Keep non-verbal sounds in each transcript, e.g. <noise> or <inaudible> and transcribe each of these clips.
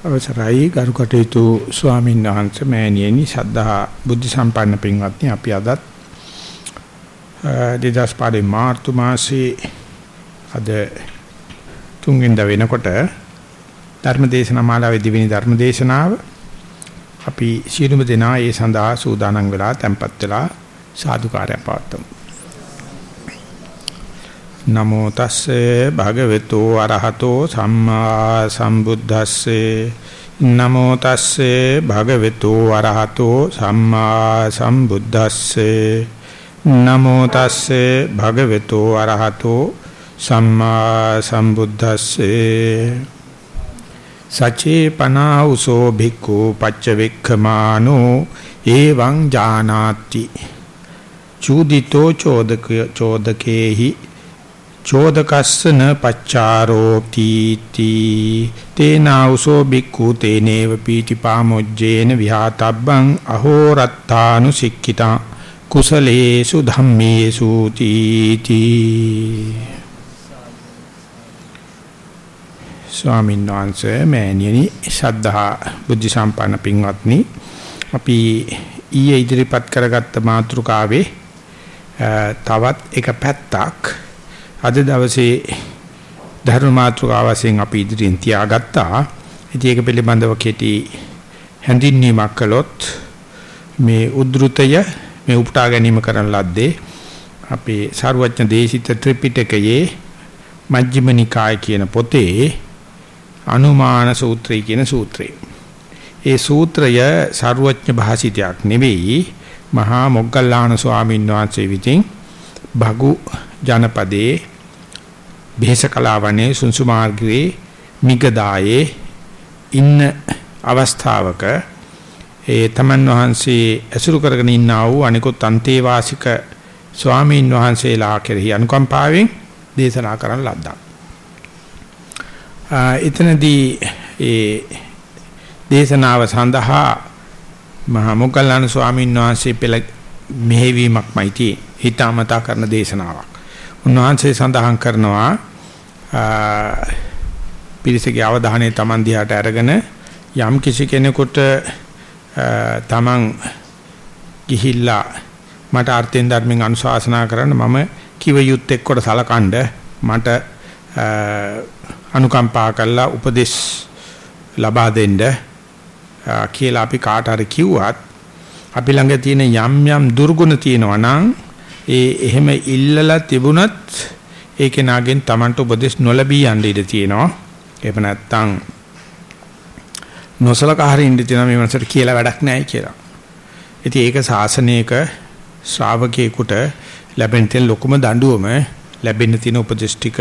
අවසරයි. ගරු කටයුතු ස්වාමීන් වහන්සේ මෑණියනි ශද්ධා බුද්ධ සම්පන්න පින්වත්නි අපි අදත් 2005 මාර්තු මාසයේ අද තුන්වෙනිදා වෙනකොට ධර්මදේශනා මාලාවේ දිවෙනි ධර්මදේශනාව අපි සියලුම දෙනා ඒ සඳහා සූදානම් වෙලා tempත් වෙලා සාදුකාරය පවත්වමු. නමෝ තස්සේ භගවතු අරහතෝ සම්මා සම්බුද්දස්සේ. නමෝ තස්සේ භගවතු අරහතෝ සම්මා සම්බුද්දස්සේ. නමෝ තස්සේ භගවතු අරහතෝ සම්මා සම්බුද්දස්සේ. සචේ පනාඋසෝ භික්ඛු පච්චවෙක්ඛමානෝ එවං ජානාති. චූදිතෝ චෝදක චෝදකේහි චෝදකස්සන පච්චාරෝපති තී තේනාඋසෝ බික්ඛු තේනේව පීතිපාමොජ්ජේන විහාතබ්බං අහෝරත්තානු සික්ඛිතා කුසලේසු ධම්මේසු තීති. ස්වාමීන් වහන්සේ මෑණියනි ශද්ධා බුද්ධ සම්පන්න පින්වත්නි අපි ඊයේ ඉදිරිපත් කරගත්ත මාතෘකාවේ තවත් එක පැත්තක් අද දවසේ ධර්ම මාතෘකාව වශයෙන් අපි ඉදිරියෙන් තියාගත්තා. ඉතින් ඒක පිළිබඳව කෙටි හැඳින්වීමක් කළොත් මේ උද්ෘතය මේ උපුටා ගැනීම කරන ලද්දේ අපේ සාරවත්න දේශිත ත්‍රිපිටකයේ මජ්ක්‍ධිම නිකාය කියන පොතේ අනුමාන සූත්‍රය කියන සූත්‍රය. ඒ සූත්‍රය සාරවත්න භාසිතයක් නෙවෙයි මහා මොග්ගල්ලාන ස්වාමීන් වහන්සේ විසින් භගු ජනපදයේ බේසකලාවනේ සුන්සුමාර්ගයේ මිගදායේ ඉන්න අවස්ථාවක ඒ තමන් වහන්සේ ඇසුරු කරගෙන ඉන්නා වූ අනිකුත් අන්තේවාසික ස්වාමීන් වහන්සේලා කෙරෙහි අනුකම්පාවෙන් දේශනා කරන ලද්දා. එතනදී ඒ දේශනාව සඳහා මහා මොග්ගල්ලාන ස්වාමීන් වහන්සේ පෙළ මෙහෙවීමක්මයි tie හිතාමතා කරන දේශනාවක්. උන්වහන්සේ සඳහන් කරනවා පිරිසගේ අවධානය Taman දිහාට අරගෙන යම් කිසි කෙනෙකුට Taman ගිහිල්ලා මට අර්ථයෙන් ධර්මයෙන් අනුශාසනා කරන්න මම කිව යුත්තේ කොට සලකඬ මට අනුකම්පා කළා උපදෙස් ලබා දෙන්න කියලා අපි කාට හරි කිව්වත් අපි ළඟ තියෙන යම් යම් දුර්ගුණ තියෙනවා නම් ඒ එහෙම ඉල්ලලා තිබුණත් ඒ කෙනාගෙන් Tamanට උපදෙස් නොලැබී යන්න ඉඩ තියෙනවා. එහෙම නැත්නම් නොසලකා හරින්න තියෙනවා මේ මනසට කියලා වැඩක් නැහැ කියලා. ඉතින් ඒක ශාසනයක ශ්‍රාවකයෙකුට ලැබෙන තියෙන ලොකුම දඬුවම ලැබෙන්න තියෙන උපදෙස් ටික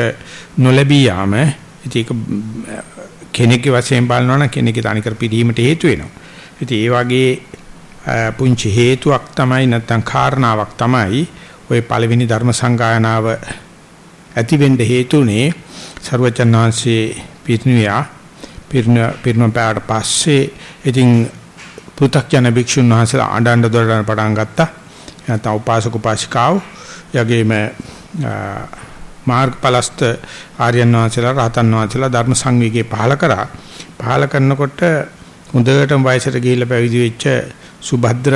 නොලැබී යාම ඉතින් ඒක කෙනෙක්ගේ වශයෙන් බලනවා නම් කෙනෙක්ගේ තනිකර පිළීමට හේතු වෙනවා. ඉතින් ඒ වගේ පුංචි හේතුවක් තමයි නැත්නම් කාරණාවක් තමයි ওই පළවෙනි ධර්ම සංගායනාව ඇති වෙන්න හේතුනේ ਸਰවචන්නාංශයේ පිරිනියා පිරින පිරිනම් පාඩ පස්සේ ඉතින් පෘථග්ජන භික්ෂුන් වහන්සේලා ආඩණ්ඩ දොරටන පටන් ගත්තා. නැත්නම් උපාසක උපාසිකාව යගේම මාර්ගපලස්ත ආර්යයන් වහන්සේලා රහතන් වහන්සේලා ධර්ම සංවේගයේ පහල කරා. පහල කරනකොට හොඳටම වයසට ගිහිල්ලා පැවිදි වෙච්ච සුභද්‍ර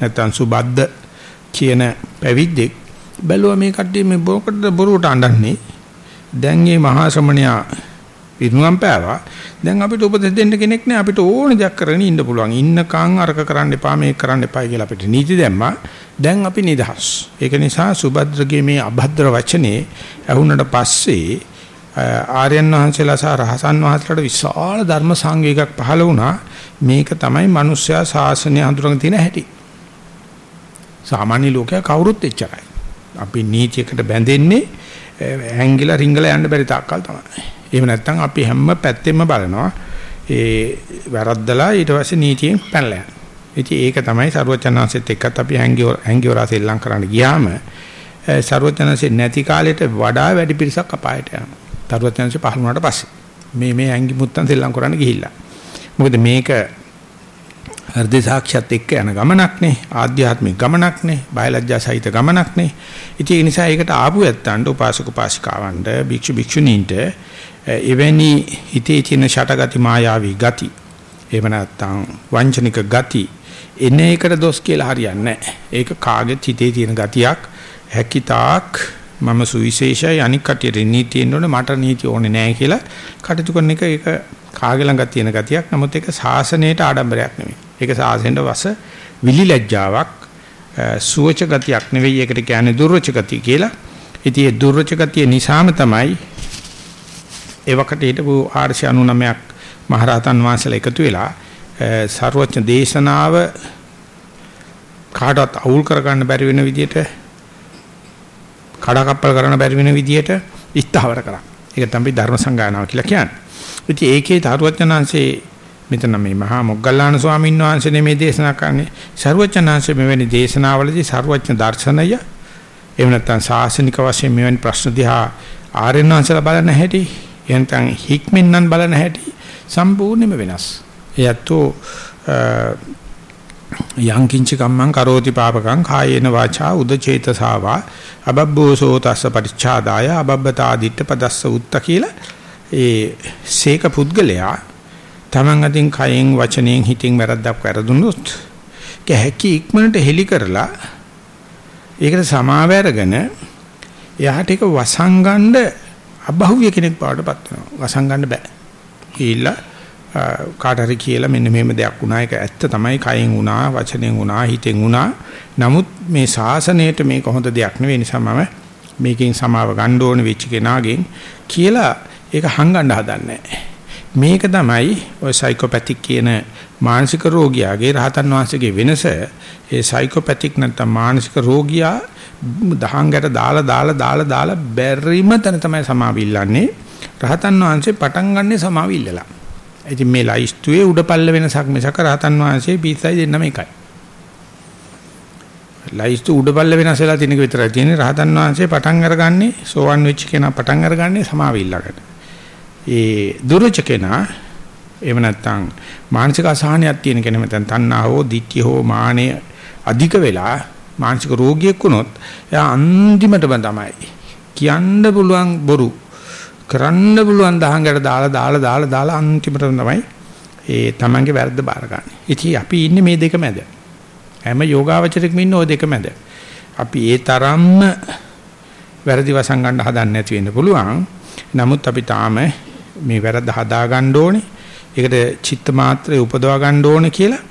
නැත්නම් සුබද්ද කියන පැවිද්දෙක්. බැලුවා මේ කට්ටිය මේ බොකටද බොරුවට අඬන්නේ? දැන් මේ මහා ශ්‍රමණයා පිරුණම් පෑවා. දැන් අපිට උපදෙස් දෙන්න කෙනෙක් නෑ අපිට ඕන දෙයක් කරගෙන ඉන්න පුළුවන්. ඉන්නකම් අරක කරන්න එපා මේක කරන්න එපා කියලා අපිට නීති දැම්මා. දැන් අපි නිදහස්. ඒක නිසා සුබද්‍රගේ මේ අභද්‍ර වචනේ ඇහුනට පස්සේ ආර්යයන් වහන්සේලා සහ රහසන් වහන්සේලාට විශාල ධර්ම සංවේගයක් පහළ වුණා. මේක තමයි මිනිස්සයා ශාසනය හඳුනගෙන තියෙන හැටි. සාමාන්‍ය ලෝකයා කවුරුත් එච්චරයි. අපි නීතියකට බැඳෙන්නේ ඇංගිලා රිංගලා යන්න බැරි තාක්කල් තමයි. එහෙම නැත්නම් අපි හැම පැත්තෙම බලනවා. ඒ වැරද්දලා ඊට පස්සේ නීතියෙන් පැනලා යනවා. ඉතින් ඒක තමයි ਸਰුවචනාංශෙත් එක්කත් අපි ඇංගියෝ ඇංගියෝරා සෙල්ලම් කරන්න ගියාම ਸਰුවචනාංශෙ නැති කාලෙට වඩා වැඩි පිරිසක් අපායට යනවා. ਸਰුවචනාංශෙ පහළ වුණාට පස්සේ මේ මේ ඇංගි මුත්තන් සෙල්ලම් කරන්න ගිහිල්ලා. මොකද මේක හෘද සාක්ෂියත් එක්ක යන ගමනක්නේ ආධ්‍යාත්මික ගමනක්නේ බයලජ්ජා සහිත ගමනක්නේ ඉතින් ඒ නිසා ඒකට ආපු යත්තන්ට උපාසක උපාසිකාවන්ට භික්ෂු භික්ෂුණීන්ට එවැනි හිතේ තියෙන ෂටගති මායාවී ගති එහෙම නැත්නම් වංචනික ගති එන එකට දොස් කියලා හරියන්නේ නැහැ. ඒක කාගෙත් හිතේ තියෙන ගතියක් හැකිතාක් මම සුවිශේෂයි අනික් කටියට නීතියෙන් ඕනේ මට නීති ඕනේ නැහැ කියලා කටයුතු කරන එක ඒක කාගේ ළඟ තියෙන ගතියක්. නමුත් ඒක සාසනයට ආඩම්බරයක් නෙමෙයි. ඒක සාසනයට වස විලිලැජ්ජාවක් සුවච ගතියක් නෙවෙයි. ඒකට කියන්නේ දුර්වච ගතිය කියලා. ඉතින් ඒ දුර්වච ගතිය නිසාම තමයි එවකට හිටපු 499ක් මහරහතන් වහන්සේලා එකතු වෙලා සර්වඥ දේශනාව කාටවත් අවුල් කරගන්න බැරි වෙන විදිහට කඩකප්පල් කරන්න බැරි වෙන විදිහට ඉස්තහවර කරා. ඒක තමයි ධර්ම සංගායනාව කියලා කියන්නේ. ඉතින් ඒකේ තරුවචනාංශේ මෙතන මේ මහා මොග්ගල්ලාන ස්වාමීන් වහන්සේ මේ දේශනා කරන්නේ සර්වචනාංශේ මෙවැනි දේශනාවලදී සර්වඥ දර්ශනය එහෙම නැත්නම් සාසනික වශයෙන් මෙවැනි ප්‍රශ්න දිහා ආර්යනාංශලා බලන හැටි එහෙනම් හික්මෙන්නම් බලන හැටි සම්පූර්ණයෙන්ම වෙනස්. එයත්ෝ යං කිංච කම්මං කරෝති පාපකං කායේන වාචා උදචේතසාවා අබබ්බෝසෝ තස්ස පරිච්ඡාදාය අබබ්බතා දිට්ඨ පදස්ස උත්ත කියලා ඒ සීක පුද්ගලයා තමන් අතින් කයෙන් වචනයෙන් හිතින් වැරද්දක් වැරදුනොත් කැහැකි ඉක්මනට හෙලි කරලා ඒකට සමාව අරගෙන එයාට ඒක වසංගණ්ඩ අබහුවිය කෙනෙක් බවටපත් වෙනවා. වසංගණ්ඩ බෑ. ඊළා කාට හරි කියලා මෙන්න මෙහෙම දෙයක් වුණා. ඒක ඇත්ත තමයි. කයෙන් වුණා වචනෙන් වුණා හිතෙන් වුණා. නමුත් මේ ශාසනයට මේක හොඳ දෙයක් නෙවෙයි. නිසා මම මේකෙන් සමාව ගන්න ඕන වෙච්ච කෙනාගෙන් කියලා ඒක හංගන්න හදන්නේ මේක තමයි ඔය සයිකෝපැතික් කියන මානසික රෝගියාගේ රහතන් වහන්සේගේ වෙනස ඒ සයිකෝපැතික් නැත්නම් මානසික රෝගියා දහංගට දාලා දාලා දාලා දාලා බැරිම තැන තමයි සමාව ඉල්ලන්නේ රහතන් වහන්සේ පටන් ගන්නෙ සමාව ඉල්ලලා ඉතින් මේ ලයිස්තුවේ උඩපල්ල වෙනසක් මිසක රහතන් වහන්සේ පිස්සයි දෙන්නම එකයි. ලයිස්තු උඩපල්ල වෙනස් වෙලා තියෙනක විතරයි තියෙන්නේ රහතන් වහන්සේ පටන් අරගන්නේ සෝවන් වෙච්ච කෙනා පටන් අරගන්නේ සමාවිල්ලකට. ඒ දුරච කෙනා එහෙම නැත්නම් මානසික අසහනයක් තියෙන කෙනෙක් නැත්නම් තණ්හා හෝ ditthිය හෝ මානෙ අධික වෙලා මානසික රෝගියෙක් වුණොත් එයා අන්තිමටම තමයි කියන්න පුළුවන් බොරු කරන්න පුළුවන් දහංගට දාලා දාලා දාලා දාලා අන්තිමට තමයි ඒ තමන්ගේ වැරද්ද බාර ගන්න. ඉතින් අපි ඉන්නේ මේ දෙක මැද. හැම යෝගාවචරයකම ඉන්නේ ওই දෙක මැද. අපි ඒ තරම්ම වැරදි වසන් ගන්න හදන්නේ නැති වෙන්න පුළුවන්. නමුත් අපි තාම මේ වැරද්ද හදා ගන්න ඕනේ. ඒකට චිත්ත මාත්‍රේ උපදවා ගන්න ඕනේ කියලා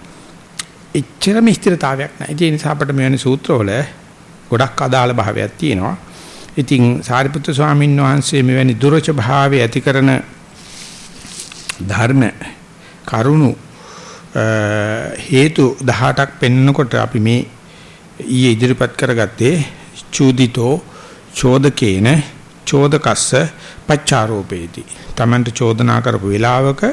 එච්චරම ස්ථිරතාවයක් නැහැ. ඒ නිසා අපිට මෙවැනි සූත්‍රවල ගොඩක් අදාළ භාවයක් තියෙනවා. ඉතින් සාරිපුත්‍ර ස්වාමීන් වහන්සේ මෙවැනි දුරච භාවය ඇති කරන ධර්ම කරුණු හේතු 18ක් පෙන්නකොට අපි මේ ඊයේ ඉදිරිපත් කරගත්තේ චූදිතෝ චෝදකේන චෝදකස්ස පච්චාරෝපේති. Tamanට චෝදනා කරපු වෙලාවක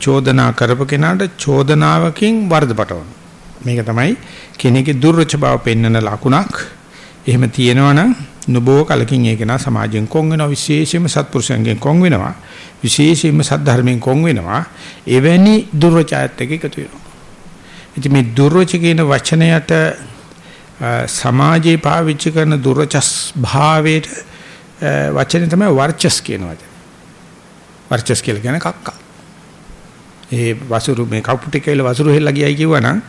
චෝදනා කරපු කෙනාට චෝදනාවකින් වර්ධපටවන. මේක තමයි කෙනෙකුගේ දුර්වච බව පෙන්වන ලකුණක්. එහෙම තියෙනවනම් නොබෝ කලකින් ඒක නා සමාජයෙන් කොන් වෙනවා විශේෂයෙන්ම සත්පුරුෂයන්ගෙන් කොන් වෙනවා විශේෂයෙන්ම සද්ධර්මයෙන් කොන් වෙනවා එවැනි දුර්වචයත් එක්ක එකතු වෙනවා ඉතින් මේ දුර්වච කියන වචනයට සමාජයේ පාවිච්චි කරන දුර්වචස් භාවයට වචනේ තමයි වර්චස් කියන වචනේ වර්චස් කියලා කියන්නේ කක්කා ඒ වසුරු මේ කපුටි කියලා වසුරු හෙල්ලා ගියයි කිව්වනම්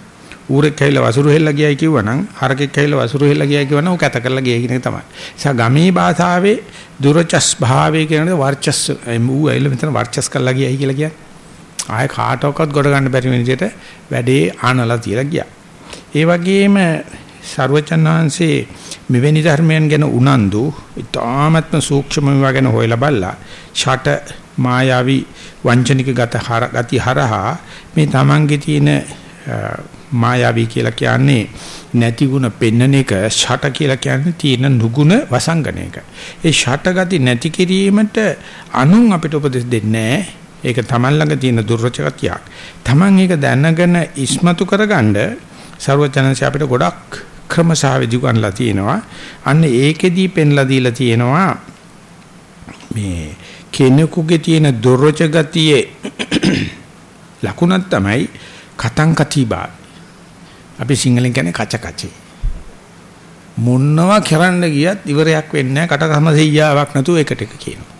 ඌරෙක් ඇවිල්ලා වසුරු හෙල්ලා ගියයි කිව්වනම් හරකෙක් ඇවිල්ලා වසුරු හෙල්ලා ගියයි කිව්වනම් ඌ කැත කරලා ගියයි කියන එක තමයි. ඒ නිසා ගමේ භාෂාවේ දුරචස් භාවය කියන වර්චස් ඌ ඇවිල්ලා මෙතන වර්චස් කරලා ගියයි කියලා කියන්නේ. ආයේ කාටවත් ගොඩ ගන්න බැරි වෙන විදිහට වැඩේ ආනලා තියලා ගියා. ඒ වගේම ਸਰවචන්නාංශේ මෙවැනි ධර්මයන් ගැන උනන්දු ඊටාත්ම සූක්ෂම මේවා ගැන හොයලා බලලා ෂට මායාවි වංචනික ගත හර ගති හරහා මේ Tamange තියෙන මායාවි කියලා කියන්නේ නැති ಗುಣ පෙන්නන එක ෂට කියලා කියන්නේ තියෙන නුගුණ වසංගන එක. ඒ ෂට ගති නැති කිරීමට anuන් අපිට උපදෙස් දෙන්නේ ඒක Taman ළඟ තියෙන දුර්වච ගතියක්. Taman ඒක දැනගෙන ඉස්මතු කරගන්න ਸਰවචනංශ අපිට ගොඩක් ක්‍රමසාවිදි ගන්නලා තියෙනවා. අන්න ඒකෙදී පෙන්ලා දීලා තියෙනවා මේ කෙනෙකුගේ තියෙන දුර්වච ගතියේ <coughs> ලකුණක් තමයි කතං කතිබා. අපි සිංහලෙන් කියන්නේ කච කචේ මොනවා කරන්න ගියත් ඉවරයක් වෙන්නේ නැහැ. කටකම සෙයියාවක් නැතුව එකට එක කියනවා.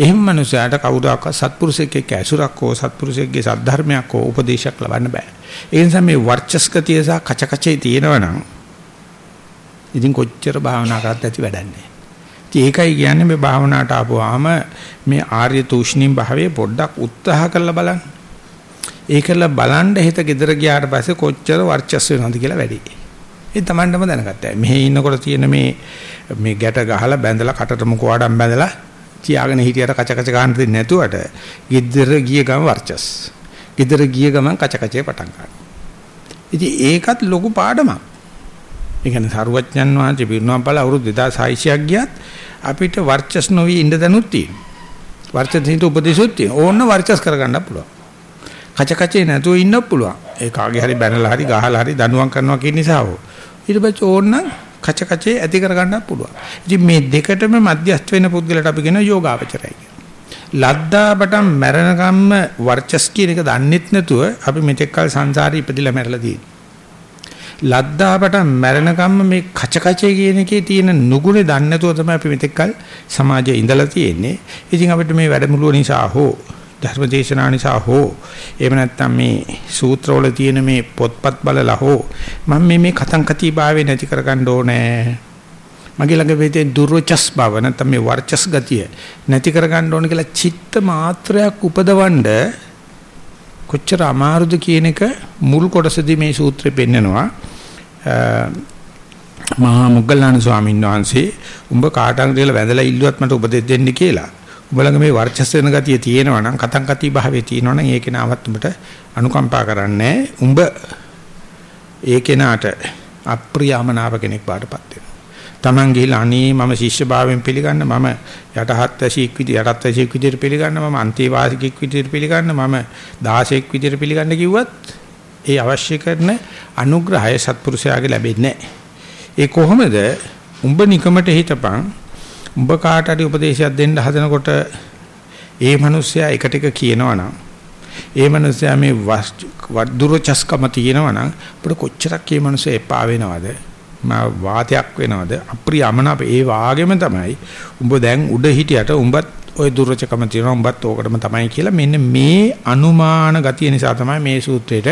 එහෙම මනුස්සයාට කවුදාකවත් සත්පුරුෂයෙක් එක්ක ඇසුරක් හෝ සත්පුරුෂයෙක්ගේ සද්ධර්මයක් හෝ උපදේශයක් ලබන්න බෑ. ඒ නිසා මේ වර්චස් ගතිය සහ කචකචේ තියෙනවනම් ඉතින් කොච්චර භාවනා කරත් ඇති වැඩක් නැහැ. ඒකයි කියන්නේ මේ භාවනාවට ආපුවාම මේ ආර්ය තුෂ්ණිම් භාවයේ පොඩ්ඩක් උත්සාහ කරලා බලන්න. ඒකල බලන්න හිත gedera ගියාට පස්සේ කොච්චර වර්චස් වෙනවද කියලා වැඩි. ඒ Tamandම දැනගත්තා. මෙහි ඉන්නකොට තියෙන මේ මේ ගැට ගහලා බැඳලා කටටම කෝඩම් බැඳලා තියාගෙන හිටියට කච කච ගන්න දෙන්නේ නැතුවට gedera ගිය ගම වර්චස්. gedera ගිය ගමන් කච කචේ පටන් ගන්නවා. ඉතින් ඒකත් ලොකු පාඩමක්. ඒ කියන්නේ සරුවච්චන් වහන්සේ පිරුණම් බල අවුරුදු 2600ක් ගියත් අපිට වර්චස් නොවි ඉන්න දනුත් තියෙනවා. වර්චස් හිත උපදේශොත් තියෙනවා. ඕන්න වර්චස් කරගන්න පුළුවන්. කච කචේ නැතුව ඉන්න පුළුවන්. ඒ කාගේ හරි බැනලා හරි ගහලා හරි දනුවම් කරනවා කියන නිසා හෝ. ඊට පස්සේ ඕන්න කච කචේ ඇති කරගන්නත් පුළුවන්. ඉතින් මේ දෙකටම මධ්‍යස්ථ වෙන පුද්ගලට අපි කියන යෝගාවචරයි ලද්දාපටන් මැරෙනකම්ම වර්චස් කියන එක දන්නෙත් නැතුව අපි මෙතෙක් කල සංසාරේ ඉපදිලා මැරලා තියෙනවා. ලද්දාපටන් මැරෙනකම්ම මේ කච කචේ කියන එකේ තියෙන නුගුණේ දන්නේ නැතුව තමයි අපි මෙතෙක් කල සමාජයේ ඉඳලා තියෙන්නේ. ඉතින් අපිට මේ වැඩමුළුව නිසා හෝ ධර්මදේශනා නිසා හෝ එහෙම නැත්නම් මේ සූත්‍රවල තියෙන මේ පොත්පත් බලලා හෝ මම මේ මේ කතං කති භාවය නැති කරගන්න ඕනේ. මගේ ළඟ වේතේ දුර්වචස් භව නැත්නම් මේ වර්චස් ගතිය නැති කරගන්න ඕනේ කියලා චිත්ත මාත්‍රයක් උපදවන්න කොච්චර අමාරුද කියන එක මුල් කොටසදී මේ සූත්‍රේ පෙන්නනවා. මහා මුග්ගල්ලාන ස්වාමීන් වහන්සේ උඹ කාටන් කියලා වැඳලා ඉල්ලුවත් මට උපදෙස් දෙන්න කියලා. උඹලඟ මේ වර්චස් වෙන ගතිය තියෙනවා නම් කතං කති භාවයේ තියෙනවා නම් ඒ කෙනාවත් උඹට අනුකම්පා කරන්නේ උඹ ඒ කෙනාට අප්‍රියමනාප කෙනෙක් බාටපත් වෙනවා. Taman ගිහිලා අනේ මම ශිෂ්‍ය භාවයෙන් පිළිගන්න මම යටහත් වැසියෙක් විදිහට යටත් වැසියෙක් විදිහට පිළිගන්න මම අන්තේවාසිකෙක් විදිහට පිළිගන්න මම 16ක් විදිහට පිළිගන්න කිව්වත් ඒ අවශ්‍ය කරන අනුග්‍රහය සත්පුරුෂයාගේ ලැබෙන්නේ නැහැ. ඒ කොහොමද උඹ නිකමට හිතපන් උඹ කාට හරි උපදේශයක් දෙන්න හදනකොට ඒ මිනිස්සයා එකට එක කියනවනම් ඒ මිනිස්සයා මේ දුරචස්කම තියෙනවනම් අපිට කොච්චරක් මේ මිනිස්සයා එපා වෙනවද මා වාතයක් වෙනවද අප්‍රියමනාප ඒ වාගෙම තමයි උඹ දැන් උඩ හිටියට උඹත් ওই දුරචකම තියෙනවා උඹත් ඕකටම තමයි කියලා මෙන්න මේ අනුමාන ගතිය නිසා තමයි මේ සූත්‍රයට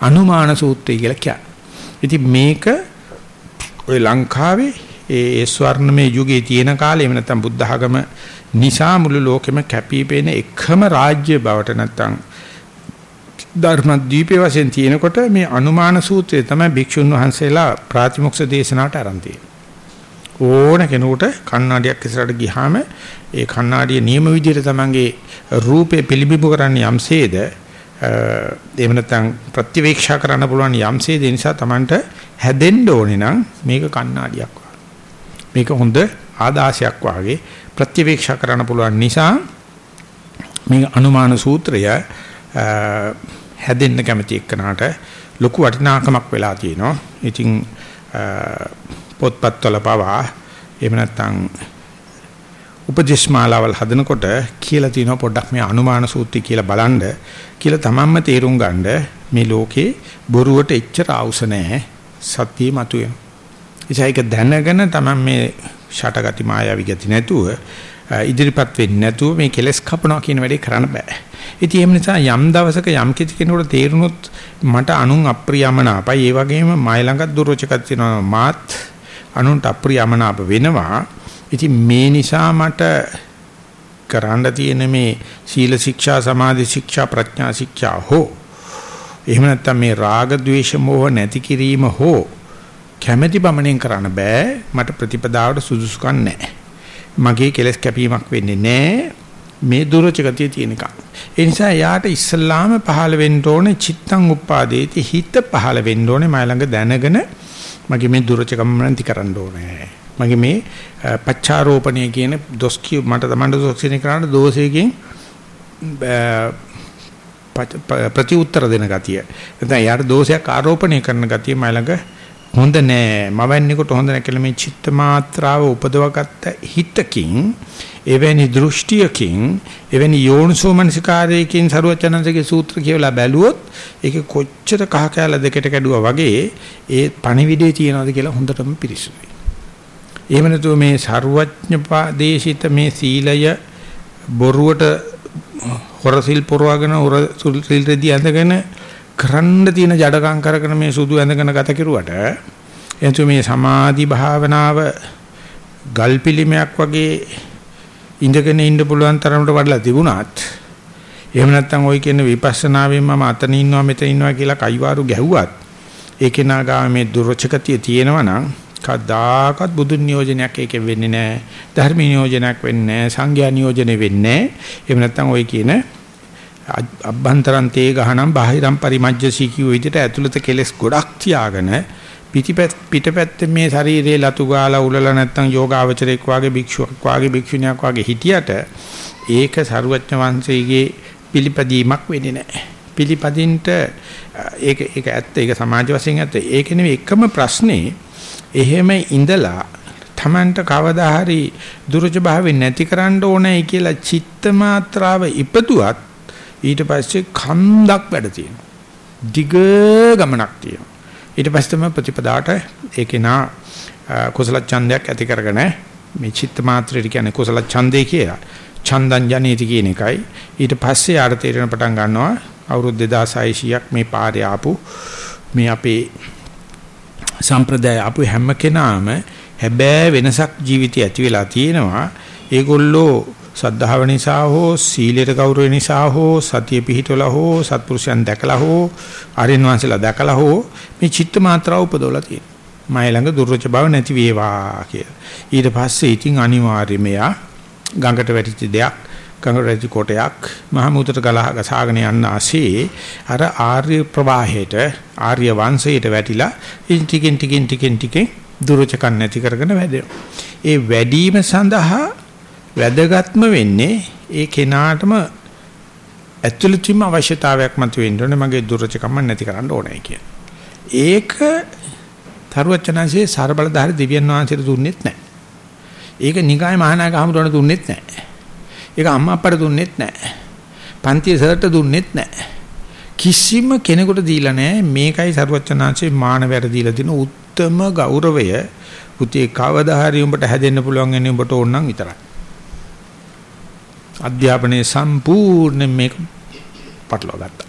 අනුමාන සූත්‍රය කියලා කියන්නේ. ඉතින් මේක ඔය ලංකාවේ ඒ ස්වර්ණමය යුගයේ තියෙන කාලේ එහෙම නැත්නම් බුද්ධ ආගම නිසා මුළු ලෝකෙම කැපිපෙන එකම රාජ්‍ය බවට නැත්නම් ධර්මද්වීපේ වශයෙන් තියෙනකොට මේ අනුමාන සූත්‍රය තමයි භික්ෂුන් වහන්සේලා ප්‍රාතිමොක්ෂ දේශනාවට ආරම්භ තියෙන්නේ. ඕන කෙනෙකුට කණ්ණාඩියක් ඉස්සරහට ගියාම ඒ කණ්ණාඩිය නියම විදිහට තමන්ගේ රූපේ පිළිබිඹු කරන්න යම්සේද එහෙම නැත්නම් ප්‍රතිවීක්ෂා කරන්න පුළුවන් යම්සේද නිසා තමන්ට හැදෙන්න ඕනේ නම් මේක කණ්ණාඩියක් මේක හොඳ ආදාසයක් වාගේ ප්‍රතිවීක්ෂා කරන්න පුළුවන් නිසා මේ අනුමාන සූත්‍රය හැදෙන්න කැමති එක්කනට ලොකු වටිනාකමක් වෙලා තියෙනවා. ඉතින් පොත්පත්වල පවා එහෙම නැත්නම් උපදේශමාලාවල් හදනකොට කියලා තියෙනවා පොඩ්ඩක් මේ අනුමාන සූත්‍රය කියලා බලන්න කියලා තමන්ම තේරුම් ගන්න මේ ලෝකේ බොරුවට එච්චර අවශ්‍ය නැහැ සත්‍යය මතුවේ. ඒක දැනගෙන තමයි මේ ෂටගති මායාවි ගති නැතුව ඉදිරිපත් වෙන්නේ නැතුව මේ කෙලස් කපනවා කියන වැඩේ කරන්න බෑ. ඉතින් එහෙම නිසා යම් දවසක යම් කිසි කෙනෙකුට තේරුනොත් මට අනුන් අප්‍රියමනාපයි ඒ වගේම මයි ළඟත් දුර්වචකක් තියෙනවා මාත් අනුන්ට අප්‍රියමනාප වෙනවා. ඉතින් මේ නිසා මට කරන්න තියෙන මේ සීල ශික්ෂා සමාධි ශික්ෂා ප්‍රඥා ශික්ෂා හෝ එහෙම නැත්නම් මේ රාග ద్వේෂ මෝහ නැති කිරීම හෝ කැමැති බමණෙන් කරන්න බෑ. මට ප්‍රතිපදාවට සුදුසුකම් නැහැ. මගේ කෙලස් කැපීමක් වෙන්නේ නැහැ. මේ දුරචගතිය තියෙනකම් ඒ නිසා යාට ඉස්සල්ලාම පහළ වෙන්න ඕනේ චිත්තං උප්පාදේති හිත පහළ වෙන්න ඕනේ. මයි ළඟ දැනගෙන මගේ මේ දුරචකම් නැති කරන්න ඕනේ. මගේ මේ පච්චාරෝපණය කියන දොස් කිය මට තමයි දොස් කියන කරාට දෝෂයෙන් ප්‍රති උත්තර දෙන ගතිය. නැත්නම් යාට දෝෂයක් ආරෝපණය කරන ගතිය මයි ළඟ හොඳ නෑ මවන්නේකට හොඳ නෑ කියලා මේ චිත්ත මාත්‍රාව උපදවගත්ත හිතකින් එවැනි දෘෂ්ටියකින් එවැනි යෝනිසෝ මනසිකාරයකින් සරුවචනන්සේගේ සූත්‍ර කියවලා බැලුවොත් ඒක කොච්චර කහ කැල දෙකට කැඩුවා වගේ ඒ පණිවිඩේ තියනවාද කියලා හොඳටම පිරිසුදුයි. එහෙම නැතුව මේ සරුවඥ දේශිත මේ සීලය බොරුවට හොරසිල් පුරවගෙන හොරසිල් රෙදි ඇඳගෙන කරන්න තියෙන ජඩකම් කරගෙන මේ සුදු ඇඳගෙන ගත කෙරුවට එතකොට මේ සමාධි භාවනාව ගල් පිළිමයක් වගේ ඉඳගෙන ඉන්න පුළුවන් තරමට වඩලා තිබුණත් එහෙම නැත්නම් ওই කියන විපස්සනාවෙන් මම අතන ඉන්නවා මෙතන ඉන්නවා කියලා කයිවාරු ගැහුවත් ඒකේ නාගා මේ දුර්චකතිය තියෙනවා නම් කදාකත් බුදුන් නියෝජනයක් ඒකෙන් වෙන්නේ නැහැ ධර්ම නියෝජනයක් වෙන්නේ නැහැ සංඝයා නියෝජනෙ වෙන්නේ නැහැ එහෙම නැත්නම් ওই කියන අභ්‍යන්තරං තේ ගහනම් බාහිරම් පරිමජ්ජසී කියු විදිහට ඇතුළත කෙලස් ගොඩක් තියාගෙන පිටිපැත් පිටපැත්තේ මේ ශරීරයේ ලතු ගාලා උලලා නැත්තම් යෝගාවචරයක් වාගේ භික්ෂුවක් වාගේ භික්ෂුණියක් වාගේ හිටියට ඒක සරුවච්ච වංශයේ පිළිපදීමක් වෙන්නේ නැහැ. පිළිපදින්ට ඒක ඒක ඇත්ත ඒක සමාජ වශයෙන් ඇත්ත. ඒක නෙවෙයි එකම ප්‍රශ්නේ එහෙම ඉඳලා Tamanට කවදා හරි දුර්ජ භාවයෙන් නැති කරන්න ඕනේ කියලා චිත්ත මාත්‍රාව ඉපදුවත් ඊට පස්සේ කන්දක් වැඩ තියෙනවා. දිග ගමනක් තියෙනවා. ඊට පස්සේ තමයි ප්‍රතිපදාට ඒකේ නා කුසල ඡන්දයක් ඇති කරගෙන මේ චිත්ත මාත්‍රයට කියන්නේ කුසල ඡන්දේ කියලා. ඡන්දං ජනේති කියන එකයි. ඊට පස්සේ ආර තේරෙන පටන් ගන්නවා අවුරුදු 2600ක් මේ පාරේ ආපු මේ අපේ සම්ප්‍රදාය ආපු හැම කෙනාම හැබෑ වෙනසක් ජීවිතය ඇති වෙලා තියෙනවා. ඒගොල්ලෝ සද්ධාව නිසා හෝ සීලයට ගෞරවය නිසා හෝ සතිය පිහිටවලා හෝ සත්පුරුෂයන් දැකලා හෝ ආර්යයන් වහන්සේලා දැකලා හෝ මේ චිත්ත මාත්‍රාව උපදවලා තියෙනවා. මයි ළඟ දුර්වච බව නැති වේවා කියලා. ඊට පස්සේ ඉතින් අනිවාර්යයෙන්ම යා ගඟට වැටිච්ච දෙයක් ගඟට වැටිච්ච කොටයක් මහ මුහුදට ගලහ ගසාගෙන යන්න ආසේ අර ආර්ය ප්‍රවාහයට ආර්ය වංශයට වැටිලා ටිකෙන් ටිකෙන් ටිකෙන් ටිකෙන් දුර්වචකම් නැති කරගෙන වැඩෙනවා. ඒ වැඩිම සඳහා වැදගත්ම වෙන්නේ ඒ කෙනාටම ඇතුළත වීම අවශ්‍යතාවයක් මතුවෙන්න ඕනේ මගේ දුර්චකම නැති කරන්න ඕනේ කියන. ඒක තරුවචනanse සරබලධාරි දිව්‍යන් වහන්සේට දුන්නෙත් නැහැ. ඒක නිකාය මහානායක හමුදුරණ දුන්නෙත් නැහැ. ඒක අම්මා අප්පට දුන්නෙත් නැහැ. පන්තිය සර්ට දුන්නෙත් නැහැ. කිසිම කෙනෙකුට දීලා නැහැ මේකයි සරුවචනාංශේ මානවයට දීලා දෙන උත්තරම ගෞරවය පුතේ කවදා හරි උඹට හැදෙන්න පුළුවන් වෙන උඹට ඕන නම් විතරයි අධ්‍යාපනයේ සම්පූර්ණ මේක පටලවා ගත්තා.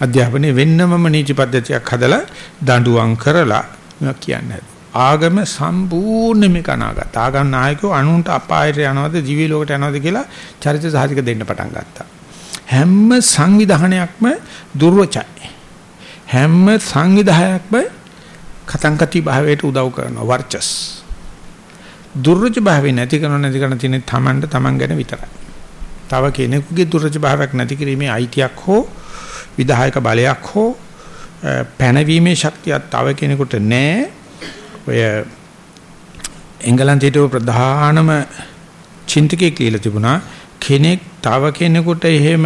අධ්‍යාපනයේ වෙන්නමම නීති පද්ධතියක් හදලා දඬුවම් කරලා මේක කියන්නේ. ආගම සම්පූර්ණ මේක අනාගත. ආගම් නායකයෝ අනුන්ට අපායට යනවද දිවි ලෝකයට යනවද කියලා චරිත සාහිතික දෙන්න පටන් ගත්තා. හැම සංවිධානයක්ම දුර්වචයි. හැම සංවිධායකම කතංකති භාවයට උදව් කරනවා වර්චස්. දුර්වච භාවය නැති කරන නැති කරන තියෙන තමන්ට තමන් ගැන විතරයි. තව කෙනෙකුගේ දුර්වච භාවයක් නැති කිරීමේ අයිතියක් හෝ විධායක බලයක් හෝ පැනවීමේ ශක්තියක් තව කෙනෙකුට නැහැ. ඔය එංගලන්තයේ ප්‍රධානම චින්තකයෙක් කියලා තිබුණා කෙනෙක් තව කෙනෙකුට එහෙම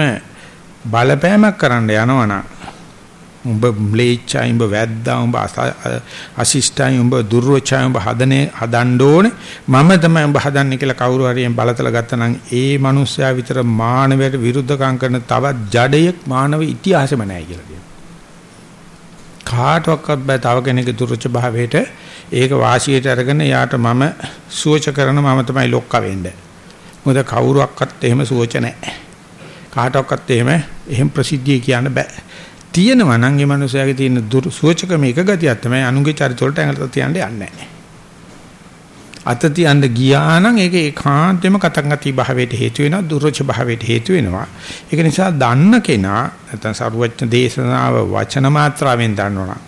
බලපෑමක් කරන්න යනවනම් උඹ ම්ලේච්චයි උඹ වැද්දා උඹ අසිෂ්ටයි උඹ දුර්වචයි උඹ හදනේ හදන්න ඕනේ. මම තමයි උඹ හදන්නේ කියලා කවුරු හරි බලතල ගත්තනම් ඒ මිනිස්සයා විතර මානවයට විරුද්ධකම් කරන තවත් ජඩයෙක් මානව ඉතිහාසෙම නැහැ කියලා කියනවා. කාටවත් බෑ තව කෙනෙකුගේ දුර්වච භාවයට. ඒක වාසියට අරගෙන යාට මම සුවච කරන මම තමයි ලොක්ක වෙන්නේ. මොකද කවුරුවක්වත් එහෙම සුවච නැහැ. කාටවත් එහෙම එහෙම ප්‍රසිද්ධිය කියන්න බෑ. තියෙනවා නම් ඒ මනුස්සයාගේ තියෙන දුරු සුවචකම එක ගතියක් තමයි අනුගේ චරිත වලට ඇඟට තියන්න යන්නේ නැහැ. අත තියන්න ගියා නම් ඒක ඒකාන්තෙම කතංගති භාවයට හේතු වෙනවා දුර්වච භාවයට හේතු වෙනවා. ඒක නිසා දන්න කෙනා නැත්නම් සරුවචන දේශනාව වචන මාත්‍රාවෙන් දන්නවනම්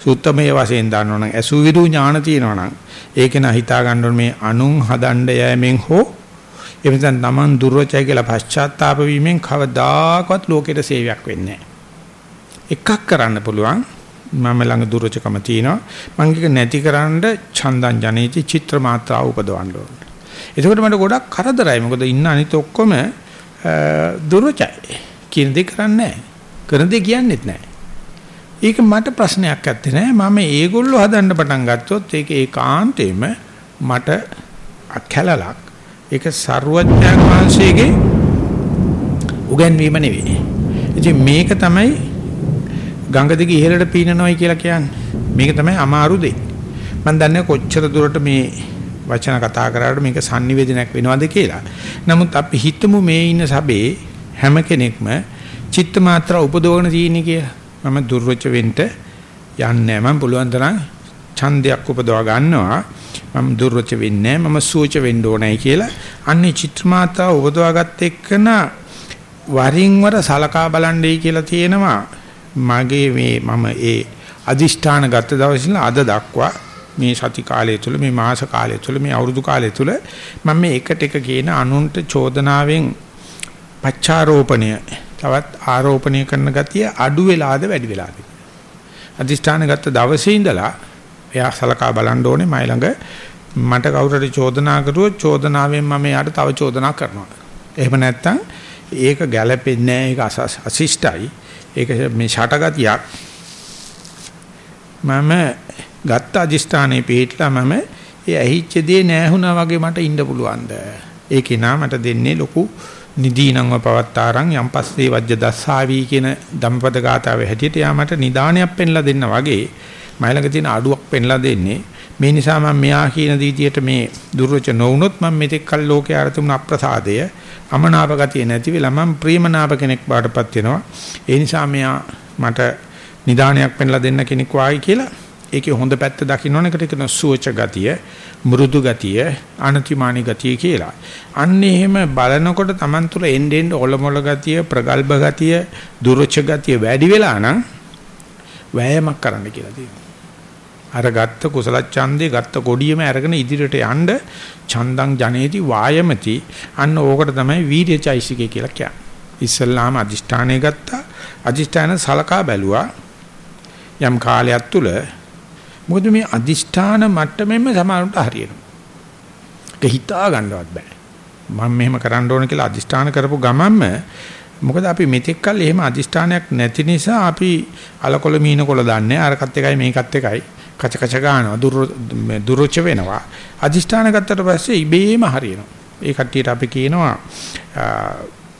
සූත්‍රමය වශයෙන් දන්නවනම් අසුවිරු ඥාන තියෙනවනම් ඒක නා හිතා ගන්න ඕනේ මේ අනුන් හදන්න යෑමෙන් හෝ එමෙතන තමන් දුර්වචය කියලා පශ්චාත්තාප වීමෙන් කවදාකවත් ලෝකෙට සේවයක් වෙන්නේ නැහැ. එකක් කරන්න පුළුවන් මම ළඟ දුරචකම තියෙනවා මම ඒක නැතිකරන්න චන්දං ජනේති චිත්‍ර මාත්‍රාව උපදවන්න ඕනේ. එතකොට මට ගොඩක් කරදරයි. මොකද ඉන්න අනිත ඔක්කොම දුරචයි. කියන දේ කරන්නේ නැහැ. කරන දේ කියන්නෙත් නැහැ. ඒක මට ප්‍රශ්නයක් නැත්තේ නෑ. මම ඒගොල්ලෝ හදන්න පටන් ගත්තොත් ඒක ඒකාන්තයෙන්ම මට අකැලලක්. ඒක ਸਰුවඥයන් වහන්සේගේ උගන්වීම නෙවෙයි. ඉතින් මේක තමයි ගංගා දිගේ ඉහළට පීනනොයි කියලා කියන්නේ. මේක තමයි අමාරු දෙය. මම දන්නේ කොච්චර දුරට මේ වචන කතා කරාට මේක sannivedanayak වෙනවද කියලා. නමුත් අපි හිතමු මේ ඉන්න සබේ හැම කෙනෙක්ම චිත්ත මාත්‍රා උපදවගෙන තියෙන්නේ කියලා. මම දුර්වච වෙන්න යන්නේ මම පුළුවන් තරම් ඡන්දයක් උපදවා ගන්නවා. මම දුර්වච වෙන්නේ මම සූච වෙන්න ඕනයි කියලා. අන්නේ චිත්ත මාත්‍රා උපදවාගත් එක්කන වරින් වර සලකා බලන්නයි කියලා තියෙනවා. මගේ මේ මම ඒ අදිෂ්ඨාන ගත දවසින් අද දක්වා මේ සති කාලය තුළ මේ මාස කාලය තුළ මේ අවුරුදු කාලය තුළ මම මේ එකට එක කියන අනුන්ට චෝදනාවෙන් පච්චාරෝපණය තවත් ආරෝපණය කරන ගතිය අඩු වෙලාද වැඩි වෙලාද අදිෂ්ඨාන ගත්ත දවසේ ඉඳලා එයා සලකා බලන්න ඕනේ මයි ළඟ මට කවුරුහරි චෝදනා කරුවොත් චෝදනාවෙන් මම එයාට තව චෝදනා කරනවා. එහෙම නැත්නම් ඒක ගැළපෙන්නේ නැහැ ඒක අසිෂ්ටයි ඒක මේ ෂටගතියක්. මම ගත්ත අදිෂ්ඨානයේ පිටලා මම ඒ ඇහිච්ච දේ නෑහුණා වගේ මට ඉන්න පුළුවන්ද? ඒකේ නා මට දෙන්නේ ලොකු නිදීනංව පවත්තාරං යම් පස්සේ වජ්‍ය දස්සාවි කියන ධම්පද ගාතාවේ හැටියට යා මට නිදානයක් පෙන්ලා දෙන්න වගේ මයිලඟ තියෙන අඩුවක් පෙන්ලා දෙන්නේ. මේ නිසා මම මෙයා කියන දීතියට මේ දුර්වච නොවුනොත් මම මෙතෙක් කල් ලෝකයේ අරතුන අප්‍රසාදය අමනාප ගතිය නැති වෙලා මම ප්‍රේමනාප කෙනෙක් බාටපත් වෙනවා ඒ නිසා මෙයා මට නිදානයක් පෙන්ලා දෙන්න කෙනෙක් වායි කියලා ඒකේ හොඳ පැත්ත දකින්න එකට කියන සුවච ගතිය, මෘදු ගතිය, අනතිමානි ගතිය කියලා. අන්න එහෙම බලනකොට Taman තුල එන්න එන්න ඔලොමොල ගතිය, ප්‍රගල්භ ගතිය, දුරච ගතිය වැඩි වෙලා නම් වෑයමක් කරන්න කියලා තියෙනවා. අර ගත්ත කුසල ඡන්දේ ගත්ත කොඩියම අරගෙන ඉදිරියට යන්න චන්දං ජනේති වායමති අන්න ඕකට තමයි වීර්යචෛසිකය කියලා කියන්නේ. ඉස්සල්ලාම අදිෂ්ඨානය ගත්තා. අදිෂ්ඨාන සලකා බැලුවා. යම් කාලයක් තුල මොකද මේ අදිෂ්ඨාන මට්ටමෙන්ම සමානට හරියනවා. ඒක හිතා ගන්නවත් බෑ. මම මෙහෙම කරන්න ඕන කියලා අදිෂ්ඨාන කරපු ගමන්ම මොකද අපි මෙතෙක් කල් එහෙම අදිෂ්ඨානයක් නැති නිසා අපි අලකොල මීනකොල දන්නේ අරකට එකයි මේකත් එකයි කච කච ගන්නවා දුර දුරච වෙනවා අදිෂ්ඨාන ගත්තට පස්සේ ඉබේම හරියනවා ඒ කට්ටියට අපි කියනවා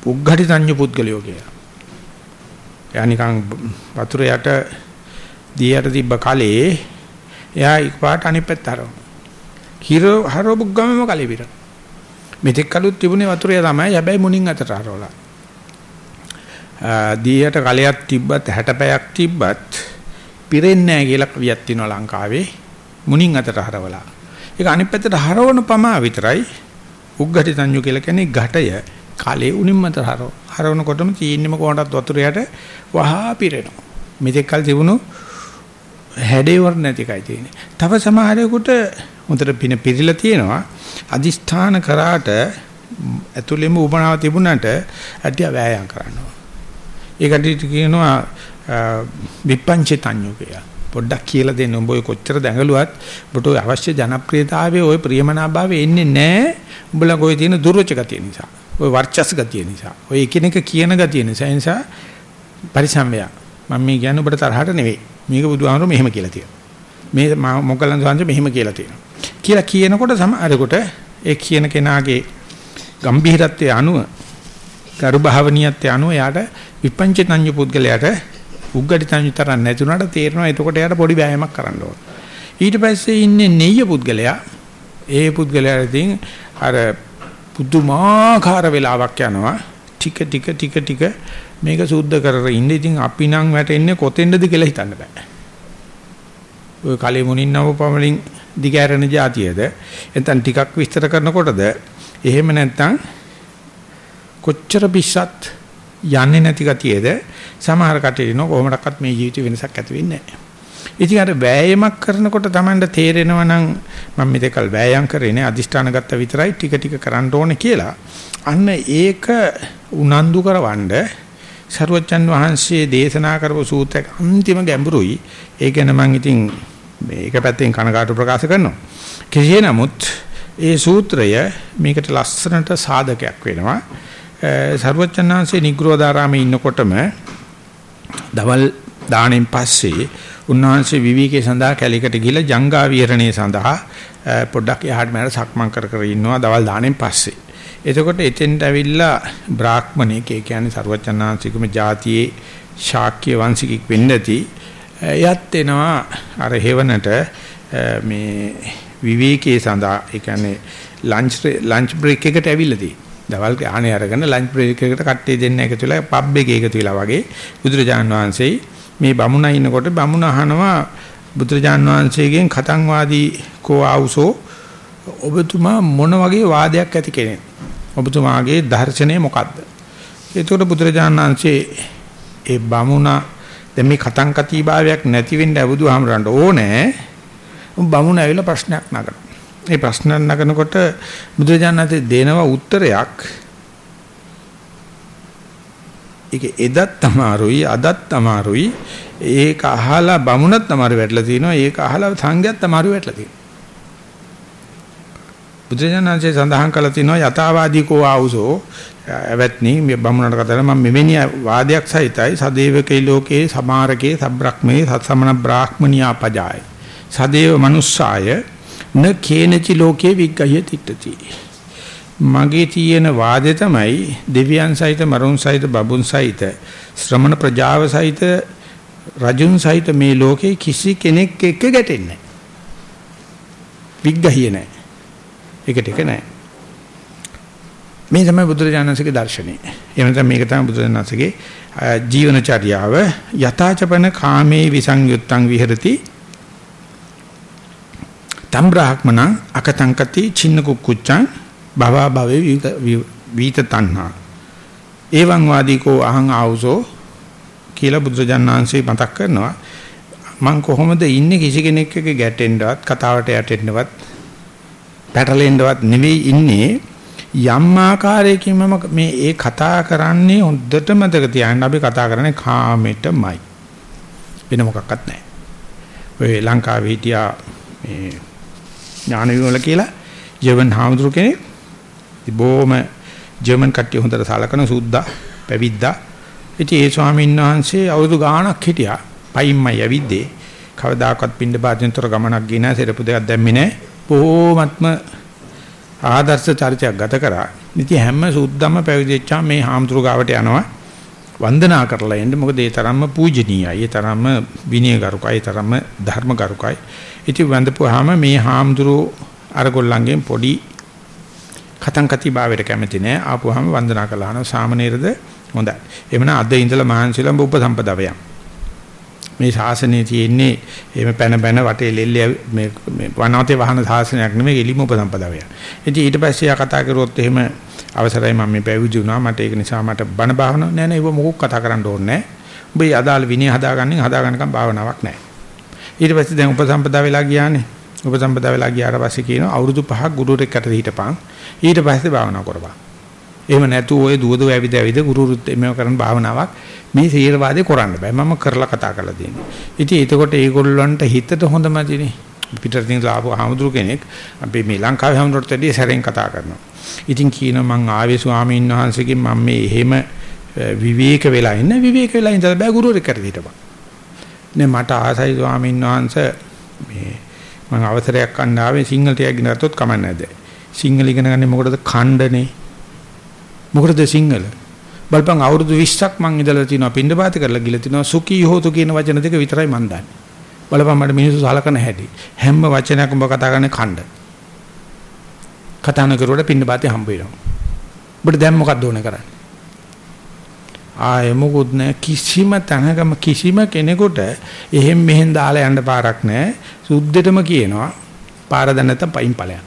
උග්ඝටි සංඤ්ඤ පුද්ගලයෝ කියලා. එයා නිකන් වතුර යට දියට තිබ්බ කලේ එයා එකපාරට අනිත් පැත්ත හරවනවා. හිර හරවපු ගමම කලේ පිරන. මෙතෙක් කලුත් තිබුණේ වතුරේ තමයි හැබැයි මුණින් අතට හරවලා. දියට කලයක් තිබ්බත් 60 පැයක් තිබ්බත් පිරෙන්නේ නැහැ කියලා කවියක් තියෙනවා ලංකාවේ මුණින් අතට හරවලා. ඒක අනිත් පැත්තට හරවන පමා විතරයි උග්ගටි සංයු කියලා කියන්නේ ඝටය කලේ උණින් මත හරව. හරවනකොටම තීන්නම කොහොමදත් වතුරයට වහා පිරෙනවා. මෙතෙක් කල තිබුණු හැඩේවර නැති එකයි තියෙන්නේ. තව සමහරෙකුට හොඳට පින පිළිලා තියෙනවා. අදිෂ්ඨාන කරාට ඇතුළෙම උපනාව තිබුණාට ඇටිය වෑයම් කරනවා. ඒකට කියනවා විපංචිතඤ්ඤු කියලා. පොඩ්ඩක් කියලා දෙන්න උඹ ඔය කොච්චර දැඟලුවත් ඔබට ඔය අවශ්‍ය ජනප්‍රියතාවයේ ඔය ප්‍රියමනාභාවය එන්නේ නැහැ. උඹලා කොයි තියෙන දුර්වච ගතිය නිසා. ඔය වර්චස් ගතිය නිසා. ඔය එකිනෙක කියන ගතිය නිසා. ඒ නිසා පරිසම්වය. මම මේ කියන්නේ ඔබට තරහට නෙවෙයි. මේක බුදුහාමර මෙහෙම කියලා තියෙනවා. මේ මොග්ගලන් සාංශ මෙහෙම කියලා තියෙනවා. කියලා කියනකොට සමහරකට ඒ කියන කෙනාගේ ගම්භීරත්වයේ අනුව කරු භාවනියත්වයේ අනුව යාට විපංචිතඤ්ඤ පුද්ගලයාට උග්ගටි සංයුතරන් නැතුණාට තේරෙනවා එතකොට එයාට පොඩි වෑයමක් කරන්න ඕන. ඊට පස්සේ ඉන්නේ නෙయ్య පුද්ගලයා. ඒ පුද්ගලයාට ඉතින් අර පුදුමාකාර වෙලාවක් යනවා. ටික ටික ටික ටික මේක සුද්ධ කරගෙන ඉන්න ඉතින් අපි නම් වැටෙන්නේ කොතෙන්ද කියලා හිතන්න බෑ. ඔය කලෙ මුණින් නවපමලින් දිගහැරෙන જાතියද නැත්නම් ටිකක් විස්තර කරනකොටද එහෙම නැත්නම් කොච්චර පිස්සත් යන්නේ නැති ගතියද සමහර කටිනෝ කොහොමඩක්වත් මේ ජීවිත වෙනසක් ඇති වෙන්නේ නැහැ. ඉතින් අර වෑයමක් කරනකොට Tamanට තේරෙනවා නම් මම මෙතකල් වෑයම් කරේ නේ අදිෂ්ඨාන ගත්ත විතරයි ටික ටික කරන්න ඕනේ කියලා. අන්න ඒක උනන්දු කරවන්න සරුවච්චන් වහන්සේ දේශනා කරපු සූත්‍රයක් අන්තිම ගැඹුරුයි. ඒ ගැන මම ඉතින් මේක පැත්තෙන් කනකාටු ප්‍රකාශ කරනවා. කෙසේ නමුත් ඒ සූත්‍රය මේකට ලස්සනට සාධකයක් වෙනවා. සරුවච්චන් වහන්සේ නිග්‍රෝධාරාමේ ඉන්නකොටම දවල් දාණයෙන් පස්සේ උන්වහන්සේ විවිකේ සඳහා කැලිකට ගිහිල්ලා ජංගා විහරණයේ සඳහා පොඩ්ඩක් එහාට මෙහාට සක්මන් කර කර ඉන්නවා දවල් දාණයෙන් පස්සේ. එතකොට එතෙන්ට ඇවිල්ලා බ්‍රාහ්මණෙක් ඒ කියන්නේ ਸਰවචනාංශිකම ජාතියේ ශාක්‍ය වංශිකෙක් වෙන්න ඇති. එයත් එනවා අර හේවනට මේ විවේකයේ සඳහා ඒ කියන්නේ ලන්ච් ලන්ච් බ්‍රේක් එකට ඇවිල්ලා තියෙනවා. දවල් ආනේ අරගෙන ලන්ච් බ්‍රේක් එකට කට්ටිය දෙන්න එකතු වෙලා පබ් එකේ එකතු වෙලා වගේ බුදුරජාන් වහන්සේ මේ බමුණා ඉන්නකොට බමුණ අහනවා බුදුරජාන් වහන්සේගෙන් කතං වාදී කෝ ආවුසෝ ඔබතුමා මොන වගේ වාදයක් ඇති කෙනෙක්? ඔබතුමාගේ දර්ශනය මොකද්ද? ඒතකොට බුදුරජාන් වහන්සේ ඒ බමුණා දැන් මේ කතං කති භාවයක් නැති වෙන්න බුදුහාමරන්ට ඕනේ. බමුණ ඇවිල්ලා ප්‍රශ්නයක් නගනවා. ඒ ප්‍රශ්න නගනකොට බුදුරජාණන්සේ දෙනවා උත්තරයක්. ඒක එදත් අමාරුයි අදත් අමාරුයි. ඒක අහලා බමුණත් අමාරු වැටලා තිනවා ඒක අහලා සංඝයත් අමාරු වැටලා තිනවා බුදුරජාණන්සේ සඳහන් කළා තිනවා යථාවාදී කෝ ආවුසෝ. ඇවත්නි මේ බමුණට කතා කරලා මම මෙවැනි වාදයක් සහිතයි. සදේවකේ ලෝකේ සමාරකේ සබ්‍රක්මේ සත්සමන බ්‍රාහ්මනියා පජාය. සදේව මනුස්සාය. න කේනචි ලෝකේ විග්ගය තිට්ඨති. මගේ තියෙන වාදේ තමයි දෙවියන් සහිත මරුන් සහිත බබුන් සහිත ශ්‍රමණ ප්‍රජාව සහිත රජුන් සහිත මේ ලෝකේ කිසි කෙනෙක් එක්ක ගැටෙන්නේ විග්ගහිය නැහැ. එකට එක නැහැ. මේ තමයි බුදුරජාණන්සේගේ දර්ශනය. එහෙම නැත්නම් මේක තමයි බුදුරජාණන්සේගේ ජීවනචර්යාව. යථාචපන කාමේ විසංයුත්තං විහෙරති. තම් බ්‍රාහ්මණ අකතංකති චින්න කුක්කුච්චං භවා භවේ වීත තණ්හා. එවං වාදීකෝ අහං ආවුසෝ කියලා බුදුරජාණන්සේ මතක් කරනවා. මං කොහොමද ඉන්නේ කිසි කෙනෙක් එක්ක ගැටෙන්නවත් කතාවට යටෙන්නවත් පැටලෙන්නවත් නෙවෙයි ඉන්නේ. යම් ආකාරයකින් මම මේ ඒ කතා කරන්නේ හොඳට මතක තියාගන්න අපි කතා කරන්නේ කාමෙටමයි. වෙන මොකක්වත් නැහැ. ඔය ලංකාවේ හිටියා මේ ඥාන විමල කියලා ජර්මන් හාමුදුරු කෙනෙක්. ඉබෝම ජර්මන් කට්ටිය හොඳට සලකන සුද්දා පැවිද්දා. ඉතින් ඒ ස්වාමීන් වහන්සේ අවුරුදු ගාණක් හිටියා. පයින්මයි ඇවිද්දේ. කවදාකවත් පින්ඩ පාදිනතර ගමනක් ගියේ නැහැ. සිරපු දෙකක් දැම්මේ නැහැ. බොහොමත්ම ආදර්ශ චරිතයක් ගත කරා. ඉතින් හැම සුද්දම පැවිදි වෙච්චා මේ හාමුදුරු ගාවට යනවා. වන්දනා කරලා එන්න මොකද ඒ තරම්ම පූජනීයයි ඒ තරම්ම විනයගරුකයි ඒ තරම්ම ධර්මගරුකයි ඉතින් වන්දපුවාම මේ හාමුදුරුවෝ අරගොල්ලන්ගෙන් පොඩි කතං කති භාවයට කැමති නෑ. ආපුවාම වන්දනා කළාන සාමනීරද හොඳයි. එමනම් අද ඉඳලා මහන්සිලම්බ උපසම්පදවයන් මේ ශාසනයේ තියෙන්නේ එහෙම පැන පැන වටේ ලෙල්ල මේ මේ වනාතේ වහන ශාසනයක් නෙමෙයි එලිම උපසම්පදාවය. ඉතින් ඊට පස්සේ ආ කතා කරුවොත් එහෙම අවසරයි මම මේ පැවිදි වුණා. මට ඒක නිසා මට බණ භාවනාව නෑ නෑ. ඒක මොකක් කතා කරන්න ඕනේ නෑ. ඔබ අදාළ විනය හදාගන්නේ හදාගන්නකම් භාවනාවක් නෑ. ඊට පස්සේ දැන් උපසම්පදා වෙලා ගියානේ. උපසම්පදා වෙලා ගියාට පස්සේ කියනවා අවුරුදු 5ක් ගුරුවරයෙක් අතර හිටපන්. ඊට පස්සේ භාවනා කරපන්. එහෙම නැතු ඔය දුවද ඇවිද ඇවිද ගුරුරුත් එමෙව කරන භාවනාවක් මේ සීලවාදේ කරන්න බෑ. මම කරලා කතා කරලා තියෙනවා. ඉතින් එතකොට ඒගොල්ලන්ට හිතට හොඳමදිනේ. පිටරටින් ආපු හාමුදුරු කෙනෙක් අපි මේ ලංකාවේ හාමුදුරුවෝට වැඩිය සැරෙන් කතා කරනවා. ඉතින් කියනවා මං ආවේ ස්වාමීන් වහන්සේගෙන් මම මේ එහෙම විවේක වෙලා ඉන්න විවේක වෙලා ඉඳලා බෑ ගුරුවරයෙක් කරලා හිටපන්. නේ මට ආසයි ස්වාමීන් වහන්සේ මේ මම අවසරයක් ගන්න ආවේ සිංහල ටිකක් ඉගෙන ගත්තොත් කමක් නැද්ද? සිංහල ඉගෙන ගන්නේ මොකටද? ඛණ්ඩනේ. මොකටද සිංහල? බලපන් අවුරුදු 20ක් මං ඉඳලා තිනවා පින්ඩපාත කරලා ගිහලා තිනවා සුඛී හෝතු කියන වචන දෙක විතරයි මන් දන්නේ. බලපන් මට මිනිස්සු සලකන හැටි. හැම වචනයක්ම ඔබ කතා කරන්නේ ඛණ්ඩ. කතා නොකරුවට පින්ඩපාතේ හම්බ වෙනවා. ඔබට දැන් මොකක්ද ඕනේ කරන්නේ? ආයෙ මොකුත් නැහැ කිසිම තැනකම කිසිම කෙනෙකුට එහෙම් මෙහෙන් දාලා යන්න පාරක් නැහැ. සුද්ධෙටම කියනවා පාර දැන නැත්තම් පයින් ඵලයන්.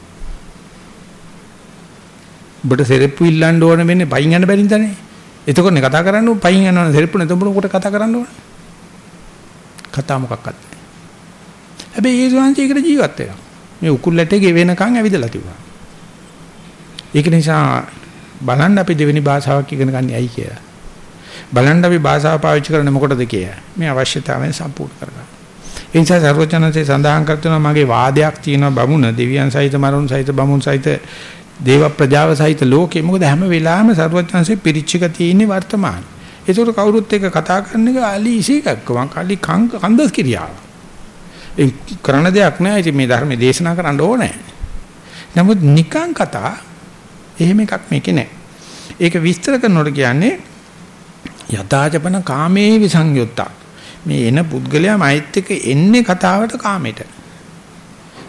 ඔබට සෙරෙප්පු ඉල්ලන්න ඕන වෙන්නේ පයින් යන්න බැරි නිසානේ. එතකොටනේ කතා කරන්න ඕන පයින් යනවනේ සෙරෙප්පු නැත්නම් ඔබට කතා කරන්න ඕන. කතා මොකක්වත් නැහැ. හැබැයි ඒ ස්වාමීන් ජීවත් වෙනවා. මේ උකුල් ඇටේ ගෙවෙනකන් ඇවිදලා තිබුණා. ඒක නිසා බලන්න අපි දෙවෙනි භාෂාවක් ඉගෙන ගන්න ඇයි කියලා. බලන්න අපි භාෂාව පාවිච්චි කරන්නේ මොකටද කියලා. මේ අවශ්‍යතාවයෙන් සම්පූර්ණ කරගන්න. ඒ නිසා සර්වචනන්සේ සඳහන් කරනවා මගේ වාදයක් තියෙනවා බමුණ දෙවියන් සහිත මරුන් සහිත බමුණු සහිත දේව ප්‍රජාව සහිත ලෝකේ මොකද හැම වෙලාවෙම සර්වඥාන්සේ පිරිච්චක තියෙන්නේ වර්තමාන. ඒතකොට කවුරුත් එක්ක කතා කරන එක අලි ඉසේකක් වන් කලි කන්දස් කිරියාව. ඒ කරන දෙයක් නෑ. ඉතින් මේ ධර්මයේ දේශනා කරන්න ඕනේ. නමුත් නිකං කතා එහෙම එකක් මේකේ නෑ. ඒක විස්තර කරනකොට කියන්නේ යථාචපන කාමේ විසංයුත්තා. මේ එන පුද්ගලයා මෛත් එක්ක එන්නේ කතාවට කාමෙට.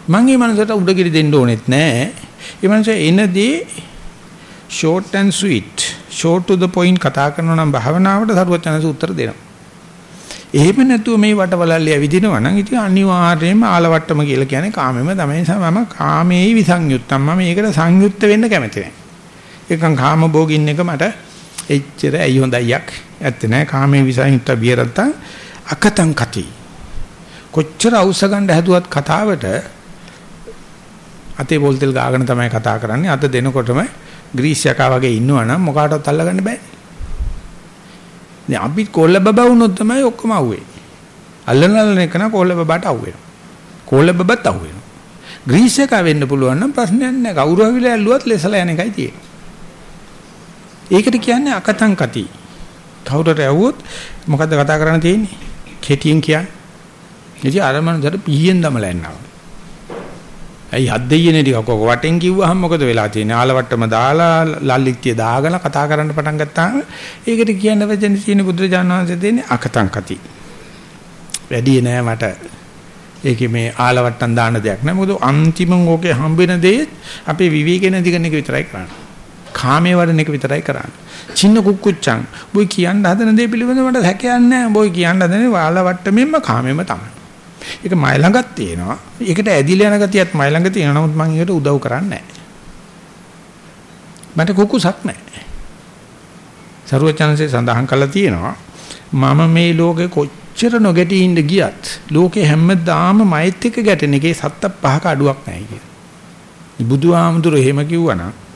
මං මේ මනසට උඩගිරි දෙන්න ඕනෙත් නෑ. ඒ මනස එනදී short and sweet short to the point කතා කරනවා නම් භාවනාවට සරුවචනස උත්තර දෙනවා. එහෙම නැතුව මේ වටවලල්ලේ ඇවිදිනවා නම් ඉතින් අනිවාර්යයෙන්ම ආලවට්ටම කියලා කියන්නේ කාමෙම තමයි මම කාමයේ විසංයුත්තම් මම මේකට සංයුක්ත වෙන්න කැමති නැහැ. ඒකන් කාම භෝගින් එක මට එච්චර ඇයි හොඳයියක් ඇත්තේ නැහැ කාමයේ විසංයුත්ත බියරත්තම් අකතං කති. කොච්චර අවශ්‍ය ගන්න හැදුවත් කතාවට අතේ බෝල් තෙල් ගාගෙන තමයි කතා කරන්නේ. අත දෙනකොටම ග්‍රීස් යකා වගේ ඉන්නවනම් මොකාටවත් අල්ලගන්න බෑ. දැන් අපි කොල්ල බබා වුණොත් තමයි ඔක්කොම අහුවේ. අල්ලන අල්ලන එක නා කොල්ල බබාට අහුවෙනවා. කොල්ල බබත් අහුවෙනවා. ග්‍රීස් යකා වෙන්න පුළුවන් නම් ප්‍රශ්නයක් නෑ. කවුරු හවිලා ඇල්ලුවත් ලෙසලා යන එකයි තියෙන්නේ. ඒකට කියන්නේ අකතං කති. කවුරුට ඇහුවොත් මොකද්ද කතා කරන්න තියෙන්නේ? කෙටියෙන් කියන්නේ. ඉතින් අර මනසට පීයෙන් දමලා යනවා. ඇයි හත් දෙයියනේ ටික කොක වටෙන් කිව්වහම මොකද වෙලා තියෙන්නේ? ආලවට්ටම දාලා ලල්ලිත්‍ය දාගෙන කතා කරන්න පටන් ගත්තාම ඒකට කියන්න වචන තියෙන බුදුරජාණන් වහන්සේ දෙන්නේ අකතං කති. වැඩි නෑ මට. ඒකේ මේ ආලවට්ටම් දාන දෙයක් නෑ. මොකද අන්තිමම ඕකේ හම්බෙන දේ අපේ විවේකෙන දිගන එක විතරයි කරන්නේ. කාමයේ වඩන එක විතරයි කරන්නේ. චින්න කුක්කුච්චං. බොයි කියන්න හදන දේ පිළිබඳව මට හැකියාවක් නෑ. බොයි කියන්න හදනේ ආලවට්ටමෙන්ම කාමෙම තමයි. ඒක මයි ළඟත් තියෙනවා. ඒකට ඇදිලා යන ගතියත් මයි ළඟ තියෙනවා. නමුත් මම ඒකට උදව් කරන්නේ නැහැ. මට කුකුසක් නැහැ. සරුවචනසේ සඳහන් කළා තියෙනවා. මම මේ ලෝකේ කොච්චර නොගැටි ඉඳ ගියත් ලෝකේ හැමදාම මෛත් එක්ක ගැටෙන එකේ සත්ත පහක අඩුවක් නැහැ කියලා. බුදුහාමුදුරු එහෙම කිව්වනම්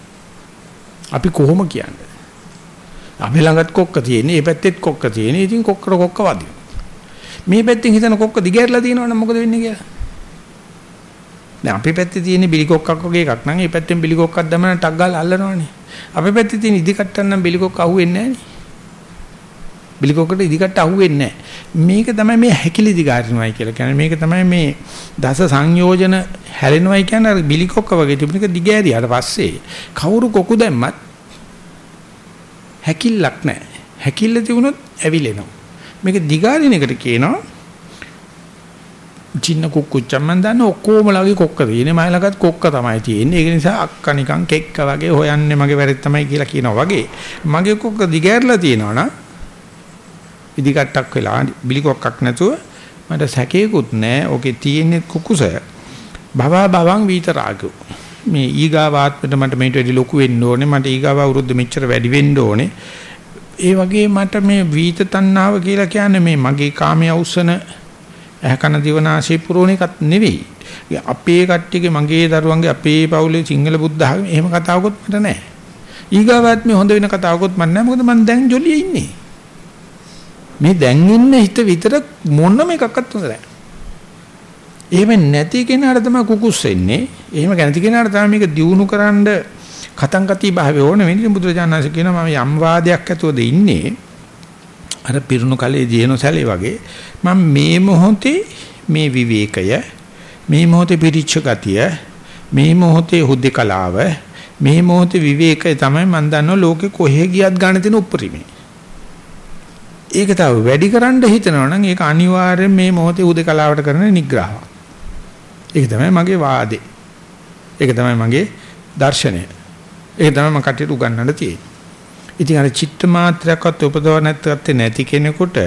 අපි කොහොම කියන්නේ? අපි ළඟත් කොක්ක තියෙන්නේ, මේ පැත්තෙත් කොක්ක තියෙන්නේ. ඉතින් කොක්කර කොක්ක වදිනවා. මේ පැත්තෙන් හිතන කොක්ක දිගහැරලා තියෙනවනම් මොකද වෙන්නේ කියලා. දැන් අපි පැත්තේ තියෙන බිලි කොක්කක් වගේ එකක් නම් ඒ පැත්තෙන් බිලි කොක්කක් දැමන ටක් ගාලා අල්ලනවනේ. අපි පැත්තේ තියෙන ඉදි කට්ටක් නම් බිලි කොක්ක අහුවෙන්නේ නැහැ නේ. බිලි කොක්කට ඉදි කට්ට අහුවෙන්නේ නැහැ. මේක තමයි මේ හැකිලි දිගාරිනවයි කියලා කියන්නේ. මේක තමයි මේ දස සංයෝජන හැලෙනවයි කියන්නේ අර බිලි කොක්ක වගේ තිබුණක දිගෑරියාට පස්සේ කවුරු කොකු දැම්මත් හැකිල්ලක් නැහැ. හැකිල්ල තිබුණොත් ඇවිලෙනවා. මේක දිගාරින එකට කියනවා චින්න කුක්කුච්චම් මන් දන්න ඔක්කොමලාගේ කොක්ක තියෙන්නේ මම ළඟත් කොක්ක තමයි තියෙන්නේ ඒක නිසා අක්කා නිකන් කෙක්ක වගේ හොයන්නේ මගේ වැරද්ද තමයි කියලා කියනවා වගේ මගේ කොක්ක දිගෑරලා තියෙනවා නම් ඉදිකට්ටක් වෙලා බිලි කොක්කක් නැතුව මට සැකේකුත් නැහැ ඕකේ තියෙන්නේ කුකුස භව භවං විතරාගෝ මේ ඊගාවාත්මට මට මේට වැඩි ලොකු වෙන්න ඕනේ මට ඊගාව අවුරුද්ද මෙච්චර වැඩි වෙන්න ඕනේ ඒ වගේ මට මේ වීත තණ්හාව කියලා කියන්නේ මේ මගේ කාමයේ අවසන ඇහකන දිවනාශේ පුරෝණ එකක් නෙවෙයි. අපේ කට්ටියගේ මගේ දරුවන්ගේ අපේ පවුලේ සිංහල බුද්ධ ආගම එහෙම කතාවකුත් මට නැහැ. ඊගාවත් මේ හොඳ වෙන කතාවකුත් මට නැහැ. මොකද මම දැන් ජොලියේ ඉන්නේ. මේ දැන් ඉන්න හිත විතර මොනම එකක්වත් හොඳ නැහැ. එහෙම නැති කෙනාට තමයි කුකුස් වෙන්නේ. එහෙම නැති කෙනාට තමයි මේක දියුණු කරන්නේ කතං කති භාවය ඕන වෙන්නේ බුදුරජාණන්සේ කියනවා මම යම් වාදයක් ඇතුවද ඉන්නේ අර පිරුණු කලේ දිනන සැලේ වගේ මම මේ මොහොතේ මේ විවේකය මේ මොහොතේ පිරිච්ච ගතිය මේ මොහොතේ හුදේකලාව මේ මොහොතේ විවේකය තමයි මම දන්නව ලෝකේ කොහෙ ගියත් ගන්න තියෙන උප්පරිමේ ඒක තව වැඩි කරන්න හිතනවා නම් ඒක අනිවාර්යෙන් මේ මොහොතේ හුදේකලාවට කරන නිග්‍රහයක් ඒක තමයි මගේ වාදේ ඒක තමයි මගේ දර්ශනය ඒක තමයි මම කටියට උගන්වන්න තියෙන්නේ. ඉතින් අර චිත්ත මාත්‍රයක්වත් උපදව නැත්නම් නැති කෙනෙකුට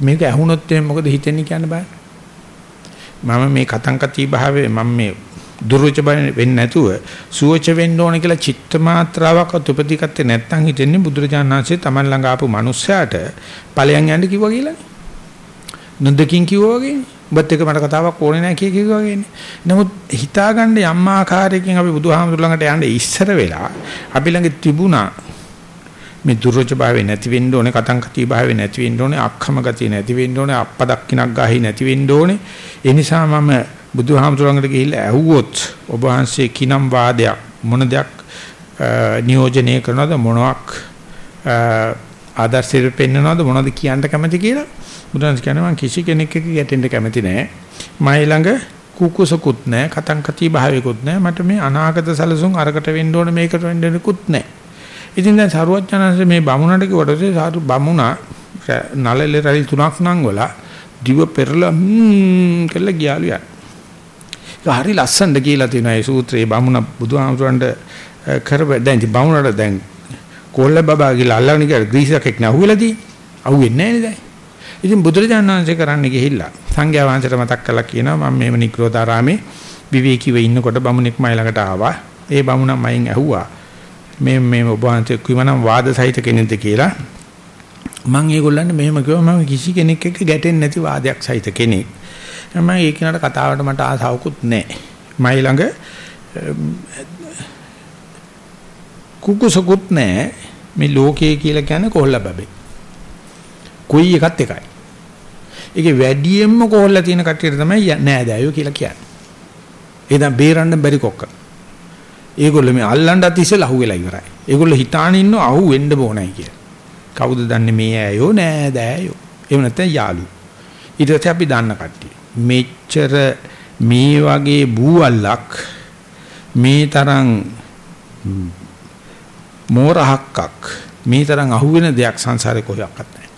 මේක ඇහුනොත් මොකද හිතෙන්නේ කියන්න බෑ. මම මේ කතං කති භාවයේ මම මේ දුර්වච වෙන්නේ නැතුව සුවච වෙන්න ඕන කියලා චිත්ත මාත්‍රාවක්වත් උපදීකත්තේ නැත්නම් හිතෙන්නේ බුදුරජාණන් වහන්සේ Taman ළඟ ආපු මිනිස්සයාට ඵලයන් යන්න කිව්වා කියලානේ. නොදකින් කිව්වා වගේනේ. ඔබත් එක මට කතාවක් ඕනේ නැහැ කිය කිව්වා වගේනේ. නමුත් හිතාගන්න යම් ආකාරයකින් අපි බුදුහාමුදුර ළඟට යන්න ඉස්සර වෙලා අපි ළඟ තිබුණා මේ දුර්වච භාවය නැති වෙන්න ඕනේ, කතං කති භාවය නැති වෙන්න ඕනේ, අක්ඛම ගතිය නැති වෙන්න ඕනේ, අප්පදක්කිනක් ගාහි නැති වෙන්න ඕනේ. ඒ නිසා මම බුදුහාමුදුර ළඟට ගිහිල්ලා ඇහුවොත් ඔබ වහන්සේ කිනම් වාදයක් මොන දෙයක් නියෝජනය කරනවද මොනවක් ආදර්ශයට පෙන්නනවද මොනවද කියන්න කැමති කියලා බුදුන්ස් කියන්නේ මම කිසි කෙනෙක් එක්ක ගැටෙන්න කැමති නෑ. මයි ළඟ කුකුසකුත් නෑ, කතං කති භාවයකුත් නෑ. මට මේ අනාගත සැලසුම් අරකට වෙන්න ඕන මේකට වෙන්න දෙනකුත් නෑ. ඉතින් දැන් සරුවචනanse මේ බමුණට කිව්වට සාරු බමුණා නලලේ රැලි තුනක් නම් වල දිව පෙරලා හ්ම් කියලා ගියාලු යන. ඒක හරි ලස්සනට කියලා තියෙනවා මේ සූත්‍රයේ බමුණ බුදුහාමුදුරන්ට කරබ දැන් ඉතින් බමුණට දැන් කොල්ල බබා කියලා අල්ලගෙන ගියා ග්‍රීසයක් එක්ක නහුවෙලාදී අහුවෙන්නේ නැහැ නේද? ඉතින් බුදුරජාණන් වහන්සේ කරන්න ගිහිල්ලා සංඝයා වහන්සේට මතක් කළා කියනවා මම මේව නික්‍රෝධාරාමේ විවේකීව ඉන්නකොට බමුණෙක් මයි ළඟට ආවා. ඒ බමුණා මයින් ඇහුවා මේ මේ ඔබ වහන්සේ කිව්වනම් වාද සහිත කෙනෙක්ද කියලා. මම ඒගොල්ලන්ට මෙහෙම කිව්වා මම කිසි කෙනෙක් එක්ක ගැටෙන්නේ නැති වාදයක් සහිත කෙනෙක්. මම ඒ කෙනාට කතාවට මට ආසාවකුත් නැහැ. මයි ළඟ කුකුසකුත් නැහැ. මේ ලෝකයේ කියලා කියන්නේ කොහොල්ල බබේ. කොයි එකත් එකයි. ඒකේ වැඩියෙන්ම කොහොල්ල තියෙන කට්ටියට තමයි නෑදෑයෝ කියලා කියන්නේ. ඒ දැන් බේරන්න බැරි කොක්ක. ඒගොල්ලෝ මේ අල්ලන්නත් ඉස්සෙල්ලා අහුවෙලා ඉවරයි. ඒගොල්ලෝ හිතාන ඉන්නව අහු වෙන්න ඕනයි කියලා. කවුද දන්නේ මේ ඇයෝ නෑදෑයෝ. එහෙම නැත්නම් යාළු. ඊට පස්සේ අපි දන්න කට්ටිය. මෙච්චර මේ වගේ බූවල්ලක් මේ තරම් මෝරහක්ක් මේ තරම් අහුවෙන දෙයක් සංසාරේ කොහොක්වත් නැහැ.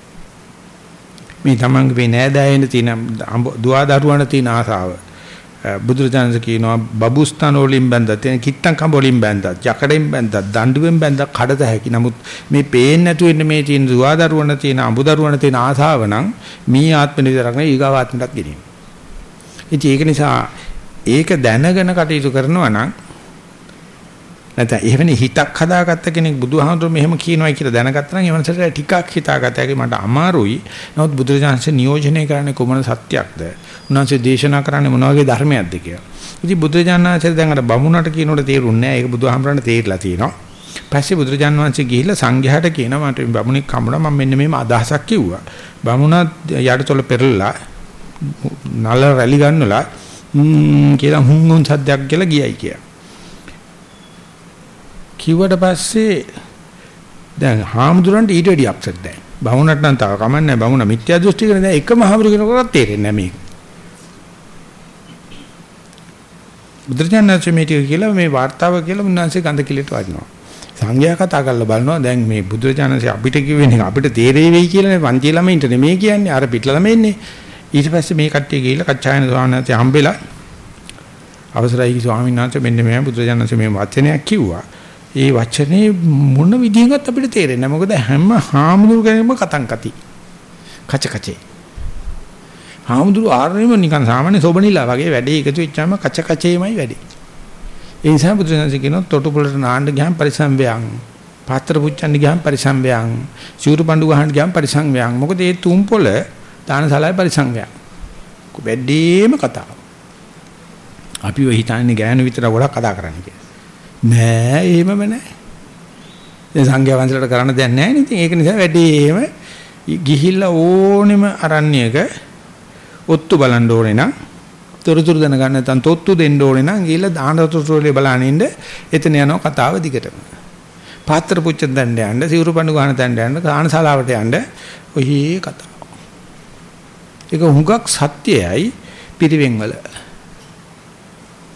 මේ තමන්ගේ මේ නෑදෑයෙන තියෙන දුවා දරුවන තියෙන ආසාව බුදුරජාණන් කියනවා බබුස්තන වලින් බැඳලා තියෙන කිත්තම් කඹ වලින් බැඳලා යකඩෙන් බැඳලා දඬුවෙන් බැඳලා කඩත හැකි. නමුත් මේ පේන්නේ නැතු වෙන්නේ මේ තියෙන දුවා දරුවන තියෙන අඹ දරුවන තියෙන ආසාව නම් මේ ආත්ම විතරක් නෙවෙයි ඊගාව ආත්මයටත් ගෙනියන. ඉතින් ඒක නිසා ඒක දැනගෙන කටයුතු කරනවා නම් නැත්නම් එහෙවනේ හිතක් හදාගත්ත කෙනෙක් බුදුහාමුදුරු මෙහෙම කියනවා කියලා දැනගත්තා නම් එවනසට ටිකක් හිතාගත හැකි මට අමාරුයි. නමුත් බුදුරජාණන්සේ නියෝජනය කරන්නේ කොමන සත්‍යයක්ද? උන්වහන්සේ දේශනා කරන්නේ මොන වගේ ධර්මයක්ද කියලා. ඉතින් බුදුරජාණන්සේ දැන් අර බමුණට කියනකොට තේරුන්නේ නැහැ. ඒක බුදුහාමුදුරන්ට තේරිලා තියෙනවා. පස්සේ බුදුරජාණන් වහන්සේ ගිහිල්ලා සංඝයාට කියනවා මට බමුණෙක් හම්බුණා මම මෙන්න මේම අදහසක් කිව්වා. බමුණා යඩතොල පෙරලලා නල රැලි ගන්නලා කියලා හුම් හුම් සද්දයක් කියලා ගියයි කියලා. කිව්වට පස්සේ දැන් හාමුදුරන්ට ඊට වැඩි අප්සෙට් දැන්. බහුණට නම් තව කමන්නේ බහුණ මිත්‍යා දෘෂ්ටි කරන දැන් එකම හාමුදුර කෙනෙකුට තේරෙන්නේ නැහැ මේක. බුදුරජාණන්සේ කියලා මේ වார்த்தාව කියලා උන්වහන්සේ ගඳ කිලිට වඩිනවා. සංඝයා කතා කරලා බලනවා දැන් මේ බුදුරජාණන්සේ අපිට කිව්වෙන එක අපිට තේරෙයි වෙයි කියලා නේ පන්ති ළමයින්ට නෙමෙයි කියන්නේ අර පිට ළමයින්නේ. ඊට පස්සේ මේ කට්ටිය ගිහිල්ලා කච්චායන ස්වාමීන් වහන්සේ හම්බෙලා අවසරයි ස්වාමීන් වහන්සේ මෙන්න මේ බුදුරජාණන්සේ මේ වචනයක් කිව්වා. ඒ වචනේ මොන විදිහකට අපිට තේරෙන්නේ නැහැ. මොකද හැම හාමුදුරු කෙනෙක්ම කතං කති. කච කචේ. හාමුදුරු ආරණයම නිකන් සාමාන්‍ය සොබනිලා වගේ වැඩේ එකතු වෙච්චාම කච කචේමයි වැඩේ. ඒ නිසා බුදුසසුන කියනවා තොටුපොළට නාන්න ගියාම පරිසම් වේයන්. පාත්‍ර පුච්චන්න ගියාම පරිසම් වේයන්. සිවුරු පඬු ගහන්න ගියාම පරිසම් වේයන්. මොකද ඒ තුම් පොළ දානශාලාවේ පරිසම් වේයන්. වැඩිම කතාව. අපි ඔය හිතන්නේ ගෑනු විතර ගොඩක් කතා කරන්න කියලා. නෑ එහෙමම නෑ. දැන් සංඝයා වහන්සේලාට කරන්න දෙයක් නෑ නේ. ඉතින් ඒක නිසා වැඩිම ගිහිල්ලා ඕනෙම අරණ්‍යයක ඔත්තු බලන්න ඕනේ නම් තොරතුරු දැනගන්න නැත්නම් තොත්තු දෙන්න ඕනේ නම් ගිහිල්ලා දාන තොරතුරු බලන්න ඉන්න එතන යනවා කතාව දිගටම. පාත්‍ර පුච්ච දණ්ඩ යන්න සිවුරු පඳු ගන්න දණ්ඩ යන්න දානශාලාවට යන්න ඔහි කතාව. ඒක හුඟක් සත්‍යයයි පිරිවෙන් වල.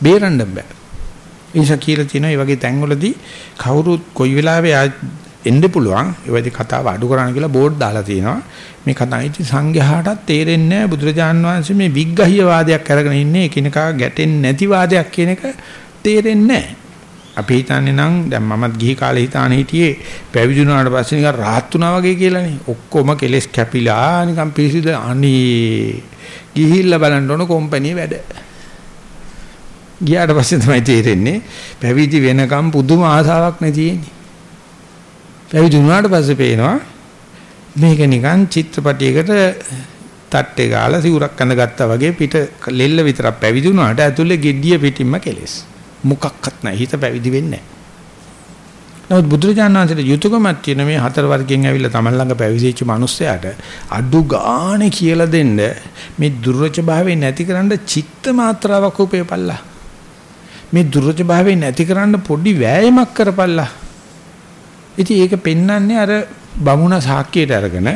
බේරන්න බෑ. නිසා කියලා තියෙනවා මේ වගේ තැන්වලදී කවුරුත් කොයි වෙලාවෙ එන්න පුළුවන්? ඒ වගේ කතාව අඩු කරන්න කියලා බෝඩ් දාලා තියෙනවා. මේ කතාව ඉති සංඝයාටත් තේරෙන්නේ නැහැ බුදුරජාන් වහන්සේ මේ විග්ගහිය වාදයක් අරගෙන ඉන්නේ. එකිනෙකා ගැටෙන්නේ නැති වාදයක් කියන එක තේරෙන්නේ නැහැ අපි හිතන්නේ නම් දැන් මමත් ගිහි කාලේ හිතාන හිටියේ පැවිදුණාට පස්සේ නිකන් rahat වුණා වගේ කියලානේ ඔක්කොම කෙලස් කැපිලා නිකන් පිරිසිදු අනේ ගිහිල්ලා බලන්න ඕන කොම්පැනි වැඩ ගියාට පස්සේ තමයි තේරෙන්නේ පැවිදි වෙනකම් පුදුම ආසාවක් නේ තියෙන්නේ. පැවිදි වුණාට පස්සේ පේනවා මේක නිකන් චිත්‍රපටයකට තට්ටේ ගාලා සිවුරක් අඳගත්තා වගේ පිට ලෙල්ල විතරක් පැවිදි වුණාට ඇතුලේ gediya පිටින්ම කෙලෙස්. මොකක්වත් නැහැ. හිත පැවිදි වෙන්නේ නැහැ. නමුත් බුදුරජාණන් වහන්සේට යුතුයකමක් තියෙන මේ හතර වර්ගයෙන් ඇවිල්ලා තමන් ළඟ පැවිදිච්ච මිනිස්සයාට අඩු ගානේ කියලා දෙන්න මේ දුර්වච භාවය නැතිකරන්න චිත්ත මාත්‍රාවක් උපයපල්ලා. මේ දුර්වච භාවය නැති කරන්න පොඩි වෑයමක් කරපල්ලා. ඉතින් ඒක පෙන්වන්නේ අර බමුණ සාක්කියට අරගෙන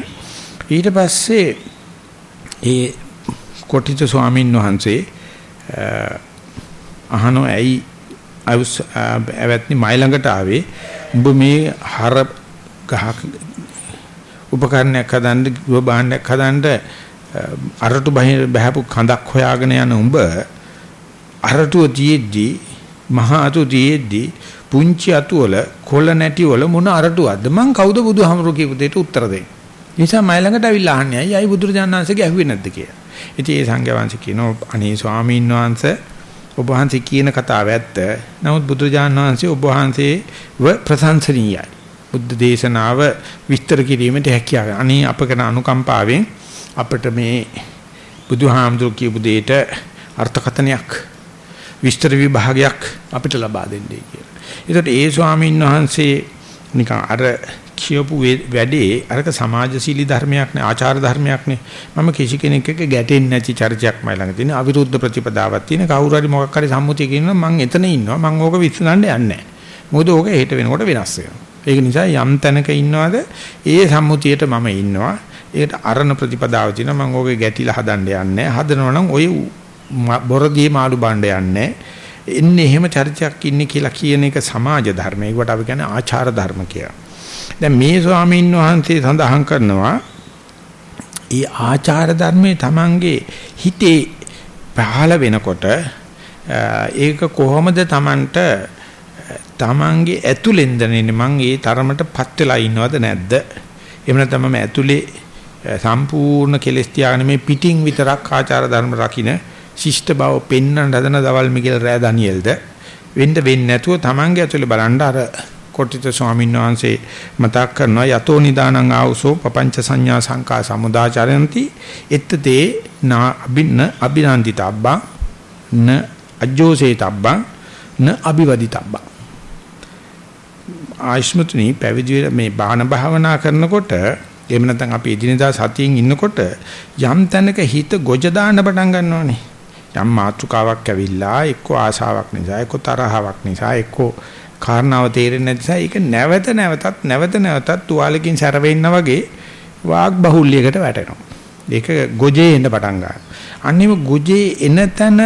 ඊට පස්සේ ඒ කොටිත ස්වාමීන් වහන්සේ අහනෝ ඇයි ඇවැත්නි මයි ළඟට ආවේ. උඹ මේ හර ගහක උපකරණයක් හදන්න ගෘහ භාණ්ඩයක් හදන්න අරටු බහපු කඳක් හොයාගෙන යන උඹ අරටුව තියෙද්දි මහා අතු තියෙද්දි පුංචි අතු වල කොළ නැටි වල මොන අරටුවක්ද? මං කවුද බුදුහාමුදුරු කියපු දෙයට උත්තර දෙන්නේ? නිසා මයි ළඟට අවිල්ලා අහන්නේ අයි අයි බුදුරජාණන් වහන්සේගේ ඇහුවේ නැද්ද? කියලා. ඉතින් ඒ සංඝයා වහන්සේ කියනවා අනේ ස්වාමීන් වහන්සේ ඔබ වහන්සේ කියන කතාව ඇත්ත. නමුත් බුදුජාණන් වහන්සේ ඔබ වහන්සේව ප්‍රශංසනීයයි. බුද්ධ දේශනාව විස්තර කිරීමට හැකියාව. අනේ අප කරන අනුකම්පාවෙන් අපිට මේ බුදුහාමුදුරු කියපු දෙයට අර්ථකථනයක් විස්තර විභාගයක් අපිට ලබා දෙන්නේ කියලා. ඒකට ඒ ස්වාමීන් වහන්සේ නිකන් අර කියපු වැඩේ අරක සමාජශීලී ධර්මයක් නේ ආචාර ධර්මයක් නේ. මම කිසි කෙනෙක් එක්ක ගැටෙන්නේ නැති චරිතයක් මයි ළඟ තියෙන අවිරුද්ධ ප්‍රතිපදාවක් තියෙන කවුරු හරි මොකක් හරි සම්මුතිය කියනවා මං එතන ඉන්නවා. මං ඕක විශ්සඳන්න යන්නේ නැහැ. මොකද ඕක හෙට වෙනකොට වෙනස් වෙනවා. ඒක නිසා යම් තැනක ඉන්නවද ඒ සම්මුතියට මම ඉන්නවා. ඒකට අරණ ප්‍රතිපදාව තියෙනවා. මං ඕකේ ගැටිලා හදන්න යන්නේ හදනවා නම් ඔය බොරදී මාළු බණ්ඩ යන්නේ එන්නේ එහෙම චරිතයක් ඉන්නේ කියලා කියන එක සමාජ ධර්ම. ඒකට අපි කියන්නේ ආචාර ධර්ම කියලා. දැන් මේ ස්වාමීන් වහන්සේ සඳහන් කරනවා ඒ ආචාර ධර්මයේ Tamange හිතේ පහළ වෙනකොට ඒක කොහොමද Tamanට Tamange ඇතුලෙන් දැනෙන්නේ මං ඒ තරමටපත් වෙලා ඉන්නවද නැද්ද එහෙම නැත්නම් මම ඇතුලේ සම්පූර්ණ කෙලස් තියාගෙන මේ පිටින් විතරක් ආචාර ධර්ම රකින්න ශිෂ්ට බව පෙන්වන හදන දවල් මිගෙල් රෑ ඩැනියෙල්ද? වෙන්න වෙන්නේ නැතුව Tamange ඇතුලේ බලන්න අර කොටිත ස්වාමීන් වහන්සේ මතක් කරනවා යතෝ නිදානං ආවසෝ පపంచ සංඥා සංකා සමුදාචරಂತಿ එත්තතේ නා අබින්න අබිනන්දිතබ්බා න අජ්ජෝසේතබ්බා න අබිවදිතබ්බා ආයෂ්මතුනි පැවිදි මේ බාහන භාවනා කරනකොට එහෙම නැත්නම් අපි එදිනෙදා සතියෙන් ඉන්නකොට යම් තැනක හිත ගොජ දාන්න පටන් ගන්නෝනේ යම් මාතෘකාවක් ඇවිල්ලා එක්ක ආශාවක් නිසා එක්ක තරහාවක් නිසා එක්ක කාරණාව තේරෙන්නේ නැති නිසා ඒක නැවත නැවතත් නැවත නැවතත් තුවාලකින් සැරවෙන්න වගේ වාග් බහුල්‍යයකට වැටෙනවා. ඒක ගොජේ එන්න පටන් ගන්නවා. අන්නේම ගොජේ එන තැන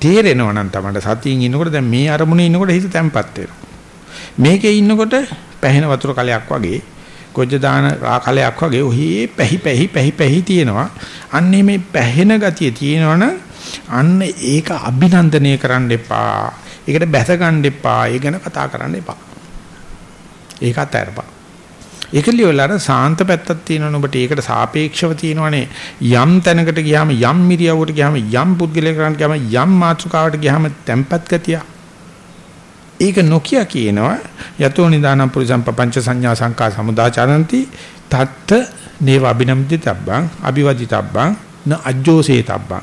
තේරෙනවා නම් තමයි සතියින් ඉන්නකොට දැන් මේ අරමුණේ ඉන්නකොට හිත තැම්පත් වෙනවා. මේකේ ඉන්නකොට පැහෙන වතුර කලයක් වගේ ගොජ දාන කලයක් වගේ ඔහි පැහි පැහි පැහි පැහි තියෙනවා. අන්නේ මේ පැහෙන ගතිය තියෙනවනම් අන්න ඒක අභිනන්දනය කරන්න එපා. ඒකට බැස ගන්න එපා. ඒ ගැන කතා කරන්න එපා. ඒක අතහැරපන්. ඒක ලියවලා සාන්ත පැත්තක් තියෙනවනේ ඔබට ඒකට සාපේක්ෂව තියෙනවනේ යම් තැනකට ගියාම යම් මිරියවකට ගියාම යම් පුද්ගලයකට ගියාම යම් මාත්‍රකාවට ගියාම tempat ගතිය. ඒක නොකිය කියනවා යතෝ නිදානම් පුරිසම් පංච සංඥා සංකා සමුදාචරಂತಿ තත්ත නේව අබිනම්දිතබ්බං අ비වදිතබ්බං න අජ්ජෝසේතබ්බං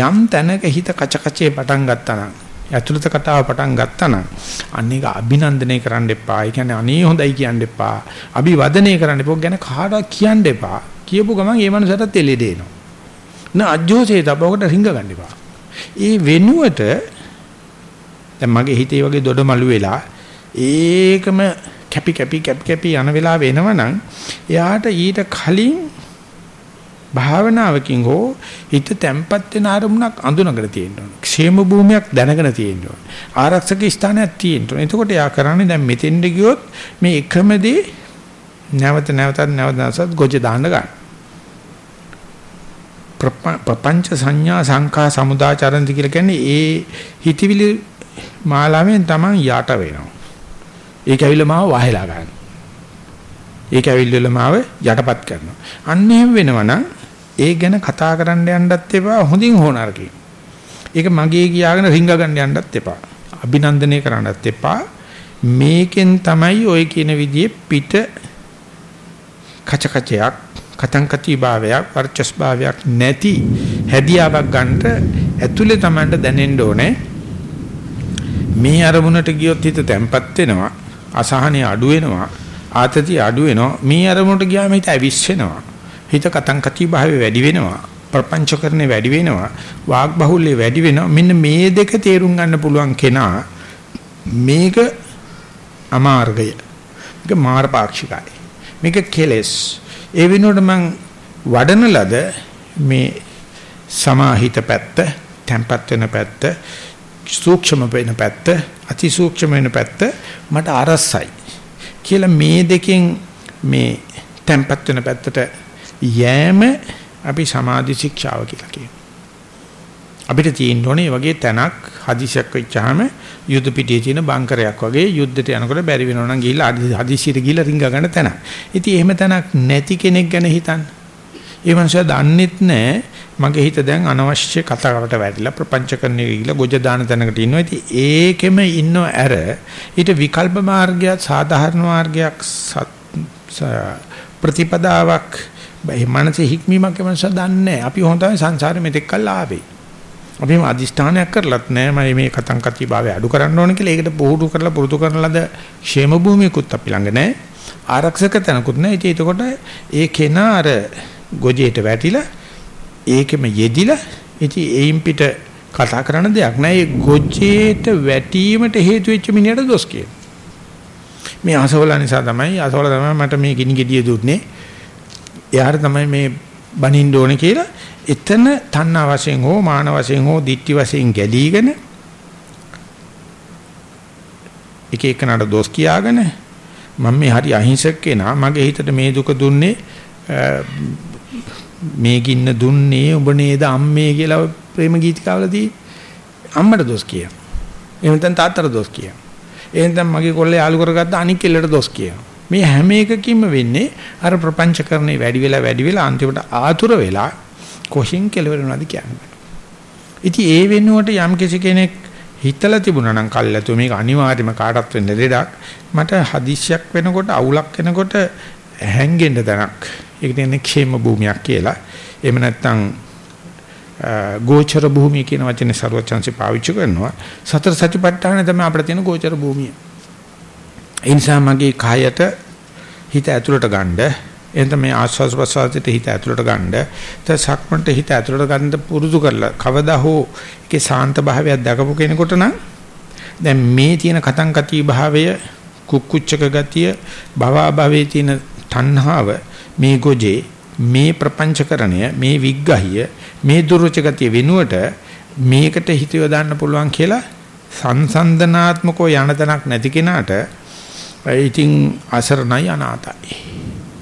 යම් තැනක හිත කචකචේ පටන් ගත්තා ඇතුළත කතාව පටන් ගත්තා නම් අනේක අභිනන්දනය කරන්න එපා. ඒ කියන්නේ අනේ හොඳයි කියන්න එපා. අභිවදනය කරන්න එපා. ගැන කාටවත් කියන්න එපා. කියපු ගමන් ඒ මනුස්සයාට තෙලෙ දෙනවා. න අජ්ජෝසේතබ්බකට රිංග ගන්න එපා. ඒ වෙනුවට දැන් මගේ හිතේ වගේ දොඩමලු වෙලා ඒකම කැපි කැපි කැපි කැපි යන වෙලාව වෙනවනම් එයාට ඊට කලින් භාවනාවකින් හෝ හිත තැම්පත් වෙන අරමුණක් අඳුනගෙන තියෙන්න ඕන. ക്ഷേම භූමියක් දැනගෙන තියෙන්න ඕන. ආරක්ෂක ස්ථානයක් තියෙන්න ඕන. එතකොට යා කරන්නේ දැන් මෙතෙන්ද ගියොත් මේ එකම දේ නැවත නැවතත් නැවත නැවතත් ගොජ දාන්න ගන්න. ප්‍රපංච සංඥා සංඛා සමුදාචරන්ති කියලා කියන්නේ ඒ හිතවිලි මාලාවෙන් Taman යට වෙනවා. ඒක ඇවිල්ලා මාව වහලා ගන්න. ඒක ඇවිල්ලා මාව යටපත් කරනවා. අන්න එහෙම වෙනවනම් ඒ ගැන කතා කරන්න යන්නත් එපා හොඳින් හොනarkි. ඒක මගේ කියාගෙන රිංග ගන්න යන්නත් එපා. අභිනන්දනය කරන්නත් එපා. මේකෙන් තමයි ඔය කියන විදිහේ පිට කචකචයක් කතංකති භාවයක් වර්චස් භාවයක් නැති හැදියාවක් ගන්නට ඇතුලේ Tamanට දැනෙන්න ඕනේ. මේ අරමුණට ගියොත් හිත තැම්පත් වෙනවා අසහනෙ අඩු වෙනවා ආතතිය අඩු වෙනවා. මේ අරමුණට ගියාම හිත ඇවිස්සෙනවා හිත කතං කති භාවය වැඩි වෙනවා. ප්‍රපංචකරණේ වැඩි වෙනවා. වාග් බහුල්‍ය වැඩි වෙනවා. මෙන්න මේ දෙක තේරුම් ගන්න පුළුවන් කෙනා මේක අමාර්ගය. මේක මාර පාක්ෂිකයි. මේක කෙලස්. ඒ වෙනුවට මං වඩන ලද මේ සමාහිත පැත්ත, tempat වෙන පැත්ත, සූක්ෂම වෙන පැත්ත, අති සූක්ෂම වෙන පැත්ත මට අරසයි. කියලා මේ දෙකෙන් මේ tempat වෙන පැත්තට යෑම අපි සමාධි ශික්ෂාව කියලා කියනවා. අපිට තියෙන්න ඕනේ වගේ තැනක් හදිසියක් වෙච්චාම යුද පිටියේ තියෙන බංකරයක් වගේ යුද්ධයට යනකොට බැරි වෙනවා නම් ගිහිල්ලා හදිසියට ගිහිල්ලා රිංග ගන්න තැන. ඉතින් එහෙම තැනක් නැති කෙනෙක් ගැන හිතන්න. ඒ මනුස්සයා දන්නෙත් නැහැ මගේ හිත දැන් අනවශ්‍ය කතාවකට වැටිලා ප්‍රපංච කරන්න ගිහිල්ලා ගොජ දාන තැනකට ඉන්නවා. ඉතින් ඒකෙම ඉන්නව ඇර ඊට විකල්ප මාර්ගයක් සාධාරණ මාර්ගයක් ප්‍රතිපදාවක් මේ මනසේ හික්මීමක් එමන්ස දන්නේ අපි හොඳයි සංසාරෙ මෙතෙක් කල් ආවේ. අපි මේ අදිෂ්ඨානයක් කරලත් නෑ මම මේ කතං කති භාවය අඩු කරන්න ඕන කියලා ඒකට පුහුණු කරලා පුරුදු කරන ලද ക്ഷേම භූමියකුත් අපි ළඟ නෑ. ආරක්ෂක තැනකුත් නෑ. ඉතින් එතකොට ඒ කෙනා අර ගොජේට වැටිලා ඒකෙම යෙදිලා ඉතින් එයින් පිට කතා කරන දෙයක් නෑ. ඒ ගොජේට වැටීමට හේතු වෙච්ච මිනිහට දොස් කියන. මේ අසවල නිසා තමයි අසවල තමයි මට මේ ගිනි ගෙඩිය දුන්නේ. එයාට තමයි මේ බනින්න ඕනේ කියලා එතන තණ්හා වශයෙන් හෝ මාන වශයෙන් හෝ ditthi වශයෙන් ගැලීගෙන එක එකනට දොස් කියාගෙන මම මේ හරි අහිංසක කෙනා මගේ හිතට මේ දුක දුන්නේ මේ ගින්න දුන්නේ ඔබ නේද අම්මේ කියලා ප්‍රේම ගීතිකාවලදී අම්මට දොස් කිය. එහෙම නැත්නම් තාත්තට දොස් කිය. එහෙනම් මගේ කොල්ලේ යාළු කරගත්ත අනික් කෙල්ලට දොස් කියනවා. මේ හැම එකකින්ම වෙන්නේ අර ප්‍රපංචකරණේ වැඩි වෙලා වැඩි වෙලා අන්තිමට ආතුර වෙලා කොහෙන් කෙලවර වෙනවද කියන්නේ. ඉතින් ඒ වෙනුවට යම් කිසි කෙනෙක් හිතලා තිබුණා නම් කල්ලාතු මේක අනිවාර්යයෙන්ම කාටවත් වෙන්න දෙයක් මට හදිස්සියක් වෙනකොට අවුලක් වෙනකොට හැංගෙන්න තැනක් ඒකට කියන්නේ ക്ഷേම භූමියක් කියලා. එහෙම නැත්නම් ගෝචර භූමිය කියන වචනේ ਸਰවචන්සි පාවිච්චි කරනවා. සතර සතිපට්ඨාන තමයි අපිට තියෙන ගෝචර භූමිය. ඒ නිසා මගේ කායයට හිත ඇතුළට ගන්න එතන මේ ආස්වාස් ප්‍රසවාසයට හිත ඇතුළට ගන්න. ඒත් සක්මන්ට හිත ඇතුළට ගන්න පුරුදු කරලා කවදා හෝ ඒකේ සාන්ත භාවයක් දකපු කෙනෙකුට නම් දැන් මේ තියෙන කතං කති භාවය කුක්කුච්චක ගතිය භවා භවයේ තියෙන තණ්හාව මේ ගොජේ මේ ප්‍රපංචකරණය මේ විග්ගහිය මේ දුර්ච ගතිය වෙනුවට මේකට හිත යොදන්න පුළුවන් කියලා සංසන්දනාත්මකව යන තැනක් නැති කෙනාට ඉතින් අසරණයි අනාතයි.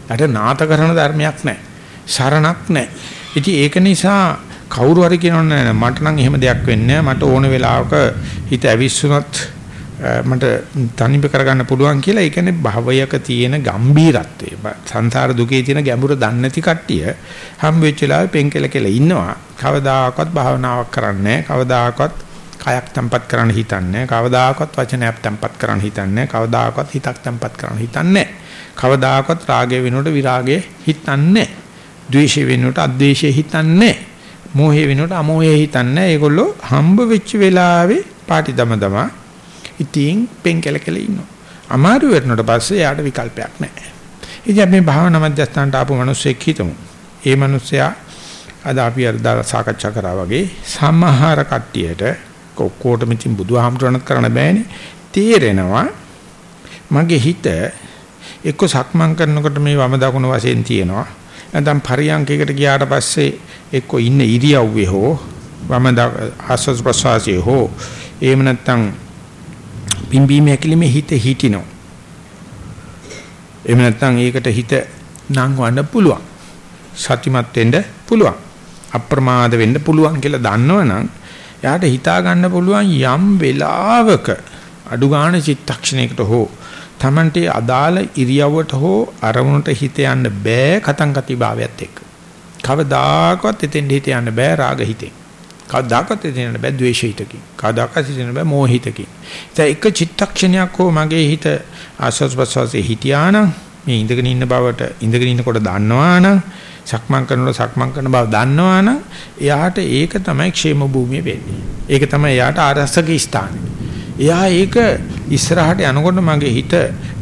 යට නාත කරන ධර්මයක් නැහැ. සරණක් නැහැ. ඉතින් ඒක නිසා කවුරු හරි කියනවනේ මට නම් එහෙම දෙයක් වෙන්නේ මට ඕන වෙලාවක හිත ඇවිස්සුනොත් මට තනිප කරගන්න පුළුවන් කියලා. ඒ කියන්නේ භවයක තියෙන ගම්බීරත්වය සංසාර දුකේ තියෙන ගැඹුර දන්නේ නැති කට්ටිය හම් වෙච්ච වෙලාවේ පෙන්කෙල කෙල ඉන්නවා. කවදාකවත් භාවනාවක් කරන්නේ කවදාකවත් කයක් තැම්පත් කරන්න හිතන්නේ කවදාකවත් වචනයක් තැම්පත් කරන්න හිතන්නේ කවදාකවත් හිතක් තැම්පත් කරන්න හිතන්නේ කවදාකවත් රාගය වෙනුවට විරාගය හිතන්නේ ද්වේෂය වෙනුවට අද්වේෂය හිතන්නේ මෝහය වෙනුවට අමෝහය හිතන්නේ ඒගොල්ලෝ හම්බ වෙච්ච වෙලාවේ පාටි දම දම ඉතින් පෙන් කැලකල ඉන්නවා අමාරු වෙනකොට පස්සේ යාට විකල්පයක් නැහැ ඉතින් අපි භාවනා මධ්‍යස්ථානට ආපු මිනිස්සෙක් හිතමු ඒ මිනිස්සයා අද අපි අර සාකච්ඡා කරා වගේ සමහර කට්ටියට ඔක්කොටම ඉතින් බුදුහාමුදුරණත් කරන්න බෑනේ. තේරෙනවා මගේ හිත එක්ක සක්මන් කරනකොට මේ වම දකුණ වශයෙන් තියෙනවා. නැත්නම් පරියන්කයකට ගියාට පස්සේ එක්ක ඉන්න ඉරියව්වේ හෝ වම ආස්වාද ප්‍රසවාසයේ හෝ එහෙම නැත්නම් පිම්බීම ඇකිලිමේ හිත හිටිනවා. එහෙම නැත්නම් ඒකට හිත නංවන්න පුළුවන්. සතිමත් වෙන්න පුළුවන්. අප්‍රමාද වෙන්න පුළුවන් කියලා දන්නවනම් එයාට හිතා ගන්න පුළුවන් යම් වෙලාවක අඩු ගන්න චිත්තක්ෂණයකට හෝ Tamante අදාළ ඉරියව්වට හෝ අරමුණට හිත යන්න බෑ කතං කති භාවයත් එක්ක. කවදාකවත් එතෙන් හිත යන්න බෑ රාග හිතෙන්. කවදාකවත් එතෙන් යන්න බෑ ද්වේෂ හිතකින්. කවදාකවත් හිත යන්න බෑ මෝහ හිතකින්. ඒ එක චිත්තක්ෂණයක් හෝ මගේ හිත ආස්වාස් ප්‍රසවාසයේ හිටියානම් මේ ඉඳගෙන ඉන්න බවට ඉඳගෙන ඉන්නකොට දන්නවානම් සක්මන් කරනකොට සක්මන් කරන බව දන්නවනම් එයාට ඒක තමයි ക്ഷേම භූමිය වෙන්නේ. ඒක තමයි එයාට ආරස්සක ස්ථානය. එයා ඒක ඉස්සරහට යනකොට මගේ හිත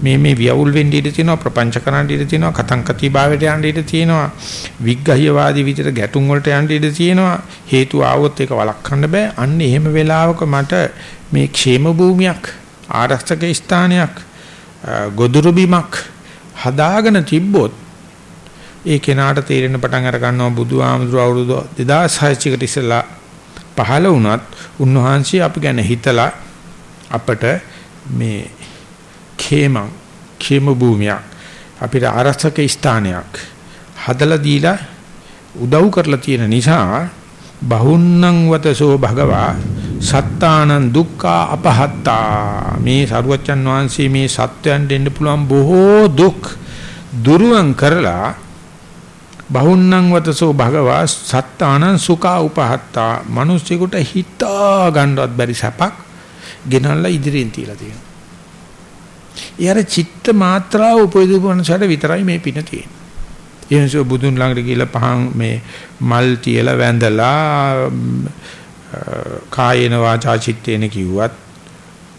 මේ මේ ව්‍යවුල් වෙන්න ඉඩ තියෙනවා ප්‍රපංච කරන්න ඉඩ තියෙනවා කතංකති භාවයට යන්න ඉඩ තියෙනවා විග්ඝහ්‍යවාදී විදිහට ගැටුම් වලට යන්න ඉඩ තියෙනවා හේතු ආවොත් ඒක වළක්වන්න බෑ අන්න එහෙම වෙලාවක මට මේ ക്ഷേම භූමියක් ආරක්ෂක ස්ථානයක් ගොදුරු බිමක් හදාගෙන තිබ්බොත් ඒ කෙනාට තේරෙන පටන් අර ගන්නවා බුදුහාමුදුර අවුරුදු 2600කට ඉස්සෙල්ලා පහළ වුණත් උන්වහන්සේ අපි ගැන හිතලා අපට මේ khemang khema භූමියක් අපිට ආරක්ෂක ස්ථානයක් හදලා දීලා උදව් කරලා තියෙන නිසා බහුන්නං වතසෝ භගවා සත්තානං දුක්ඛා අපහත්තා. මේ සරුවච්චන් වහන්සේ මේ සත්වයන් දෙන්න පුළුවන් බොහෝ දුක් දුරුවන් කරලා බහුන්නං වතසෝ භගවා සත්තානං සුඛා උපහත්තා මිනිස්සුෙකුට හිතා ගන්නවත් බැරි සැපක් ගෙනල්ලා ඉදිරියෙන් තියලා තියෙනවා. ඊයර චිත්ත මාත්‍රාව උපයදුපනසට විතරයි මේ පින තියෙන්නේ. එනිසා බුදුන් ළඟට ගිහිල්ලා පහන් මේ මල් තියලා වැඳලා කායේන වාචා චිත්තේන කිව්වත්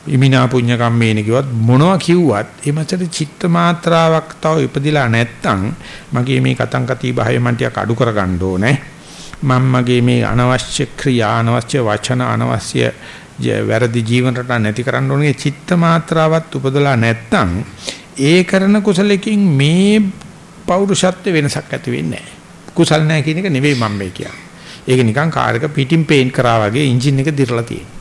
ඉමිනා පුඤ්ඤ කම්මේන කිව්වත් මොනවා කිව්වත් ඒ මතට චිත්ත මාත්‍රාවක් තව ඉපදිලා නැත්තම් මගේ මේ කතං කති භාවය මන් ටික අඩු කරගන්න ඕනේ මම මගේ මේ අනවශ්‍ය ක්‍රියා අනවශ්‍ය වචන අනවශ්‍ය වැරදි ජීවන රටා නැති කරන්න ඕනේ චිත්ත මාත්‍රාවත් උපදලා නැත්තම් ඒ කරන කුසලකින් මේ පෞරුෂත්ව වෙනසක් ඇති වෙන්නේ නැහැ. කුසල් නැහැ කියන එක නෙවෙයි මම මේ කියන්නේ. ඒක නිකන් කාර් එක පිටින් පේන්ට් කරා වගේ එන්ජින් එක දිරලා තියෙනවා.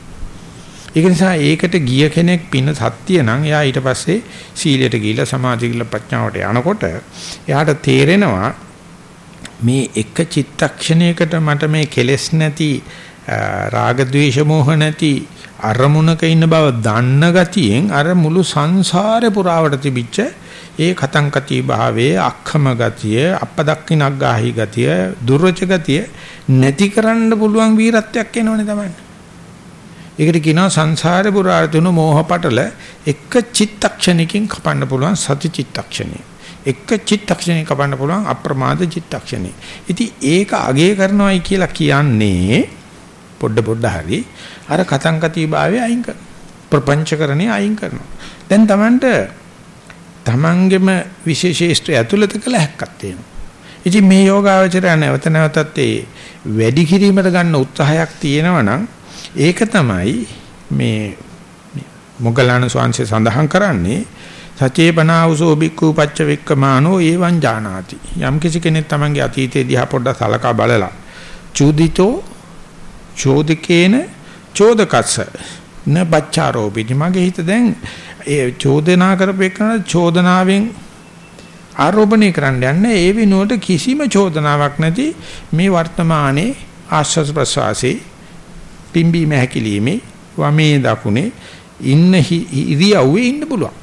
ඒක නිසා ඒකට ගිය කෙනෙක් පින සත්‍ය නම් එයා ඊට පස්සේ සීලයට ගිහිලා සමාධිය ගිහිලා ප්‍රඥාවට යනකොට එයාට තේරෙනවා මේ එක චිත්තක්ෂණයකට මට මේ කෙලෙස් නැති රාග ద్వේෂ මෝහ නැති අරමුණක ඉන්න බව දන්න ගතියෙන් අර මුළු සංසාරේ පුරාවට තිබිච්ච ඒ කතං කති භාවයේ අක්ඛම ගතිය අපදක්කිනක් ගාහි ගතිය දුර්වච ගතිය නැති කරන්න පුළුවන් වීරත්වයක් එනවනේ තමයි. ඒකට කියනවා සංසාරේ පුරාට තුන මෝහ පටල එක චිත්තක්ෂණිකින් කපන්න පුළුවන් සති චිත්තක්ෂණය. එක චිත්තක්ෂණික කපන්න පුළුවන් අප්‍රමාද චිත්තක්ෂණය. ඉතින් ඒක අගය කරනවායි කියලා කියන්නේ පොඩ පොඩ හරි අර කතං කති භාවය අයින් කරනවා. ප්‍රපංචකරණේ අයින් කරනවා. දැන් Tamanට තමන්ගෙම විශේෂේෂ්ත්‍රය ඇතුළත කළ හැක්කක් තියෙනවා. ඉතින් මේ යෝගාවචරය නැවත නැවතත් ඒ වැඩි කිරීමට ගන්න උත්සාහයක් තියෙනවා නම් ඒක තමයි මේ මොග්ගලණ ස්වාංශය සඳහන් කරන්නේ සචේ බනාවසෝ බික්ඛු පච්ච වික්කමානෝ ඒවං ජානාති. යම් කිසි කෙනෙක් තමන්ගේ අතීතයේ දිහා පොඩ්ඩක් සලකා බලලා චූදිතෝ චෝදිකේන චෝදකස්ස. න බච්චාරෝපිති මගේ හිත දැන් ඒ චෝදනා කරපේකන චෝදනාවෙන් ආරෝපණය කරන්න යන්නේ ඒ විනෝඩ කිසිම චෝදනාවක් නැති මේ වර්තමානයේ ආශ්වාස ප්‍රශ්වාසයේ පිම්බීම හැකිලිමේ වමේ දකුණේ ඉන්න ඉරියව්වේ ඉන්න පුළුවන්.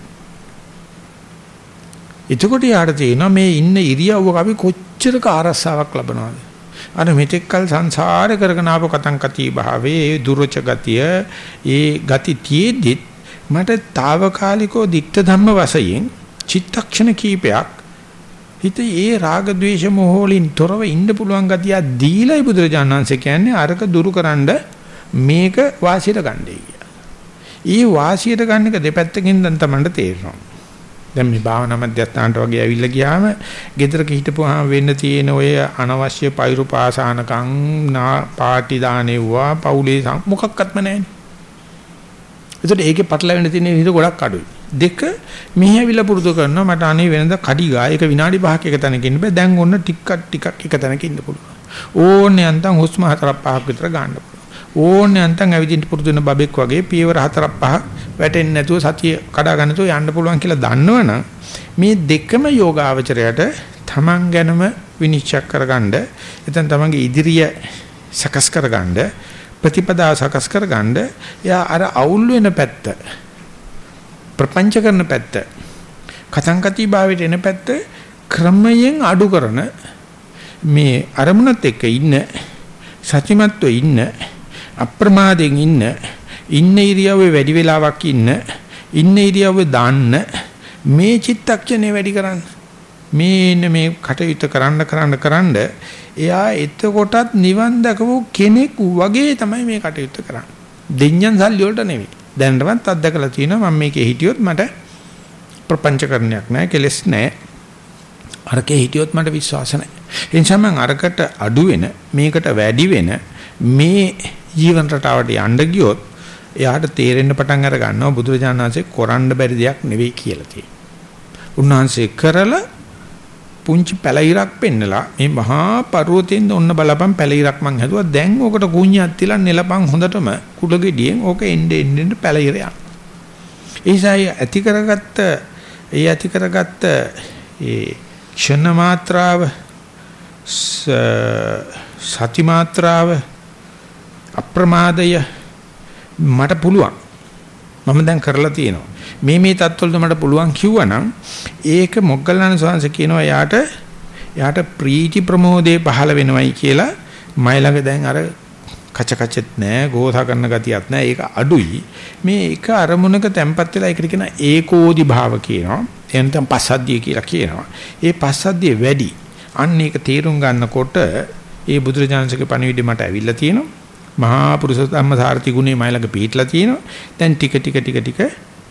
එතකොට යාට තේනවා මේ ඉන්න ඉරියව්වක අපි කොච්චරක ආරස්සාවක් ලබනවද? අර මෙතෙක් කල සංසාර කරගෙන ආපු කතං කති භාවයේ දුරච ගතිය, ඒ ගති තියේදිත් මට తాවකාලිකෝ ditta ධම්ම වශයෙන් චිත්තක්ෂණ කීපයක් හිත ඒ රාග ద్వේෂ මොහොලින් තොරව ඉන්න පුළුවන් ගතිය දීලා බුදුරජාණන්සේ කියන්නේ අරක දුරුකරනද මේක වාසියට ගන්නයි කියලා. ඊ වාසියට ගන්න එක දෙපැත්තකින් දැන් තමයි තේරෙනවා. දැන් මේ භාවනා මධ්‍යස්ථානට වගේ ඇවිල්ලා ගියාම ගෙදරක හිටපුවාම වෙන්න තියෙන ඔය අනවශ්‍ය පෛරු පාසානකම් පාටි දානෙව්වා පවුලේ මොකක්වත්ම නැහැ. ඒකට ඒකේ පටලැවෙන්න තියෙන විදිහ ගොඩක් අඩුයි. දෙක මෙහි ඇවිල්ලා පුරුදු කරනවා මට අනේ වෙනද කඩි ගා ඒක විනාඩි 5ක එක තැනක ඉන්න බෑ. දැන් ඔන්න ටිකක් ටිකක් එක තැනක ඉන්න පුළුවන්. ඕනේ අන්තම් හුස්ම හතරක් පහක් විතර ගන්න පුළුවන්. ඕනේ අන්තම් ඇවිදින්න පුරුදු වෙන බබෙක් වගේ පියවර හතරක් පහක් වැටෙන්නේ නැතුව සතිය කඩා ගන්න නැතුව යන්න පුළුවන් කියලා දන්නවනම් මේ දෙකම යෝගාවචරයට තමන් ගැනම විනිශ්චය කරගන්න එතන තමන්ගේ ඉදිරිය සකස් කරගන්න ප්‍රතිපදා සකස් කරගන්න එයා අර අවුල් වෙන පැත්ත ප්‍රපංච කරන පැත්ත කතංකති භාවයට එන පැත්ත ක්‍රමයෙන් අඩු කරන මේ අරමුණත් එක්ක ඉන්න සත්‍යමත්ව ඉන්න අප්‍රමාදයෙන් ඉන්න ඉන්න ඉරියව්වේ වැඩි වෙලාවක් ඉන්න ඉන්න ඉරියව්වේ දාන්න මේ චිත්තක්ෂණේ වැඩි කරන්න මේන මේ කටයුතු කරන්න කරන්න කරන්න එයා එතකොටත් නිවන් දකපු කෙනෙක් වගේ තමයි මේ කටයුත්ත කරන්නේ. දෙඤ්ඤන් සල්ලි වලට නෙවෙයි. දැනටමත් අත්දකලා තියෙනවා මම මේකේ හිටියොත් මට ප්‍රපංචකරණයක් නැහැ, කෙලස් නැහැ. අරකේ හිටියොත් මට විශ්වාස නැහැ. ඒ නිසා මම අරකට අඩු වෙන, මේකට වැඩි වෙන මේ ජීවන රටාවට යන්න ගියොත් එයාට තේරෙන්න පටන් අර ගන්නවා බුදුරජාණන් වහන්සේ කරන්න බැරි දෙයක් නෙවෙයි කියලා තියෙනවා. උන්වහන්සේ කරලා පුංචි පැලිරක් පෙන්නලා මේ මහා පර්වතයෙන් ඔන්න බලපන් පැලිරක් මං හැදුවා දැන් ඕකට කුණ්‍යක් තියලා නෙලපන් හොඳටම කුඩ ගෙඩියෙන් ඕක එන්න එන්න පැලිර යන. ඒසයි ඇති කරගත්ත ඒ ඇති කරගත්ත ඒ ක්ෂණ මාත්‍රාව සති මාත්‍රාව අප්‍රමාදය මට පුළුවන්. මම දැන් කරලා තියෙනවා. මේ මේ தත්වලට මට පුළුවන් කිව්වනම් ඒක මොග්ගල්ලාන සෝංශ කියනවා යාට යාට ප්‍රීති ප්‍රමෝදේ පහළ වෙනවයි කියලා මයි ළඟ දැන් අර කච කචෙත් නෑ ගෝසා කරන ගතියක් නෑ. ඒක අඩුයි. මේ එක අරමුණක තැම්පත් වෙලා ඒකට කියන ඒකෝදි භාව කියනවා. එනතම් පස්සද්ධිය කියලා කියනවා. ඒ පස්සද්ධිය වැඩි. අන්න ඒක තේරුම් ගන්නකොට ඒ බුදුරජාණන්සේගේ පණිවිඩය මට ඇවිල්ලා තියෙනවා. මහා පුරුෂ ධම්ම සාර්ථි ගුණේ මයිලඟ පිහිටලා තියෙනවා. දැන් ටික ටික ටික ටික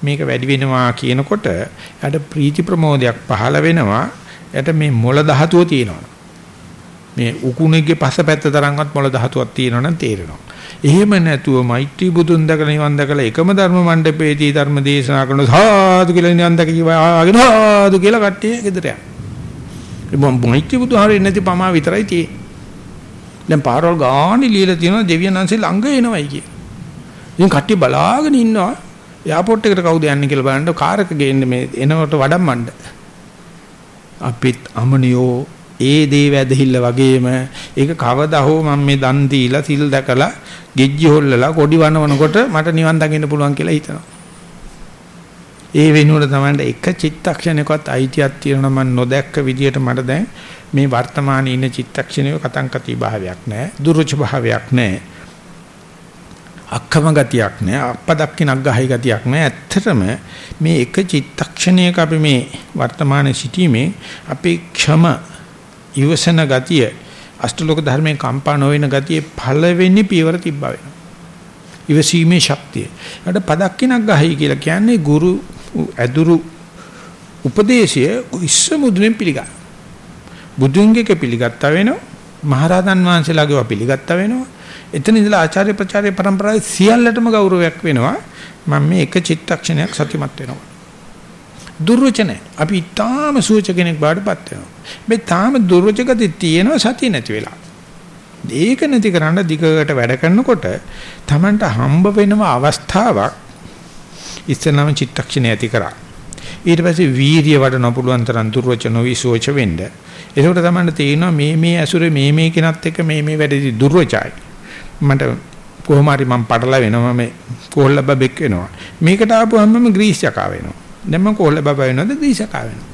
මේක වැඩි වෙනවා කියනකොට යට ප්‍රීති ප්‍රමෝදයක් පහළ වෙනවා. යට මේ මොළ ධාතුව තියෙනවා. මේ උකුණේගේ පසපැත්ත තරම්වත් මොළ ධාතුවක් තියෙනවා නම් තේරෙනවා. එහෙම නැතුව මෛත්‍රී බුදුන් දැකලා නිවන් දැකලා එකම ධර්ම මණ්ඩපයේදී ධර්ම දේශනා කරන සාදු කියලා නිවන් දැක කිව්වාගෙන සාදු කියලා කට්ටිය ගෙදර යනවා. මෛත්‍රී බුදුහාරේ නැති පමා විතරයි තියෙන්නේ. දැන් පාරවල් ගානේ ලියලා තියෙනවා දෙවියන් වහන්සේ ළඟ එනවයි කිය. ඉතින් කට්ටිය බලාගෙන ඉන්නවා එයාපෝට් එකට කවුද යන්නේ කියලා බලන්න කාර් එක ගේන්න මේ එනකොට වඩම්මන්න. අපිත් අමනියෝ ඒ දේ වැදහිල්ල වගේම ඒක කවදා හෝ මම මේ දන් දීලා සිල් දැකලා ගෙජ්ජි හොල්ලලා කොඩි වනවනකොට මට නිවන් දකින්න පුළුවන් කියලා හිතනවා. ඒ වෙනුවට තමයි එක චිත්තක්ෂණයකවත් අයිතියක් තියෙනවා මම නොදැක්ක විදියට මට දැන් මේ වර්තමානයේ ඉන්න චිත්තක්ෂණයේ කතංකති භාවයක් නැහැ දුරුච භාවයක් නැහැ අක්කම ගතියක් නැහැ අපදක්කිනක් ගහයි ගතියක් නැහැ ඇත්තටම මේ එක චිත්තක්ෂණයක අපි මේ වර්තමානයේ සිටීමේ අපේ ක්ෂම ඉවසන ගතිය අෂ්ටලෝක ධර්මයේ කම්පා නොවන ගතියේ පළවෙනි පියවර තිබ්බා වෙනවා. ඉවසීමේ ශක්තිය. ඒකට පදක්කිනක් ගහයි කියලා කියන්නේ ගුරු ඇදුරු උපදේශය ඉස්ස මුදුනේ පිළිගන්න. බුදුන්ගේක පිළිගත්තා වෙනවා. මහරහතන් වහන්සේලාගේව පිළිගත්තා වෙනවා. එතන ඉඳලා ආචාර්ය ප්‍රචාරය પરම්පරාවේ සියල්ලටම ගෞරවයක් වෙනවා. මම මේ එක චිත්තක්ෂණයක් සතිමත් වෙනවා. දුර්වචන අපි තාම සූච කෙනෙක් බාටපත් වෙනවා. මේ තාම දුර්වච ගති තියෙනවා සතිය නැති වෙලා. ඒක නැති කරන්න දිගට වැඩ කරනකොට Tamanට හම්බ වෙනම අවස්ථාවක් ඉස්සනම චිත්තක්ෂණය ඇති කරා. ඊට පස්සේ වීර්ය වඩන පුළුවන් තරම් දුර්වචන විසෝච වෙන්න එතකොට තමයි තේරෙනවා මේ මේ ඇසුරේ මේ මේ කෙනත් එක්ක මේ මේ වැඩේදී දුර්වචයි. මට කොහොම හරි මම පටල වෙනවා මේ කොල්ල බබෙක් වෙනවා. මේකට ආපුවම මම ග්‍රීස් යකා වෙනවා. දැන් මම කොල්ල බබ වෙනවද ග්‍රීස් යකා වෙනවා.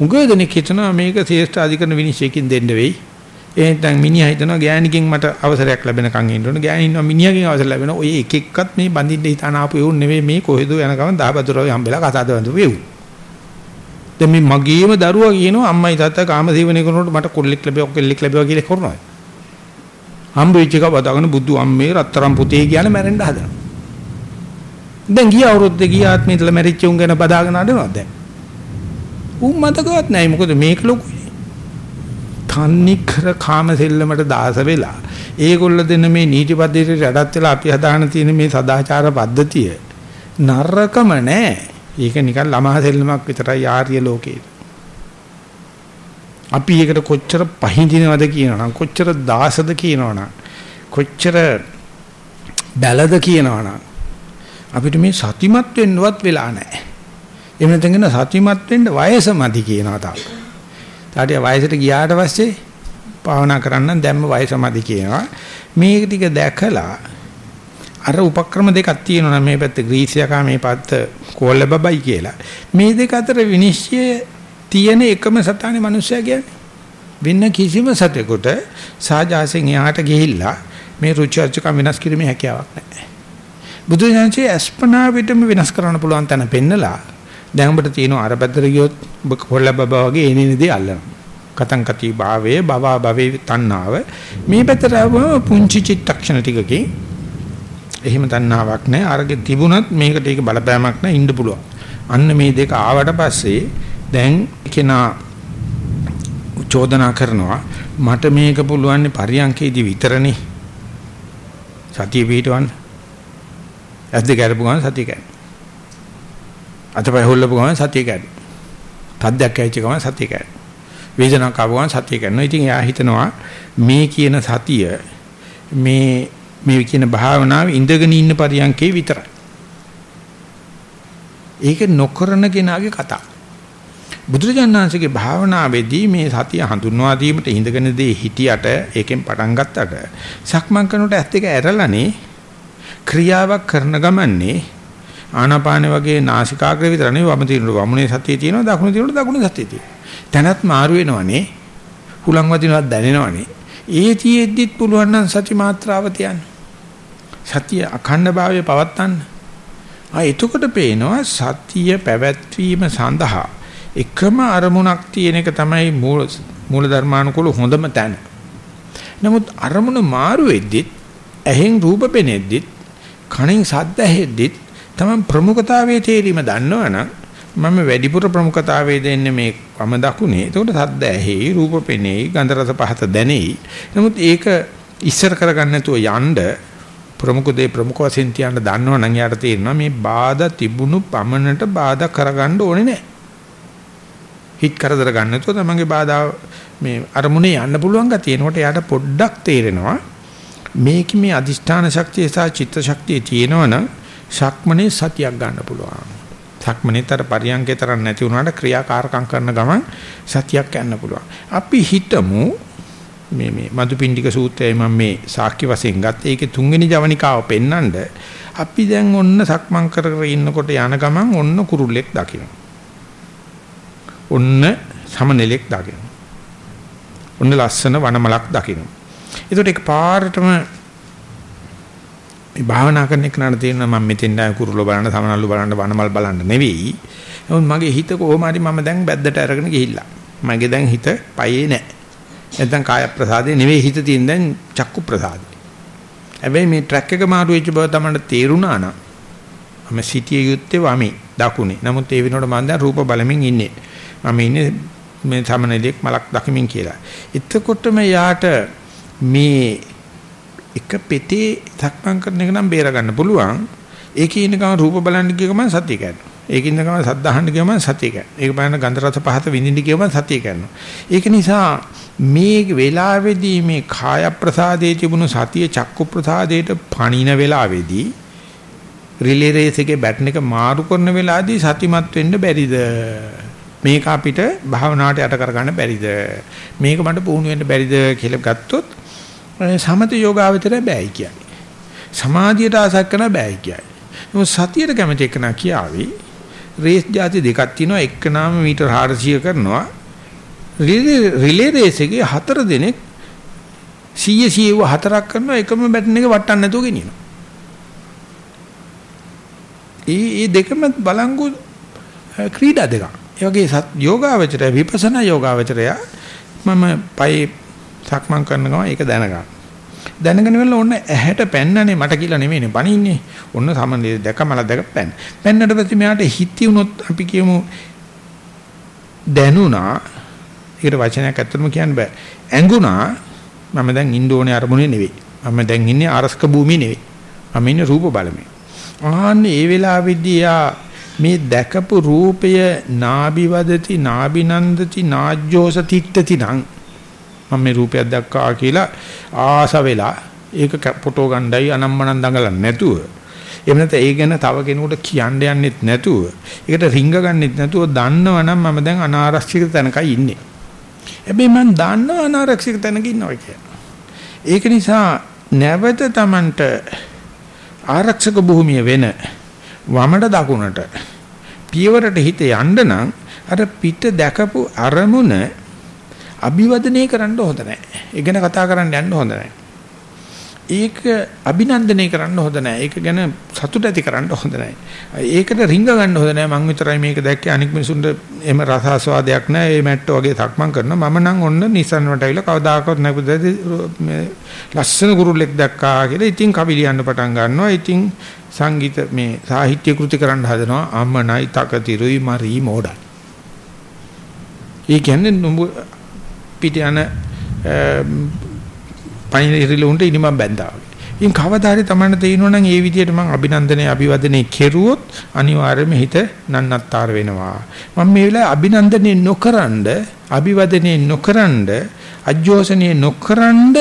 උගදෙනෙක් හිතනවා මේක ශ්‍රේෂ්ඨ අධිකරණ විනිශ්චයකින් දෙන්න වෙයි. එහෙනම් මිනිහා හිතනවා ගෑණිකෙන් මට අවසරයක් ලැබෙනකන් ඉන්න ඕන. ගෑණි ඉන්නවා මිනිහාගෙන් අවසර ලැබෙනවා. ඔය එක එක්කත් මේ බඳින්න හිතාන ආපු එවුන් නෙවෙයි මේ කොහෙද යන ගමන් දහබදුරව හම්බෙලා කතාද වඳු වෙව්. දැන් මේ මගේම දරුවා කියනවා අම්මයි තාත්තා කාම සේවනය කරනකොට මට කොල්ලෙක් ලැබෙවා කොල්ලෙක් ලැබෙවා කියලා කරනවා. හම්බෙච්ච එක බදාගෙන බුදු අම්මේ රත්තරන් පුතේ කියන මැරෙන්න හදනවා. දැන් ගිය අවුරුද්දේ ගිය ආත්මේ ඉඳලා මැරිච්ච උන් ගැන බදාගෙන අඬනවා දැන්. උන් මතකවත් නැහැ මොකද මේක ලොකුයි. තන්නේ කර කාම සෙල්ලමට දාස වෙලා ඒගොල්ල දෙන මේ නීති පද්ධතියට යටත් වෙලා අපි හදාන තියෙන මේ සදාචාර පද්ධතිය නරකම නෑ ඒක නිකන් ළමා සෙල්ලමක් විතරයි ආර්ය ලෝකේ. අපි ඒකට කොච්චර පහඳිනවද කියනවනම් කොච්චර දාසද කියනවනම් කොච්චර බැලද කියනවනම් අපිට මේ සතිමත් වෙන්නවත් වෙලා නැහැ. එහෙම නැත්නම් සතිමත් වෙන්න වයස මදි කියනවා තාම. තාටිය වයසට ගියාට පස්සේ භාවනා කරන්න දැම්ම වයස මදි කියනවා. මේක ටික දැකලා අර උපක්‍රම දෙකක් තියෙනවා මේ පැත්තේ ග්‍රීසියාකා මේ පැත්ත කෝල්ල බබයි කියලා. මේ දෙක අතර විනිශ්චය තියෙන එකම සතානේ මිනිස්සයා කියන්නේ. වෙන කිසිම සතෙකුට සාජාසෙන් එහාට ගිහිල්ලා මේ රුචි අරුචිකම් වෙනස් කිරීමේ හැකියාවක් නැහැ. බුදු දහමේ අස්පනා පිටම වෙනස් කරන්න පුළුවන් තැන පෙන්නලා දැන් ඔබට තියෙනවා අර පැත්තට ගියොත් ඔබ කොල්ල බබා වගේ එනිනෙදී අල්ලනවා. කතං කති භාවයේ බවා භවේ තණ්හාව මේ පැත්තට ආවම පුංචි චිත්තක්ෂණ ටිකකින් එහෙම තණ්හාවක් නැහැ. අරගෙ තිබුණත් මේකට ඒක බලපෑමක් නැහැ ඉන්න පුළුවන්. අන්න මේ දෙක ආවට පස්සේ දැන් කෙනා චෝදනා කරනවා මට මේක පුළුවන් පරියන්කේදී විතරනේ සතිය පිටවන්න ඇස් දෙක අරපු ගමන් සතිය කැඩෙනවා. අතපය හොල්ලපු ගමන් සතිය කැඩෙනවා. තද්දයක් ඇවිච්ච ගමන් සතිය කැඩෙනවා. වේදනාවක් ආව ගමන් සතිය කැඩෙනවා. ඉතින් එයා හිතනවා මේ කියන සතිය මේ මේ කියන භාවනාව ඉඳගෙන ඉන්න පරියන්කේ විතරයි. ඒක නොකරන කෙනාගේ කතාව. බුදුරජාණන්සේගේ භාවනාවේදී මේ සතිය හඳුන්වා දීමට ඉඳගෙන දේ හිටියට ඒකෙන් පටන් ගත්තට සක්මන් කරනකොට ඇත්ත එක ඇරලානේ ක්‍රියාවක් කරන ගමන්නේ ආනාපාන වගේ නාසිකාග්‍රේ විතරනේ වම තියෙනකොට වමුනේ සතිය තියෙනවා දකුණේ තියෙනකොට දකුණේ සතිය තියෙනවා. තැනත් මාරු වෙනවනේ. හුලං වදිනවත් දැනෙනවනේ. ඒ තියෙද්දිත් පුළුවන් නම් සති මාත්‍රාව තියන්න. සතිය අඛණ්ඩභාවය පවත්තන්න. ආ එතකොට පේනවා සතිය පැවැත්වීම සඳහා එකම අරමුණක් තියෙන එක තමයි මූල මූල ධර්මානුකූල හොඳම තැන. නමුත් අරමුණ මාරු වෙද්දිත් ඇහෙන් රූප පෙනෙද්දිත් කණෙන් ශබ්ද ඇහෙද්දිත් තමයි ප්‍රමුඛතාවයේ තේරීම දන්නවනම් මම වැඩිපුර ප්‍රමුඛතාවයේ දෙන්නේ මේ වම දකුණේ. එතකොට ශබ්ද ඇහි රූප පෙනෙයි ගන්ධ රස පහත දැනෙයි. නමුත් ඒක ඉස්සර කරගන්න නැතුව යන්න ප්‍රමුඛ දේ ප්‍රමුඛ වශයෙන් තියන්න දන්නවනම් යාට තේරෙනවා මේ බාධා තිබුණු පමණට බාධා කරගන්න ඕනේ නැහැ. හිත කරදර ගන්න නැතුව තමන්ගේ බාධා මේ අරමුණේ යන්න පුළුවන් ගතියනකොට එයාට පොඩ්ඩක් තේරෙනවා මේක මේ අදිෂ්ඨාන ශක්තිය සහ චිත්ත ශක්තිය තියෙනවනම් ශක්මනේ සතියක් ගන්න පුළුවන්. ශක්මනේතර පරියන්කේතර නැති වුණාට ක්‍රියාකාරකම් කරන ගමන් සතියක් යන්න පුළුවන්. අපි හිතමු මේ මේ මදුපිණ්ඩික සූත්‍රයේ මම මේ සාක්ෂි වශයෙන් ගත්ත ඒකේ තුන්වෙනි ජවනිකාව පෙන්නඳ අපි දැන් ඔන්න සක්මන් කර කර ඉන්නකොට යන ගමන් ඔන්න කුරුල්ලෙක් දකිනවා. ඔන්න සමනෙලෙක් දකින්න. ඔන්න ලස්සන වනමලක් දකින්න. ඒකට එක පාරටම මේ භාවනා කරන එක නඩ තියෙනවා මම මෙතෙන් ආය කුරුල්ල බලන්න සමනල්ලු බලන්න වනමල් බලන්න නෙවෙයි. නමුත් මගේ හිත කොහොම හරි මම දැන් බැද්දට අරගෙන ගිහිල්ලා. මගේ දැන් හිත පයේ නැහැ. නැත්නම් කාය ප්‍රසාදේ නෙවෙයි හිත තියෙන දැන් චක්කු ප්‍රසාදේ. හැබැයි මේ ට්‍රැක් එක මාරු වෙච්ච බව තමයි තේරුණා නම් මම සිටිය යුත්තේ වමේ දකුණේ. නමුත් ඒ වෙනකොට මම දැන් රූප බලමින් ඉන්නේ. මම ඉන්නේ මේ සමනලෙක් මලක් දකිමින් කියලා. එතකොටම යාට මේ එක පෙතේ සක්මන් කරන එක නම් බේර ගන්න පුළුවන්. ඒකේ ඉන්න ගමන් රූප බලන්න ගිය ගමන් සතිය කරනවා. ඒකේ ඉන්න ගමන් සද්ද අහන්න ගිය ගමන් සතිය කරනවා. ඒක බලන ගන්ධ රස පහත විඳින්න ගිය ගමන් සතිය කරනවා. ඒක නිසා මේ වෙලාවේදී මේ කාය ප්‍රසාදයේ තිබුණු සතිය චක්කු ප්‍රසාදයට පණින වෙලාවේදී රිලේ රේස් එකේ බැටන් එක මාරු කරන වෙලාවේදී සතිමත් වෙන්න බැරිද? මේක අපිට භාවනාවට යට කරගන්න බැරිද මේක මට පුහුණු වෙන්න බැරිද කියලා ගත්තොත් සමත යෝගාවචරය බෑයි කියන්නේ. සමාධියට ආසක් කරන බෑයි කියන්නේ. මොකද සතියට කැමති එකන කියාවි රේස් જાති දෙකක් තියෙනවා. එක්කනාම මීටර් 400 කරනවා. රිලේ රේස් එකේ හතර දෙනෙක් 100 100 හතරක් කරනවා. එකම බැටන් එක වටන්න නැතුව ගෙනියනවා. ඒ ඒ දෙකම බලංගු ක්‍රීඩා දෙකක්. ඒ වගේ සත් යෝගාවචරය විපස්සනා යෝගාවචරය මම පයි සක්මන් කරන ගමන් ඒක දැනගන්න. දැනගෙන වෙල ඕන්න ඇහැට පැන්නනේ මට කියලා නෙමෙයිනේ බණින්නේ. ඔන්න සමනේ දැකමල දැක පැන්න. පැන්නට පස්සේ මෙයාට හිති වුණොත් අපි කියමු දැනුණා. ඒකට වචනයක් ඇත්තටම කියන්න බෑ. ඇඟුණා මම දැන් ඉන්න ඕනේ අරමුණේ නෙවෙයි. මම දැන් ඉන්නේ ආරස්ක භූමියේ නෙවෙයි. මම ඉන්නේ රූප බලමේ. ආන්නේ ඒ වෙලාවේදී යා මේ දැකපු රූපය නාභි වදති නාභිනන්දති නාජ්ජෝස තිට්ඨති නම් මම මේ රූපයක් දැක්කා කියලා ආස වෙලා ඒක ෆොටෝ ගණ්ඩයි අනම්මනම් දඟලන්නේ නැතුව. එහෙම නැත්නම් ඒ ගැන තව කෙනෙකුට කියන්න යන්නෙත් නැතුව ඒකට රිංග ගන්නෙත් නැතුව දන්නවනම් මම දැන් අනාරක්ෂිත තැනකයි ඉන්නේ. හැබැයි මම දන්නව අනාරක්ෂිත තැනක ඉන්නවා කියලා. ඒක නිසා නැවත Tamanට ආරක්ෂක භූමිය වෙන වමට දකුණට පියවරට හිත යන්න නම් අර පිට දැකපු අරමුණ අභිවදනය කරන්න හොඳ නැහැ. ඒ ගැන කතා කරන්න යන්න හොඳ නැහැ. ඒක අභිනන්දනය කරන්න හොඳ නැහැ. ඒක ගැන සතුට ඇති කරන්න හොඳ නැහැ. ඒකට රිංග ගන්න හොඳ නැහැ. මං විතරයි මේක දැක්කේ අනික් මිනිසුන්ට එහෙම රස ආස්වාදයක් නැහැ. මේ මැට්ටෝ වගේ සක්මන් කරනවා. මම නම් ඔන්න Nissan වලට ඇවිල්ලා කවදාකවත් නැපුදද මේ ලස්සන කුරුල්ලෙක් දැක්කා කියලා ඉතින් කවි ලියන්න පටන් ගන්නවා. ඉතින් සංගීත මේ සාහිත්‍ය කෘති කරන්න හදනවා. අම්මනයි තකතිරුයි මරි මොඩයි. ඒ කියන්නේ නුඹ පිට යන පයින් ඉරිල උන්ට ඉනිමම් බැඳා වගේ. ඉන් කවදාහරි Tamanne තේිනවනම් ඒ විදිහට මම අභිනන්දනය අභිවදනය කෙරුවොත් අනිවාර්යයෙන්ම හිත නන්නත්තර වෙනවා. මම මේ වෙලාවේ අභිනන්දනය නොකරනද අභිවදනය නොකරනද අජෝසනීය නොකරනද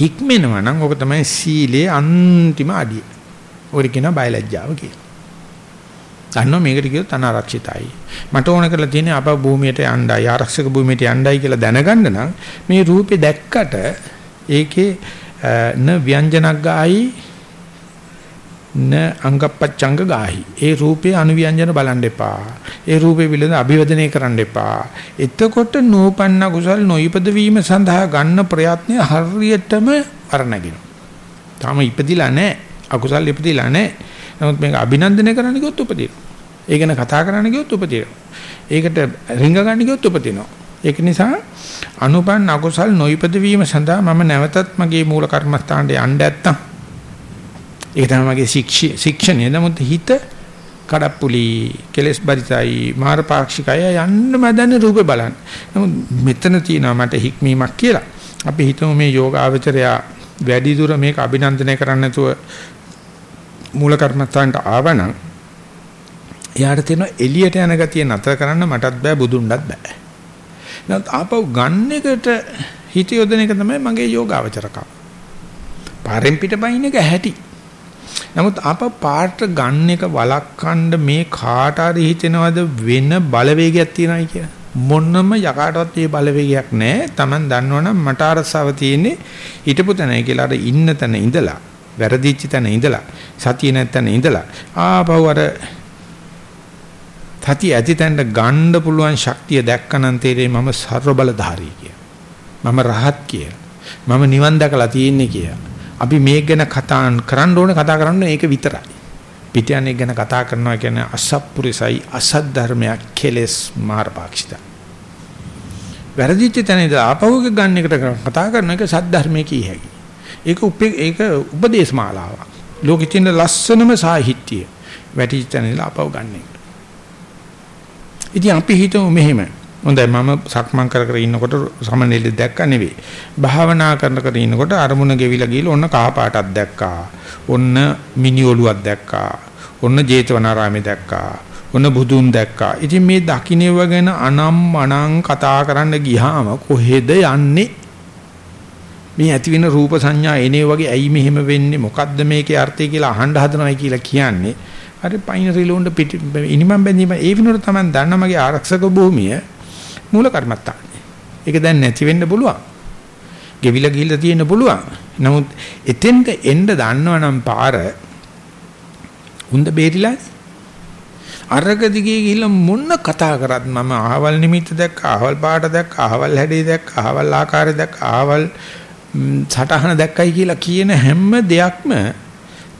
හික්මෙනවා නම් ඕක තමයි සීලේ අන්තිම අඩිය. ඔය කියන බයලජ්ජාව කියලා. දන්නව මේකට කියොත් අනාරක්ෂිතයි. මට ඕන කරලා තියෙන්නේ අප භූමියට යණ්ඩයි ආරක්ෂක භූමියට යණ්ඩයි කියලා දැනගන්න නම් මේ රූපේ දැක්කට ඒකේ න ව්‍යංජනක් ගායි න අංගපච්චංග ගාහි. ඒ රූපේ අනුව්‍යංජන බලන්න එපා. ඒ රූපේ පිළිබඳ අභිවදනය කරන්න එපා. එතකොට නූපන්න කුසල් නොයිපද වීම සඳහා ගන්න ප්‍රයත්නය හරියටම වරණගෙන. තාම ඉපදිලා නැහැ. අකුසල් ඉපදිලා නැහැ. නමුත් මේක අභිනන්දනය කරන්න ගියොත් උපදිනවා. ඒ ගැන කතා කරන්න ගියොත් උපදිනවා. ඒකට රිංග ගන්න ගියොත් උපදිනවා. ඒක නිසා අනුපන් අකුසල් නොයිපද වීම සඳහා මම නැවතත් මගේ මූල කර්මස්ථානට යන්න නැත්තම් ඒක තමයි මගේ ශික්ෂණය. නමුත් හිත කඩප්පුලි කෙලස් බරිතයි මාරපාක්ෂිකය යන්න මදන්නේ රූපේ බලන්න. නමුත් මෙතන තියෙනවා මට හික්මීමක් කියලා. අපි හිතමු මේ යෝගාවචරය වැඩි දුර මේක අභිනන්දනය කරන්න නැතුව මූල කර්මස්ථානට ආවනම් එයාට තියෙන එළියට යන ගතිය නතර කරන්න මටත් බෑ බුදුන්වත් බෑ. නමුත් ආපහු ගන්න එකට හිත යොදන එක තමයි මගේ යෝගාවචරකම. පාරෙන් පිටපයින් එක හැටි. නමුත් ආපහු පාට ගන්න එක වළක්වන්න මේ කාට හරි හිතෙනවද වෙන බලවේගයක් තියනයි කියලා. මොනම යකාටවත් මේ බලවේගයක් නැහැ. Taman දන්නවනම් මට අරසාව තියෙන්නේ හිටපු තැනයි කියලා අර ඉන්න තැන ඉඳලා වැරදිච්ච තැන ඉඳලා සතිය නැත්තැන ඉඳලා ආපහු අර තති ඇති තැනට ගන්න පුළුවන් ශක්තිය දැක්කනම් තේරෙයි මම ਸਰව බලධාරී කිය. මම රහත් කිය. මම නිවන් දැකලා තියෙන්නේ කිය. අපි මේක ගැන කතා කරන්න ඕනේ කතා කරන්න ඒක විතරයි. පිටියන්නේ ගැන කතා කරනවා කියන්නේ අසත්පුරිසයි අසත් ධර්මයක් කෙලස් මාර්ගපාක්ෂිත. වැරදිච්ච තැන ඉඳලා ආපහු ගන්න එකට කතා කරන එක සත් ධර්මයේ කී හැකියි. ඒක ඒක උපදේශ මාලාවක්. ලෝකෙ තියෙන ලස්සනම සාහිත්‍යය වැටිච්ච තැනලා අපව ගන්න එක. ඉතින් අපි හිතමු මෙහෙම. හොඳයි මම සක්මන් කර කර ඉන්නකොට සමනෙලි දැක්ක නෙවෙයි. භාවනා කරන කර ඉන්නකොට අරමුණ ගෙවිලා ගිහලා ඔන්න කහ පාටක් දැක්කා. ඔන්න මිනි ඔලුවක් දැක්කා. ඔන්න ජේතවනාරාමේ දැක්කා. ඔන්න බුදුන් දැක්කා. ඉතින් මේ දකින්නව ගැන අනම් මනං කතා කරන්න ගියාම කොහෙද යන්නේ? මේ ඇති වෙන රූප සංඥා එනේ වගේ ඇයි මෙහෙම වෙන්නේ? මොකද්ද මේකේ අර්ථය කියලා අහන්න හදනවයි කියලා කියන්නේ. අර පයින් රිලොන්ඩ පිටි ඉනිමම් බැඳීම ඒ විනෝර තමයි දන්න මගේ ආරක්ෂක භූමිය මූල කර්මත්තානේ ඒක දැන් නැති වෙන්න පුළුවන්. ගෙවිලා ගිහිල්ලා තියෙන්න පුළුවන්. නමුත් එතෙන්ට එන්න දන්නවනම් පාර උන්ද බේරිලා අරක දිගේ ගිහිල්ලා මොන කතා කරත් මම? අහවල් නිමිත්ත දැක්ක අහවල් පාට දැක්ක අහවල් හැඩේ දැක්ක අහවල් ආකාරය දැක්ක අහවල් සටහන දැක්කයි කියලා කියන හැම දෙයක්ම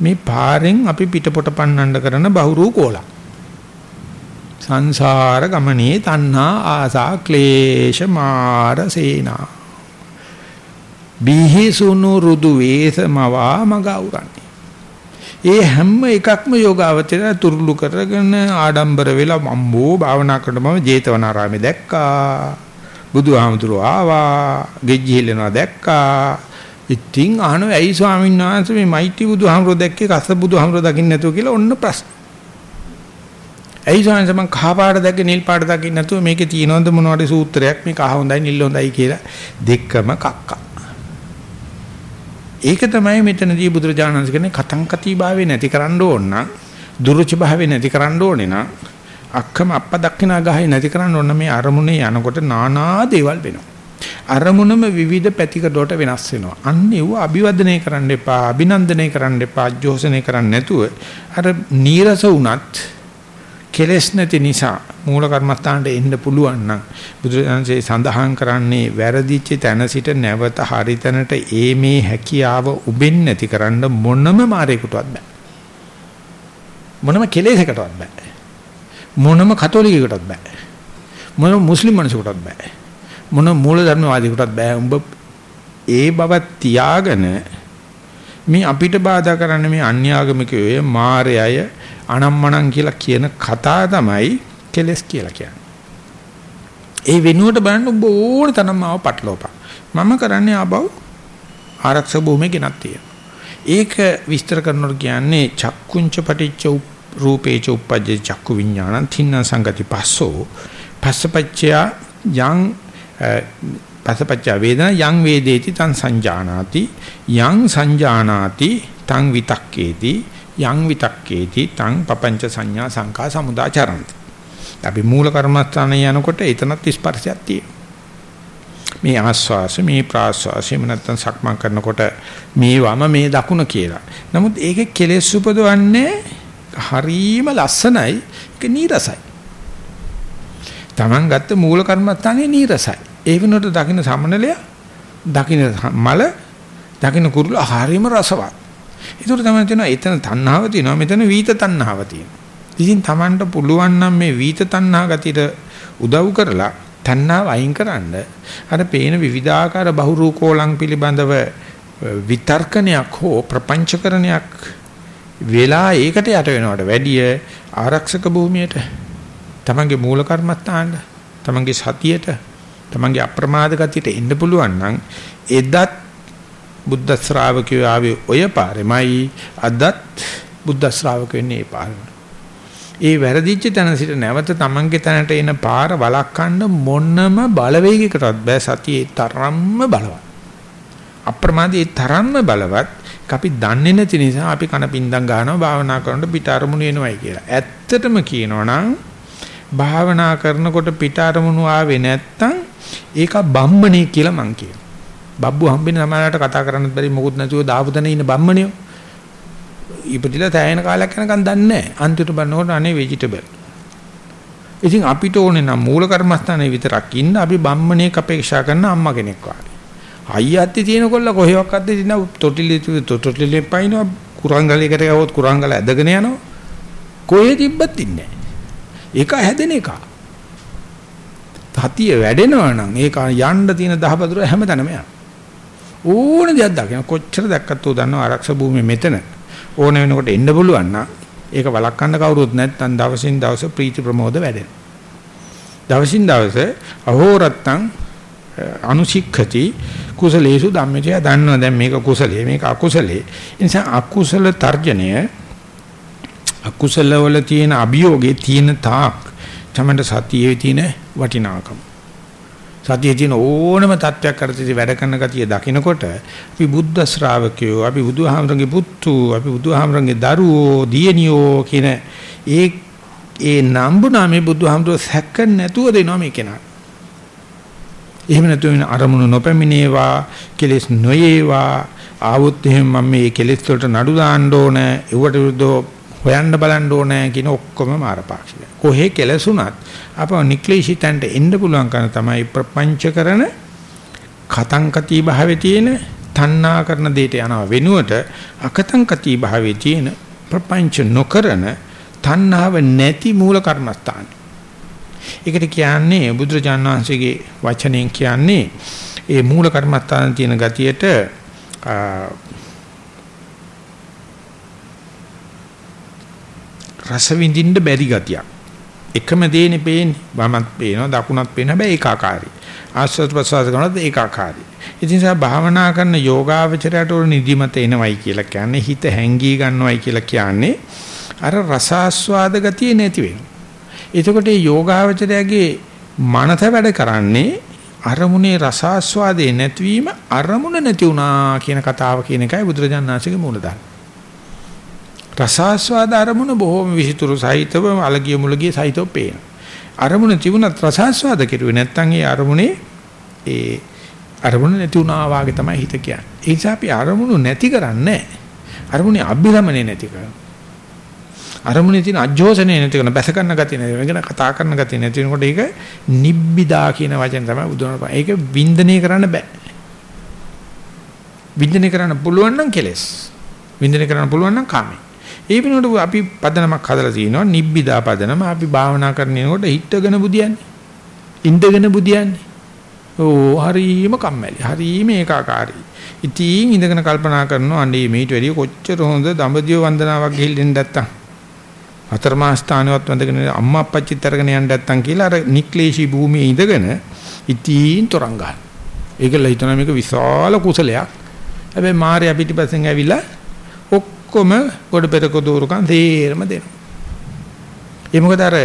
මේ පාරෙන් අපි පිටපොට පන්නන්න කරන බහුරූ කෝලක්. සංසාර ගමනේ තණ්හා ආසා ක්ලේශ මාර සේනා. බිහිසුණු රුදු වේසමවා මග උරන්නේ. ඒ හැම එකක්ම යෝගාවචරය තුරුළු කරගෙන ආඩම්බර වෙලා අම්බෝ භාවනා කරනම ජේතවනාරාමේ දැක්කා. බුදුහාමුදුරුවෝ ආවා ගෙජ්ජි හෙලනවා දැක්කා. ඉතින් අහනවා ඇයි ස්වාමීන් වහන්සේ මේ මෛත්‍රී බුදුහාමුදුරුවෝ දැක්කේ කස්ස බුදුහාමුදුරුවෝ දකින්න නැතුව? කියලා ඔන්න ප්‍රශ්න. ඇයි ස්වාමීන් වහන්සේ මං කහ පාට දැක්කේ නිල් පාට දකින්න නැතුව මේකේ තියෙනවද? මොනවද සූත්‍රයක්? මේ කහ හොඳයි නිල් හොඳයි කියලා. දෙකම කක්කා. ඒක තමයි මෙතනදී බුදුරජාණන් වහන්සේ කියන්නේ කතං කති භාවේ නැති කරන්න ඕන නම් දුරුච භාවේ නැති කරන්න ඕනේ නම් අක්කම අප්ප දක්ිනා ගහයි නැති කරන්න ඕන මේ අරමුණේ යනකොට নানা දේවල් වෙනවා. අරමුණම විවිධ පැතිකඩවලට වෙනස් වෙනවා. අන්න ඒව අභිවදනය කරන්න එපා, අභිනන්දනය කරන්න එපා, ජෝසනය කරන්න නැතුව අර නීරස වුණත් කෙලස් නැති නිසා මූල කර්මස්ථානට එන්න පුළුවන් නම් බුදුරජාණන්සේ සඳහන් කරන්නේ වැරදිච්ච තැන සිට නැවත හරි තැනට ඒ මේ හැකියාව උබෙන් නැති කරන්න මොනම මාරේකටවත් බෑ. මොනම කෙලෙසකටවත් බෑ. මොනම කතෝලිකයකටත් බෑ. මොන මුස්ලිම් මිනිසෙකුටත් බෑ. මොන මූලධර්මවාදීකටත් බෑ. උඹ ඒ බව තියාගෙන මේ අපිට බාධා කරන්න මේ අන්‍යාගමිකයෝ මායය අනම්මනම් කියලා කියන කතා තමයි කෙලස් කියලා කියන්නේ. ඒ වෙනුවට බලන්න ඔබ ඕන තරම් ආව පටලෝපා. මම කරන්නේ ආබව ආරක්ෂක භූමිය ගෙනත් තියෙනවා. ඒක විස්තර කරනකොට කියන්නේ චක්කුංච පටිච්ච රූපේච උප්පජ්ජේ චක්කු විඥානං තින්න සංගති පස්සෝ. පස්සපච්චයා යං පස්සපච්චා වේදනා යං වේදේති තං සංජානාති. යං සංජානාති තං විතක්කේති. යං විතක්කේති තං පపంచ සංඥා සංකා සමුදාචරන්ති අපි මූල කර්මස්ථානයේ යනකොට එතනත් ස්පර්ශයක් තියෙනවා. මේ ආස්වාස මේ ප්‍රාස්වාස එහෙම නැත්නම් සක්මන් කරනකොට මේ වම මේ දකුණ කියලා. නමුත් ඒකේ කෙලෙස් උපදවන්නේ හරීම ලස්සනයි ඒක නීරසයි. Taman ගත්ත මූල කර්මස්ථානේ නීරසයි. ඒ වෙනුවට දකින්න සමනලය දකින්න මල දකින්න කුරුල හරීම රසවත්. ඒකට තමයි තියෙනවා එතන තණ්හාව තියෙනවා මෙතන වීත තණ්හාව තියෙනවා. ඉතින් Tamanට පුළුවන් නම් මේ වීත තණ්හා ගතියට උදව් කරලා තණ්හාව අයින් කරන්න අර පේන විවිධාකාර බහුරූකෝලං පිළිබඳව විතර්කණයක් හෝ ප්‍රපංචකරණයක් වෙලා ඒකට යට වෙනවට වැඩිය ආරක්ෂක භූමියට තමන්ගේ මූල කර්මස්ථානට තමන්ගේ සතියට තමන්ගේ අප්‍රමාද ගතියට එන්න පුළුවන් නම් එදත් බුද්ධ ශ්‍රාවකයෝ ආවේ ඔය පාරෙමයි අදත් බුද්ධ ශ්‍රාවක වෙන්නේ ඒ පාරෙම. ඒ වැරදිච්ච තැන සිට නැවත තමන්ගේ තැනට එන පාර වළක්වන්න මොනම බලවේගයකටවත් බෑ සතියේ තරම්ම බලවත්. අප්‍රමාදයේ තරම්ම බලවත් අපි දන්නේ නැති නිසා අපි කන පින්දම් ගන්නවා භාවනා කරනකොට පිට අරමුණු එනවයි කියලා. ඇත්තටම කියනවනම් භාවනා කරනකොට පිට අරමුණු ආවේ නැත්තම් ඒක බම්මණේ කියලා මං කියනවා. බබ්බු හම්බෙන සමහරකට කතා කරන්නත් බැරි මොකුත් නැතුව දාපුතන ඉන්න බම්මණියෝ. ඉපදිලා තැයෙන කාලයක් යනකම් දන්නේ නැහැ. අන්තිමට බලනකොට අනේ ভেජිටබල්. ඉතින් අපිට ඕනේ නම් මූල කර්මස්ථානයේ විතරක් ඉන්න අපි බම්මණේක අපේක්ෂා කරන අම්මා කෙනෙක් වගේ. අයියatti තියෙනකොල්ල කොහෙවත් අද්ද දින තොටිලි තොටිලි පයින්නවා කුරංගලයකට ගවොත් කුරංගල ඇදගෙන යනවා. කොහෙ තිබ්බත් ඉන්නේ නැහැ. ඒක හැදෙන එකක්. සතිය වැඩෙනවා නම් ඒක යන්න තියෙන දහබදුර හැමතැනම යනවා. ඕන දෙයක් දකින්න කොච්චර දැක්කත් උ දන්නවා ආරක්ෂ භූමිය මෙතන ඕන වෙනකොට එන්න පුළුවන් නම් ඒක වළක්වන්න කවුරුත් නැත්නම් දවසින් දවස ප්‍රීති ප්‍රමෝද වැඩෙන. දවසින් දවස අහෝරත්තං අනුසික්ඛති කුසලේසු ධම්මචය දන්නවා දැන් මේක කුසලයේ මේක අකුසලයේ. ඒ නිසා අකුසල තර්ජනය අකුසල වල තියෙන අභියෝගේ තියෙන තාක් තමයි සතියේ තියෙන වටිනාකම. සතියේ තියෙන ඕනම තත්වයක් කරතේ වැඩ කරන ගතිය දකිනකොට අපි බුද්ධ ශ්‍රාවකයෝ අපි බුදුහාමරගේ පුත්තු අපි බුදුහාමරගේ දරුවෝ දියණියෝ කියන ඒ ඒ නම්බු නාමේ බුදුහාමරෝ සැක නැතුව දෙනවා මේ කෙනා. එහෙම නැතුව වෙන අරමුණු නොපැමිණේවා කෙලෙස් නොයේවා ආවොත් එහෙම මම මේ කෙලෙස් වලට නඩු දාන්න ඕන ඒවට විරුද්ධව හොයන්න බලන්න ඕනේ කියන ඔක්කොම මාරපාක්ෂික. කොහේ කෙලසුණත් අපව නික්ලේශිතන්ට එන්න පුළුවන් කරන තමයි ප්‍රපංච කරන කතංකති භාවයේ තියෙන තණ්හා කරන දෙයට යනවා වෙනුවට අකතංකති භාවයේ තියෙන ප්‍රපංච නොකරන තණ්හාව නැති මූල කර්මස්ථාන. ඒකට කියන්නේ බුදුරජාණන් වහන්සේගේ වචනයෙන් කියන්නේ ඒ මූල කර්මස්ථාන තියෙන ගතියට රස විඳින්න බැරි ගතියක්. එකම දේනේ පේන්නේ. වමත් පේනවා, දකුණත් පේන හැබැයි ඒකාකාරයි. ආස්වාද ප්‍රසවාස කරනත් ඒකාකාරයි. ඉතින් සා භාවනා කරන යෝගාවචරයට උර නිදිමත එනවයි කියලා කියන්නේ හිත හැංගී ගන්නවයි කියලා කියන්නේ අර රසාස්වාද ගතිය නැති වෙනවා. එතකොට මේ යෝගාවචරයගේ මනස වැඩ කරන්නේ අරමුණේ රසාස්වාදේ නැතිවීම අරමුණ නැති වුණා කියන කතාව කියන එකයි බුදුරජාණන් වහන්සේගේ මූලධර්ම. රසාස්වාද අරමුණ බොහෝම විසිතුරු සහිතව අලගිය මුලගිය සහිතව පේන. අරමුණ තිබුණත් රසාස්වාද කෙරුවේ නැත්නම් ඒ අරමුණේ ඒ අරමුණ නැති වුණා වාගේ තමයි හිත කියන්නේ. ඒ නිසා අපි අරමුණු නැති කරන්නේ අරමුණේ අභිරමණය නැති කරනවා. අරමුණේ තියෙන අජෝසනේ නැති කරන බැස ගන්න ගතිය නැති වෙන කතා කරන ගතිය නැති වෙනකොට ඒක නිබ්බිදා කියන වචන තමයි බුදුන් ඒක වින්දනය කරන්න බෑ. වින්දනය කරන්න පුළුවන් නම් කෙලස්. වින්දනය කරන්න පුළුවන් නම් කාමයි. ඒ වෙනුවට අපි පදනමක් හදලා තිනවා නිබ්බිදා පදනම අපි භාවනා කරනකොට හිටගෙන බුදියන්නේ. ඉඳගෙන බුදියන්නේ. ඕ හරීම කම්මැලි. හරීම ඒකාකාරී. ඉතින් ඉඳගෙන කල්පනා කරනවා අනේ මේට වැඩිය කොච්චර හොඳ දඹදිව වන්දනාවක් ගිහිල්ලා නැත්තම්. අතරමා ස්ථානවත් වන්දගෙන අම්මා අප්පච්චිත් අරගෙන යන්න නැත්තම් කියලා අර නික්ලේශී භූමියේ ඉඳගෙන ඉතින් තරංග ගන්න. ඒකල හිතන මේක විශාල කුසලයක්. හැබැයි මාර්යා පිටිපස්සෙන් ඇවිල්ලා ඔක්කොම ගොඩ පෙරක දూరుකම් තේරම දෙනවා. ඒ මොකද අර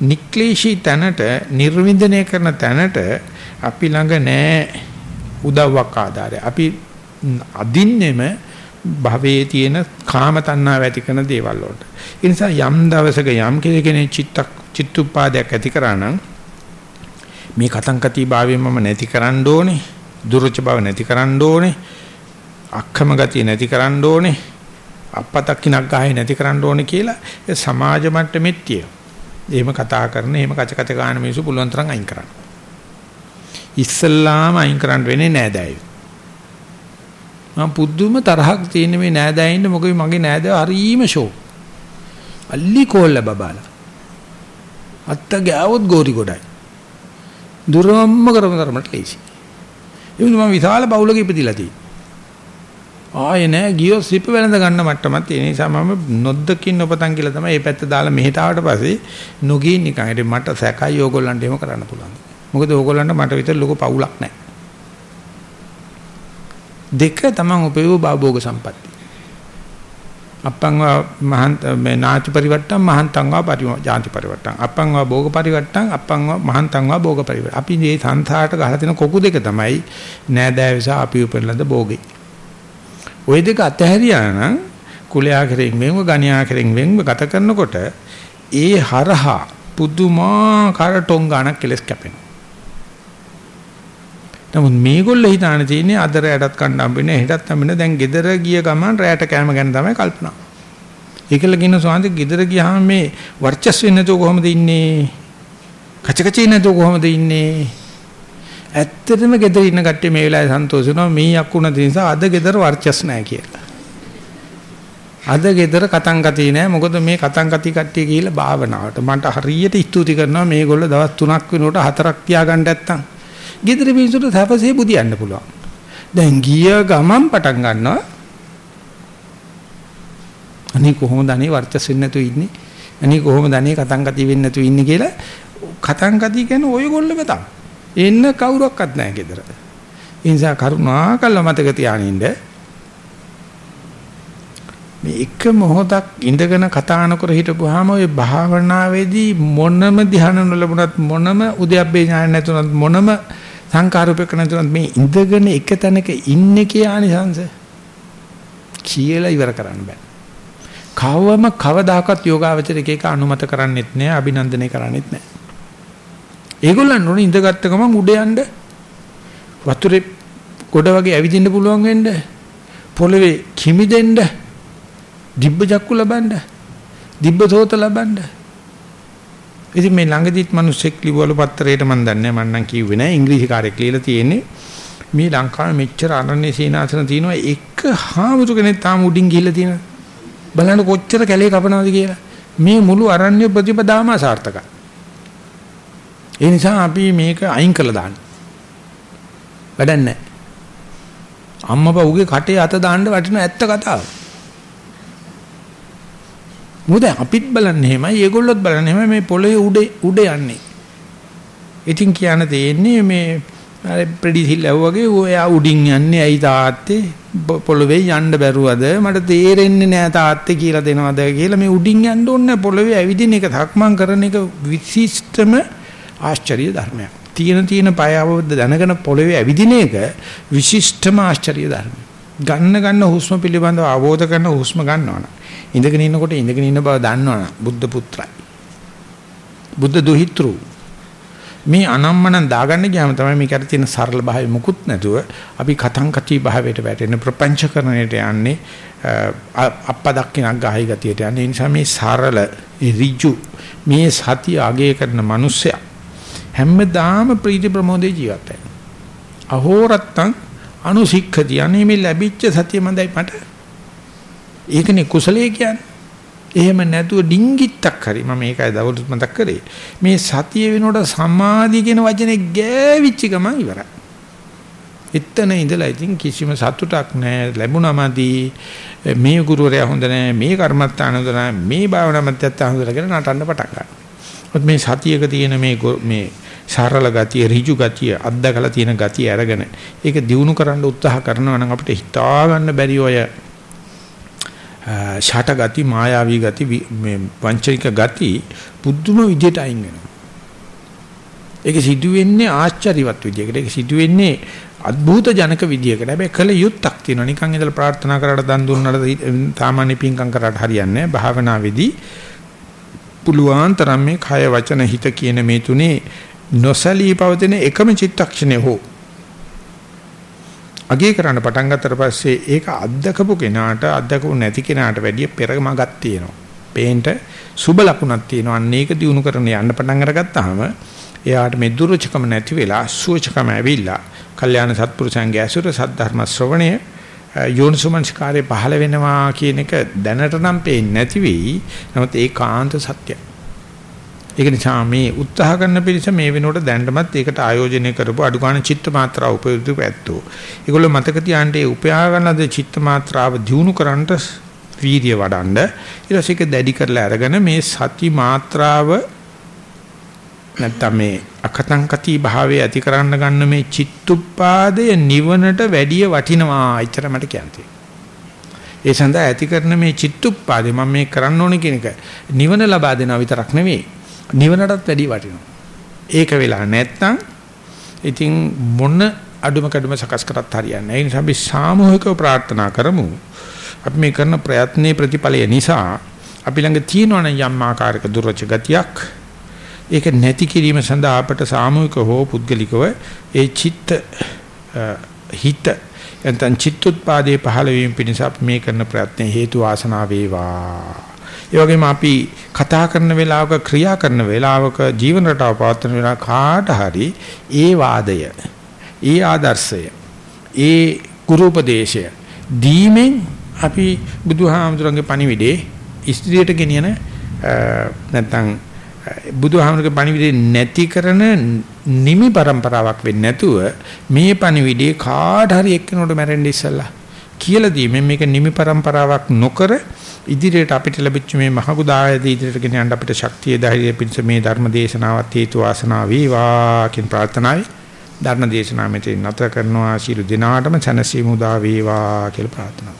නික්ලේශී තැනට නිර්වින්දනය කරන තැනට අපි ළඟ නෑ උදව්වක් ආධාරය. අපි අදින්නෙම භවයේ තියෙන කාම තණ්හාව ඇති කරන දේවල් වලට. ඒ නිසා යම් දවසක යම් කෙනෙක් චිත්තක් චිත්තුප්පාදයක් ඇති කරා නම් මේ කතංකති භාවයෙන් මම නැති කරන්න ඕනේ. දුර්ච බව නැති කරන්න ඕනේ. අක්කම ගතිය නැති කරන්න ඕනේ. අපතක්කිනක් ගහේ නැති කරන්න ඕනේ කියලා ඒ සමාජ මට්ටමෙත් තිය. එහෙම කතා කරන, එහෙම කච කච ගන්න මිනිස්සු පුළුවන් තරම් අයින් කරන්න. ඉස්සල්ලාම අයින් කරන්න වෙන්නේ නෑදෑයෝ. මම පුදුම තරහක් තියෙන මේ නෑදෑයින්ද මොකද මගේ නෑදෑයෝ හරීම ෂෝ. අල්ලි කෝල්ල බබාලා. අත්ත ගෑවොත් ගෝරි ගොඩයි. දුරම්ම කරම තරමට ලේසි. ඒ මම විශාල බවුලක ඉපදිලා තියෙනවා. ආයේ නෑ ගියෝ සිප වෙනඳ ගන්න මට්ටමක් තියෙන නිසා මම නොද්දකින් නොපතන් කියලා තමයි මේ පැත්ත දාලා මෙහෙට ආවට පස්සේ නොගී නිකන් මට සැකයි ඕගොල්ලන්ට එහෙම කරන්න පුළුවන්. මොකද ඕගොල්ලන්ට මට විතර ලොකු පවුලක් නැහැ. දෙක තමන් උපයෝ භාභෝග සම්පatti. අපං වා මහන්ත මේ නාති පරිවට්ටම් මහන්තං වා ජාති පරිවට්ටම් අපං වා භෝග පරිවට්ටම් අපං වා මහන්තං වා භෝග පරිවට්ටම් අපි මේ සංසාරට ගහලා තියෙන කොකු දෙක තමයි නෑදෑයසා අපි උපරිලද භෝගේ. ওই දෙක අතහැරියා නම් කුලයා කෙරෙන් වෙන්ව ගණ්‍යා කෙරෙන් වෙන්ව ගත කරනකොට ඒ හරහා පුදුමාකාර ටොංගානක් කෙලස් කැපෙනවා. නමුත් මේගොල්ලෝ හිතාන තියෙන්නේ අද රැයටත් කන්න හම්බෙන්නේ හෙටත් හම්බෙන්නේ දැන් ගෙදර ගිය ගමන් රැයට කෑම ගැන තමයි කල්පනා. ඒකල කියන සෝන්දේ ගෙදර ගියාම මේ වර්චස් වෙන්නේ නැතුව කොහොමද ඉන්නේ? කචකචී නැතුව කොහොමද ඉන්නේ? ඇත්තටම ගෙදර ඉන්න කට්ටිය මේ වෙලාවේ සන්තෝෂ වෙනවා මේ යක්කුණ නිසා අද ගෙදර වර්චස් නැහැ කියලා. අද ගෙදර කතං කතී නෑ මොකද මේ කතං කතී කට්ටිය ගිහිල්ලා භාවනාවට මට හරියට ස්තුති කරනවා මේගොල්ලෝ දවස් 3ක් වෙනකොට හතරක් තියාගන්න නැත්තම් ගෙදර මිනිසුන්ට සැපසේ බුදියන්න පුළුවන්. දැන් ගිය ගමන් පටන් ගන්නවා. අනේ කොහොමද අනේ වර්චස් වෙන්නේ නැතුව ඉන්නේ? අනේ කොහොමද අනේ කතං කති වෙන්නේ නැතුව ඉන්නේ කියලා කතං කති කියන්නේ ඔයගොල්ලෝම තමයි. එන්න කවුරක්වත් නැහැ ගෙදර. ඒ නිසා කරුණාකර මතක තියානින්න මේ එක මොහොතක් ඉඳගෙන කතා නොකර හිටපුවාම ඔය භාවනාවේදී මොනම ධ්‍යාන නොලබුණත් මොනම උද්‍යප්පේ ඥාන නැතුණත් මොනම සංකාරූපක නැතුණත් මේ ඉඳගෙන එක තැනක ඉන්නේ කියානිසංශ කියලා ඉවර කරන්න බෑ. කවම කවදාකවත් යෝගාවචර එක එක අනුමත කරන්නෙත් නෑ අභිනන්දනය කරන්නෙත් නෑ. ඒගොල්ලන් උනේ ඉඳගත්ත ගමන් උඩ යන්න වතුරේ ගොඩ වගේ ඇවිදින්න පුළුවන් වෙන්න පොළවේ කිමිදෙන්න දිබ්බ චක්කු ලබන්න දිබ්බ සෝත ලබන්න ඉතින් මේ ළඟදිත් මිනිස්සෙක් ලිවවල පත්‍රයට මම දන්නේ මම නම් කිව්වේ නෑ ඉංග්‍රීසි කාර්යයක් ලියලා තියෙන්නේ. මේ ලංකාවේ මෙච්චර අරණ්‍ය සීනාසන තියෙනවා. එක හාමුදුර කෙනෙක් තාම උඩින් ගිහිල්ලා තියෙනවා. බලන්න කොච්චර කැලේ කපනවද කියලා. මේ මුළු අරණ්‍ය ප්‍රතිපදාම සාර්ථකයි ඒ නිසා අපි මේක අයින් කළා දාන්න. වැඩක් නැහැ. අම්මපා උගේ කටේ අත දාන්න වටින ඇත්ත කතාව. මොකද අපිත් බලන්නේ එහෙමයි ඒගොල්ලොත් බලන්නේ එහෙමයි මේ පොළවේ උඩ උඩ යන්නේ. ඉතින් කියන්න තියෙන්නේ මේ අර ප්‍රෙඩිසිල් වගේ ඔයා උඩින් යන්නේ ඇයි තාත්තේ පොළවේ යන්න බැරුවද මට තේරෙන්නේ නෑ තාත්තේ කියලා දෙනවද කියලා මේ උඩින් යන්න ඕනේ පොළවේ ඇවිදින එක තක්මන් කරන එක විශිෂ්ටම ආශ්චර්ය ධර්මයක්. තියෙන තියෙන පය අවබෝධ දැනගෙන පොළවේ ඇවිදින එක විශිෂ්ටම ආශ්චර්ය ධර්මයක්. ගන්න ගන්න හුස්ම පිළිබඳව අවබෝධ කරන හුස්ම ගන්නවනේ ඉඳගෙන ඉන්නකොට ඉඳගෙන ඉන්න බව දන්නවනම් බුද්ධ පුත්‍රයි. බුද්ධ දුහිතෘ. මේ අනම්මනම් දාගන්න ගියාම තමයි මේක අර තියෙන සරල භාවය මුකුත් නැතුව අපි කතං කති භාවයට වැටෙන ප්‍රපංචකරණයට යන්නේ අප්ප දක්කිනක් ගහයි ගතියට යන්නේ. ඒ නිසා මේ සරල ඍජු මේ සතිය අගය කරන මිනිස්සයා හැමදාම ප්‍රීති ප්‍රමෝදේ ජීවත් වෙනවා. අහෝරත්තං අනුසික්ඛති අනේ මේ ලැබිච්ච සතිය මන්දයි මට ඒකනේ කුසලයේ කියන්නේ. එහෙම නැතුව ඩිංගිත්තක් හරි මම මේකයි දවල්ුත් මතක් කරේ. මේ සතිය වෙනකොට සමාධිය කියන වචනේ ගෑවිච්ච ගමන් ඉවරයි. එතන ඉඳලා ඉතින් කිසිම සතුටක් නැහැ ලැබුණාමදී මේ ගුරුවරයා හොඳ නැහැ මේ කර්මත්තාන හොඳ නැහැ මේ භාවනා මධ්‍යස්ථාන හොඳ කියලා නටන්න පටන් ගන්නවා. මේ සතියක තියෙන මේ මේ සරල ගතිය ඍජු ගතිය අද්දකලා තියෙන ගතිය අරගෙන ඒක දිනු කරන්න උත්සාහ කරනවා නම් අපිට හිතා ගන්න බැරි ඔය ෂට ගති මායාවී ගති මේ වංචනික ගති පුදුම විදියට අයින් වෙනවා. ඒක සිදු වෙන්නේ ආශ්චර්යවත් විදියකට. ඒක සිදු වෙන්නේ අద్භූත ජනක විදියකට. හැබැයි කල යුත්තක් තියෙනවා. නිකන් ඉඳලා ප්‍රාර්ථනා කරලා දන් දුන්නාට සාමාන්‍ය පින්කම් කරාට හරියන්නේ නැහැ. භාවනාවේදී පුළුවන් තරම් මේ කය වචන හිත කියන මේ තුනේ නොසලී පවතින එකම චිත්තක්ෂණය හෝ අගේ කරන්න පටන් ගත්තට පස්සේ ඒක අත්දකපු කෙනාට අත්දකපු නැති කෙනාට වැඩිය පෙරමගක් තියෙනවා. පේන්ට සුබ ලකුණක් තියෙනවා. අන්න ඒක දිනු කරන යන්න පටන් අරගත්තාම එයාට මේ දුරුචකම නැති වෙලා සුවචකම ඇවිල්ලා කල්යාණ සත්පුරුෂයන්ගේ ඇසුර සද්ධර්ම ශ්‍රවණය යෝනිසුමංස්කාරය පහළ වෙනවා කියන එක දැනට නම් පේන්නේ නැති වෙයි. නමුත් ඒකාන්ත සත්‍යයි. ඒක නිසා මේ උත්සාහ කරන පිරිස මේ වෙනකොට දැනටමත් ඒකට ආයෝජනය කරපු අඩු ගන්න චිත්ත මාත්‍රා උපයුක්ත පැත්තෝ. ඒගොල්ලෝ මතක තියාගන්න ඒ උපයා ගන්නද චිත්ත මාත්‍රාව දිනු කරන්නට වීර්ය වඩන්න ඊට පස්සේ ඒක දැඩි කරලා අරගෙන මේ සති මාත්‍රාව නැත්තම් මේ අකතංකති භාවයේ ඇති කරන්න ගන්න මේ චිත්තුප්පාදය නිවනට වැඩිය වටිනවා එච්චර මට කියන්නේ. ඒ සඳහා ඇති කරන මේ චිත්තුප්පාදේ මම මේ කරන්න ඕනේ කියන එක නිවන ලබා දෙනවා විතරක් නෙවෙයි නිවනටත් වැඩිය වටිනවා. ඒක වෙලා නැත්තම් ඉතින් මොන අඩුම කඩුම සකස් කරත් හරියන්නේ නැහැ. ඒ නිසා අපි සාමූහිකව ප්‍රාර්ථනා කරමු. අපි මේ කරන ප්‍රයත්නයේ ප්‍රතිඵලය නිසා අපි ළඟ තියෙනවනේ යම් ආකාරයක දුර්වච ගතියක් ඒක නැති කිරීම සඳහා අපට සාමූහික හෝ පුද්ගලිකව ඒ චිත්ත හිත එතන චිත්තුත්පාදේ පහළ වීම පිණිස අපි මේ කරන ප්‍රයත්න හේතු වාසනා වේවා. ඒ වගේම අපි කතා කරන වෙලාවක ක්‍රියා කරන වෙලාවක ජීවන රටාව පවත්වන වෙලාව කාට හරි ඒ වාදය ඒ ආදර්ශය ඒ ගුරු උපදේශය දීමෙන් අපි බුදුහාමුදුරන්ගේ පණිවිඩේ ඉස්ත්‍රියට ගෙනියන නැත්නම් බුදුහාමුදුරගේ පණිවිඩේ නැති කරන නිමි પરම්පරාවක් වෙන්නේ නැතුව මේ පණිවිඩේ කාට හරි එක්කෙනෙකුට මැරෙන්න ඉස්සලා කියලා දීමෙන් මේක නිමි પરම්පරාවක් නොකර ඉදිරියට අපිට ලැබිච්ච මේ මහගුදායදී ඉදිරියට ගෙන යන්න අපිට ශක්තිය ධෛර්යය පිණිස මේ ධර්ම දේශනාවත් හේතු වාසනා වේවා කියන ප්‍රාර්ථනාවයි. ධර්ම දේශනාව මෙතන නතර කරනවා. ශිළු දිනාටම සැනසීම උදා වේවා කියලා ප්‍රාර්ථනා